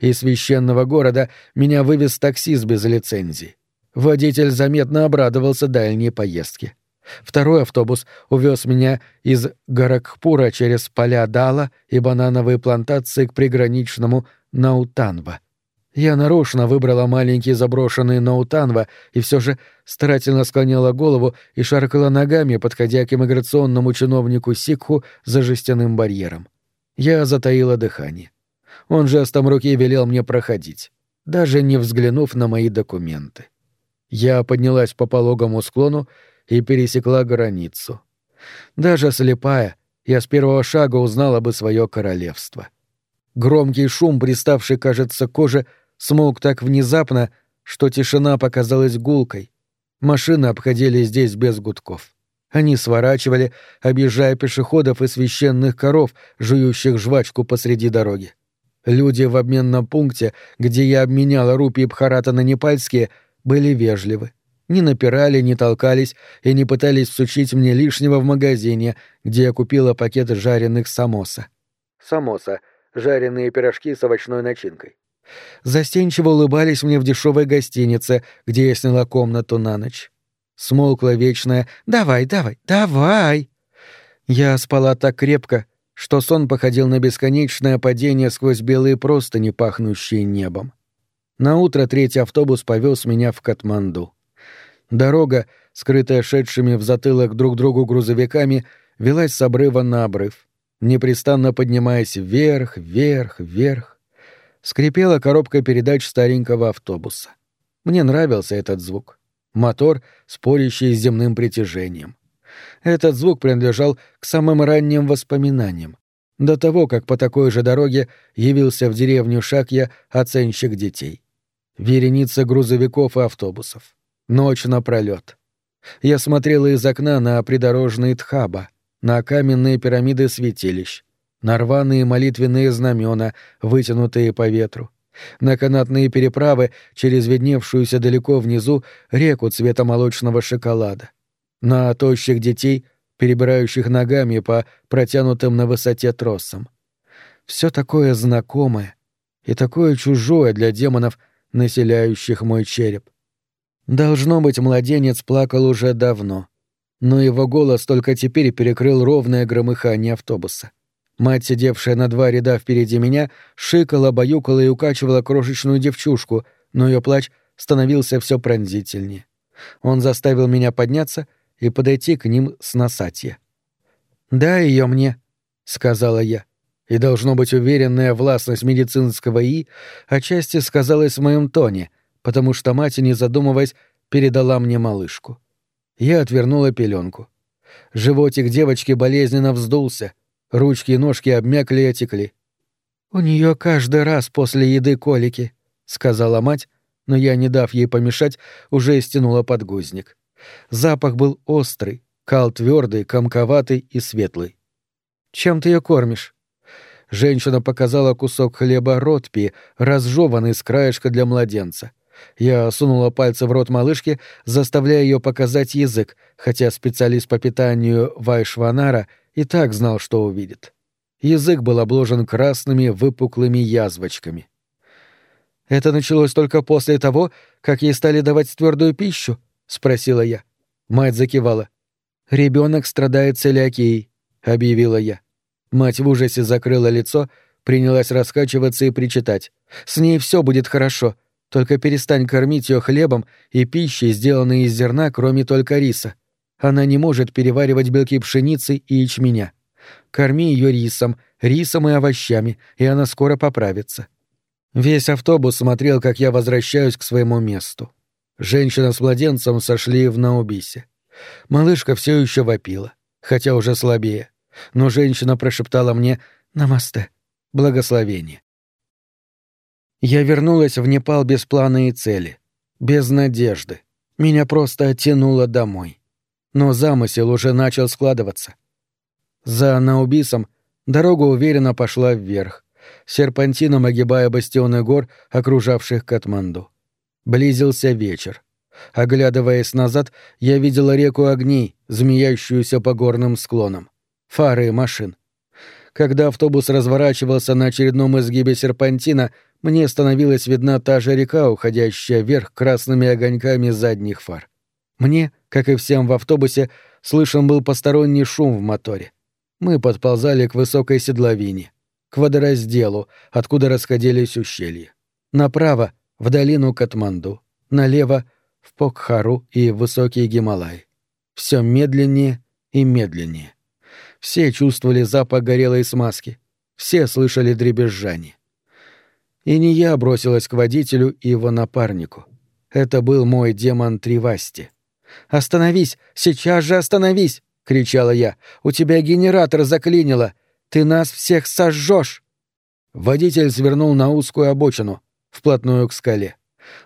Из священного города меня вывез таксист без лицензии. Водитель заметно обрадовался дальней поездке. Второй автобус увез меня из Гаракхпура через поля Дала и банановые плантации к приграничному Наутанва. Я нарочно выбрала маленький заброшенный Наутанва и все же старательно склоняла голову и шаркала ногами, подходя к иммиграционному чиновнику Сикху за жестяным барьером. Я затаила дыхание. Он жестом руки велел мне проходить, даже не взглянув на мои документы. Я поднялась по пологому склону и пересекла границу. Даже слепая, я с первого шага узнала бы свое королевство. Громкий шум, приставший, кажется, коже, смолк так внезапно, что тишина показалась гулкой. Машины обходили здесь без гудков. Они сворачивали, объезжая пешеходов и священных коров, жующих жвачку посреди дороги. Люди в обменном пункте, где я обменяла рупии Бхарата на непальские, были вежливы. Не напирали, не толкались и не пытались всучить мне лишнего в магазине, где я купила пакет жареных самоса. Самоса — жареные пирожки с овощной начинкой. Застенчиво улыбались мне в дешевой гостинице, где я сняла комнату на ночь. Смолкла вечная «Давай, давай, давай!» Я спала так крепко, что сон походил на бесконечное падение сквозь белые простыни, пахнущие небом. На утро третий автобус повез меня в Катманду. Дорога, скрытая шедшими в затылок друг другу грузовиками, велась с обрыва на обрыв, непрестанно поднимаясь вверх, вверх, вверх. Скрипела коробка передач старенького автобуса. Мне нравился этот звук. Мотор, спорящий с земным притяжением. Этот звук принадлежал к самым ранним воспоминаниям, до того, как по такой же дороге явился в деревню Шакья оценщик детей. Вереница грузовиков и автобусов. Ночь напролет. Я смотрела из окна на придорожные тхаба, на каменные пирамиды святилищ, на рваные молитвенные знамена, вытянутые по ветру, на канатные переправы через видневшуюся далеко внизу реку цвета молочного шоколада, на тощих детей, перебирающих ногами по протянутым на высоте тросам. Все такое знакомое и такое чужое для демонов, населяющих мой череп. Должно быть, младенец плакал уже давно, но его голос только теперь перекрыл ровное громыхание автобуса. Мать, сидевшая на два ряда впереди меня, шикала, баюкала и укачивала крошечную девчушку, но ее плач становился все пронзительнее. Он заставил меня подняться и подойти к ним с носатья. «Дай ее мне», — сказала я. И, должно быть, уверенная властность медицинского «и» отчасти сказалась в моем тоне, потому что мать, не задумываясь, передала мне малышку. Я отвернула пеленку. Животик девочки болезненно вздулся, ручки и ножки обмякли и отекли. «У нее каждый раз после еды колики», — сказала мать, но я, не дав ей помешать, уже стянула подгузник. Запах был острый, кал твердый, комковатый и светлый. «Чем ты ее кормишь?» Женщина показала кусок хлеба ротпи, разжеванный с краешка для младенца. Я сунула пальцы в рот малышки, заставляя ее показать язык, хотя специалист по питанию Вайшванара и так знал, что увидит. Язык был обложен красными выпуклыми язвочками. «Это началось только после того, как ей стали давать твердую пищу?» — спросила я. Мать закивала. «Ребенок страдает целиакией», — объявила я. Мать в ужасе закрыла лицо, Принялась раскачиваться и причитать. «С ней все будет хорошо. Только перестань кормить ее хлебом и пищей, сделанной из зерна, кроме только риса. Она не может переваривать белки пшеницы и ячменя. Корми ее рисом, рисом и овощами, и она скоро поправится». Весь автобус смотрел, как я возвращаюсь к своему месту. Женщина с младенцем сошли в Наубисе. Малышка все еще вопила, хотя уже слабее. Но женщина прошептала мне «Намасте», благословение. Я вернулась в Непал без плана и цели, без надежды. Меня просто оттянуло домой. Но замысел уже начал складываться. За Наубисом дорога уверенно пошла вверх, серпантином огибая бастионы гор, окружавших Катманду. Близился вечер. Оглядываясь назад, я видела реку огней, змеящуюся по горным склонам. Фары машин. Когда автобус разворачивался на очередном изгибе серпантина, мне становилась видна та же река, уходящая вверх красными огоньками задних фар. Мне, как и всем в автобусе, слышен был посторонний шум в моторе. Мы подползали к высокой седловине, к водоразделу, откуда расходились ущелья. Направо в долину Катманду, налево — в Покхару и высокие Гималаи. Все медленнее и медленнее. Все чувствовали запах горелой смазки, все слышали дребезжание. И не я бросилась к водителю и его напарнику. Это был мой демон Тривасти. «Остановись! Сейчас же остановись!» — кричала я. «У тебя генератор заклинило! Ты нас всех сожжешь!» Водитель свернул на узкую обочину, вплотную к скале.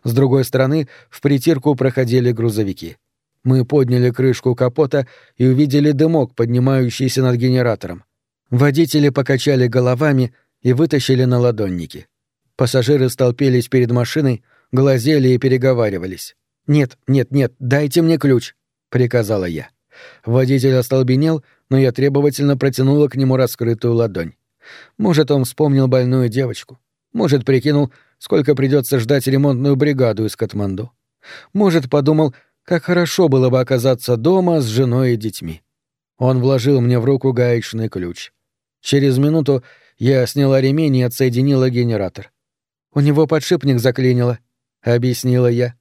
С другой стороны в притирку проходили грузовики. Мы подняли крышку капота и увидели дымок, поднимающийся над генератором. Водители покачали головами и вытащили на ладонники. Пассажиры столпились перед машиной, глазели и переговаривались. «Нет, нет, нет, дайте мне ключ», — приказала я. Водитель остолбенел, но я требовательно протянула к нему раскрытую ладонь. Может, он вспомнил больную девочку. Может, прикинул, сколько придется ждать ремонтную бригаду из Катманду. Может, подумал, как хорошо было бы оказаться дома с женой и детьми. Он вложил мне в руку гаечный ключ. Через минуту я сняла ремень и отсоединила генератор. «У него подшипник заклинило», — объяснила я.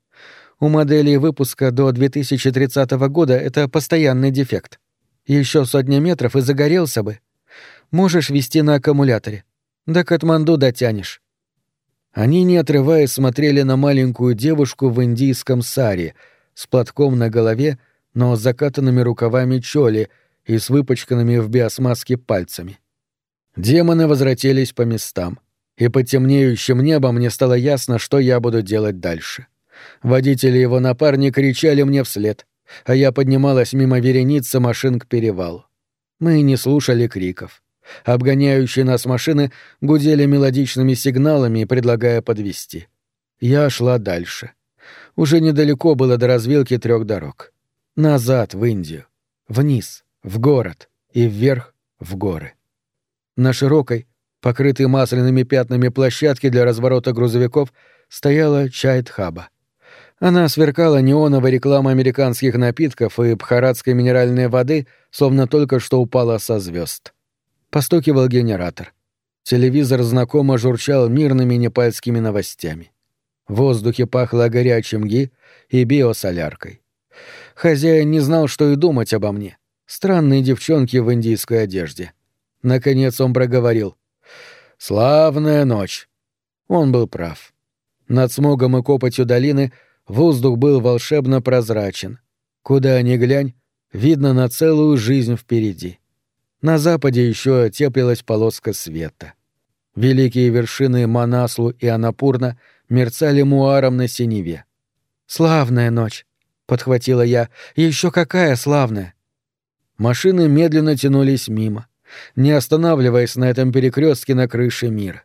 «У моделей выпуска до 2030 года это постоянный дефект. Еще сотня метров и загорелся бы. Можешь вести на аккумуляторе. До Катманду дотянешь». Они, не отрываясь, смотрели на маленькую девушку в индийском саре, с платком на голове, но с закатанными рукавами чоли и с выпачканными в биосмазке пальцами. Демоны возвратились по местам, и под темнеющим небом мне стало ясно, что я буду делать дальше. Водители его напарник кричали мне вслед, а я поднималась мимо вереницы машин к перевалу. Мы не слушали криков. Обгоняющие нас машины гудели мелодичными сигналами, предлагая подвести. Я шла дальше. Уже недалеко было до развилки трех дорог. Назад, в Индию. Вниз, в город. И вверх, в горы. На широкой, покрытой масляными пятнами площадке для разворота грузовиков, стояла Чайтхаба. Она сверкала неоновой рекламой американских напитков и бхаратской минеральной воды, словно только что упала со звезд. Постукивал генератор. Телевизор знакомо журчал мирными непальскими новостями. В воздухе пахло горячим ги и биосоляркой. Хозяин не знал, что и думать обо мне. Странные девчонки в индийской одежде. Наконец он проговорил. «Славная ночь!» Он был прав. Над смогом и копотью долины воздух был волшебно прозрачен. Куда ни глянь, видно на целую жизнь впереди. На западе еще теплилась полоска света. Великие вершины Манаслу и Анапурна мерцали муаром на синеве. «Славная ночь!» — подхватила я. «Еще какая славная!» Машины медленно тянулись мимо, не останавливаясь на этом перекрестке на крыше мира.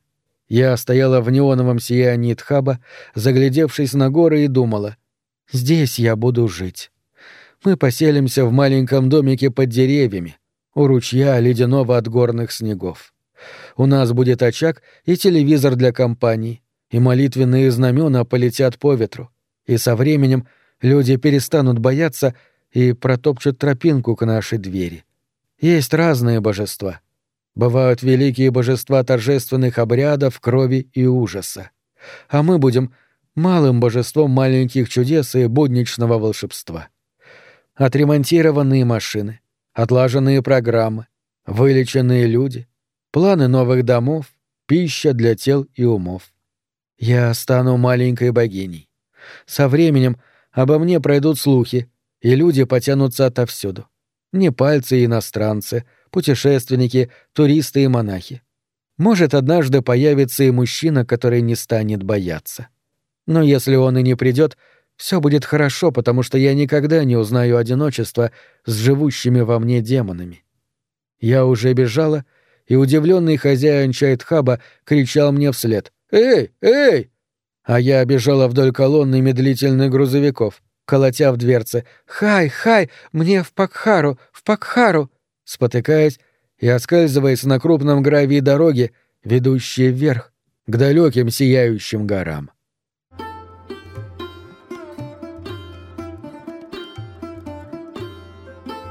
Я стояла в неоновом сиянии Тхаба, заглядевшись на горы и думала, «Здесь я буду жить. Мы поселимся в маленьком домике под деревьями, у ручья ледяного от горных снегов. У нас будет очаг и телевизор для компании, и молитвенные знамена полетят по ветру, и со временем люди перестанут бояться и протопчут тропинку к нашей двери. Есть разные божества. Бывают великие божества торжественных обрядов, крови и ужаса. А мы будем малым божеством маленьких чудес и будничного волшебства. Отремонтированные машины, отлаженные программы, вылеченные люди, планы новых домов, пища для тел и умов. Я стану маленькой богиней. Со временем обо мне пройдут слухи, и люди потянутся отовсюду. Не пальцы иностранцы, путешественники, туристы и монахи. Может, однажды появится и мужчина, который не станет бояться. Но если он и не придет, все будет хорошо, потому что я никогда не узнаю одиночества с живущими во мне демонами. Я уже бежала, и удивленный хозяин Чайтхаба кричал мне вслед «Эй, эй!» А я бежала вдоль колонны медлительных грузовиков, колотя в дверцы «Хай, хай, мне в Пакхару, в Пакхару!» спотыкаясь и оскальзываясь на крупном гравии дороги, ведущей вверх, к далеким сияющим горам.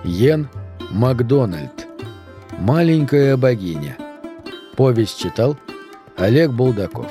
Йен Макдональд. Маленькая богиня. Повесть читал Олег Булдаков.